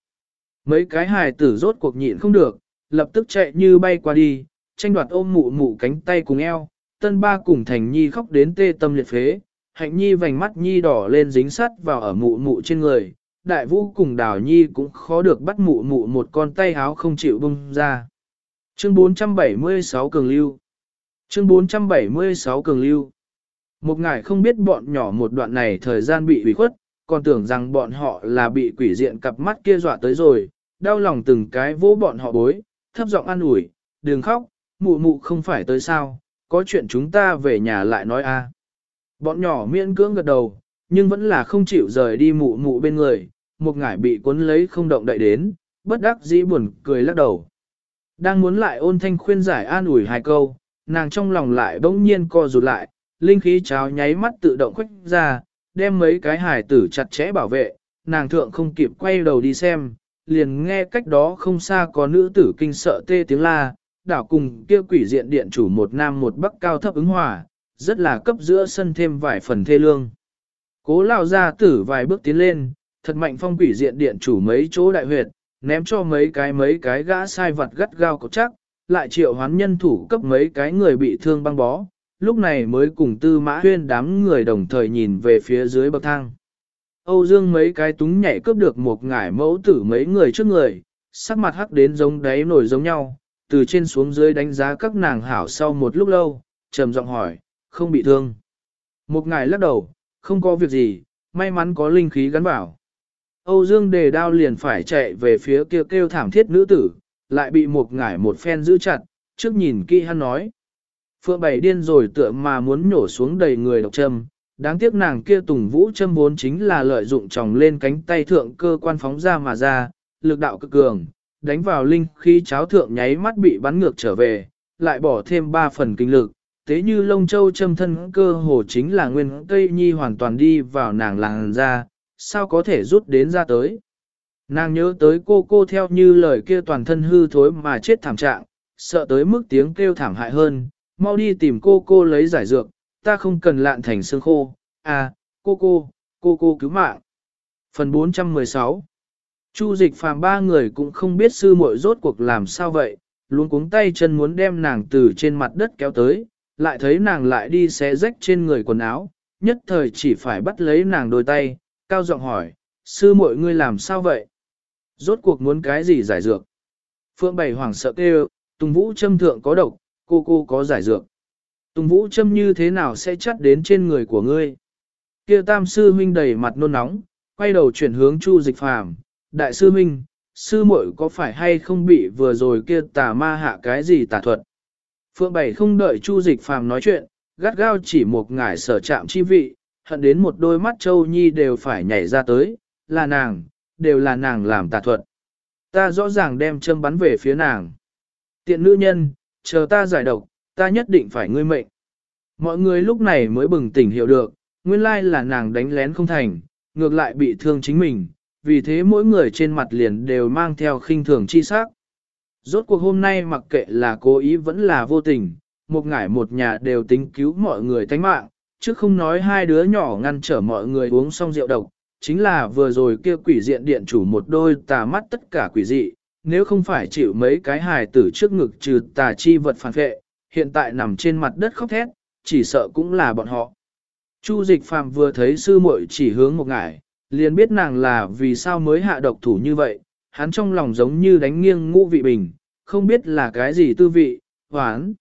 Mấy cái hài tử rốt cuộc nhịn không được, lập tức chạy như bay qua đi, tranh đoạt ôm mụ mụ cánh tay cùng eo, tân ba cùng thành nhi khóc đến tê tâm liệt phế, hạnh nhi vành mắt nhi đỏ lên dính sắt vào ở mụ mụ trên người, đại vũ cùng đào nhi cũng khó được bắt mụ mụ một con tay háo không chịu bung ra. Chương 476 Cường Lưu Chương 476 Cường Lưu một ngài không biết bọn nhỏ một đoạn này thời gian bị ủy khuất, còn tưởng rằng bọn họ là bị quỷ diện cặp mắt kia dọa tới rồi, đau lòng từng cái vỗ bọn họ bối, thấp giọng an ủi, đừng khóc, mụ mụ không phải tới sao, có chuyện chúng ta về nhà lại nói a. Bọn nhỏ miễn cưỡng gật đầu, nhưng vẫn là không chịu rời đi mụ mụ bên người, một ngải bị cuốn lấy không động đậy đến, bất đắc dĩ buồn cười lắc đầu. Đang muốn lại ôn thanh khuyên giải an ủi hai câu, nàng trong lòng lại bỗng nhiên co rụt lại, linh khí cháo nháy mắt tự động khuếch ra, đem mấy cái hải tử chặt chẽ bảo vệ, nàng thượng không kịp quay đầu đi xem, liền nghe cách đó không xa có nữ tử kinh sợ tê tiếng la, đảo cùng kia quỷ diện điện chủ một nam một bắc cao thấp ứng hòa, rất là cấp giữa sân thêm vài phần thê lương. Cố lao ra tử vài bước tiến lên, thật mạnh phong quỷ diện điện chủ mấy chỗ đại huyệt, ném cho mấy cái mấy cái gã sai vật gắt gao cột chắc, lại triệu hoán nhân thủ cấp mấy cái người bị thương băng bó, lúc này mới cùng tư mã huyên đám người đồng thời nhìn về phía dưới bậc thang. Âu Dương mấy cái túng nhảy cướp được một ngải mẫu tử mấy người trước người, sắc mặt hắc đến giống đáy nổi giống nhau, từ trên xuống dưới đánh giá các nàng hảo sau một lúc lâu, trầm giọng hỏi, không bị thương. Một ngải lắc đầu, không có việc gì, may mắn có linh khí gắn vào. Âu Dương đề đao liền phải chạy về phía kia kêu, kêu thảm thiết nữ tử, lại bị một ngải một phen giữ chặt, trước nhìn kỹ hắn nói. Phượng Bảy điên rồi tựa mà muốn nhổ xuống đầy người độc châm, đáng tiếc nàng kia tùng vũ châm vốn chính là lợi dụng tròng lên cánh tay thượng cơ quan phóng ra mà ra, lực đạo cực cường, đánh vào linh khi cháo thượng nháy mắt bị bắn ngược trở về, lại bỏ thêm 3 phần kinh lực, thế như lông châu châm thân cơ hồ chính là nguyên cây nhi hoàn toàn đi vào nàng làng ra, sao có thể rút đến ra tới. Nàng nhớ tới cô cô theo như lời kia toàn thân hư thối mà chết thảm trạng, sợ tới mức tiếng kêu thảm hại hơn, mau đi tìm cô cô lấy giải dược, ta không cần lạn thành xương khô, à, cô cô, cô cô cứu mạng. Phần 416 Chu dịch phàm ba người cũng không biết sư muội rốt cuộc làm sao vậy, luôn cuống tay chân muốn đem nàng từ trên mặt đất kéo tới, lại thấy nàng lại đi xé rách trên người quần áo, nhất thời chỉ phải bắt lấy nàng đôi tay, cao giọng hỏi, sư muội ngươi làm sao vậy? Rốt cuộc muốn cái gì giải dược? Phượng Bảy Hoàng sợ kêu, Tùng Vũ châm thượng có độc, cô cô có giải dược. Tùng Vũ châm như thế nào sẽ chắt đến trên người của ngươi? Kia tam sư huynh đầy mặt nôn nóng, quay đầu chuyển hướng Chu Dịch Phàm, đại sư huynh, sư muội có phải hay không bị vừa rồi kia tà ma hạ cái gì tà thuật? Phượng Bảy không đợi Chu Dịch Phàm nói chuyện, gắt gao chỉ một ngải sở chạm chi vị, hận đến một đôi mắt châu nhi đều phải nhảy ra tới, là nàng, đều là nàng làm tà thuật. Ta rõ ràng đem châm bắn về phía nàng. Tiện nữ nhân, chờ ta giải độc, ta nhất định phải ngươi mệnh. Mọi người lúc này mới bừng tỉnh hiểu được, nguyên lai là nàng đánh lén không thành, ngược lại bị thương chính mình, vì thế mỗi người trên mặt liền đều mang theo khinh thường chi sắc. Rốt cuộc hôm nay mặc kệ là cố ý vẫn là vô tình, một ngải một nhà đều tính cứu mọi người tánh mạng, chứ không nói hai đứa nhỏ ngăn trở mọi người uống xong rượu độc, chính là vừa rồi kia quỷ diện điện chủ một đôi tà mắt tất cả quỷ dị, nếu không phải chịu mấy cái hài tử trước ngực trừ tà chi vật phản vệ, hiện tại nằm trên mặt đất khóc thét, chỉ sợ cũng là bọn họ. Chu dịch phàm vừa thấy sư muội chỉ hướng một ngải, liền biết nàng là vì sao mới hạ độc thủ như vậy, hắn trong lòng giống như đánh nghiêng ngũ vị bình, không biết là cái gì tư vị, hoán.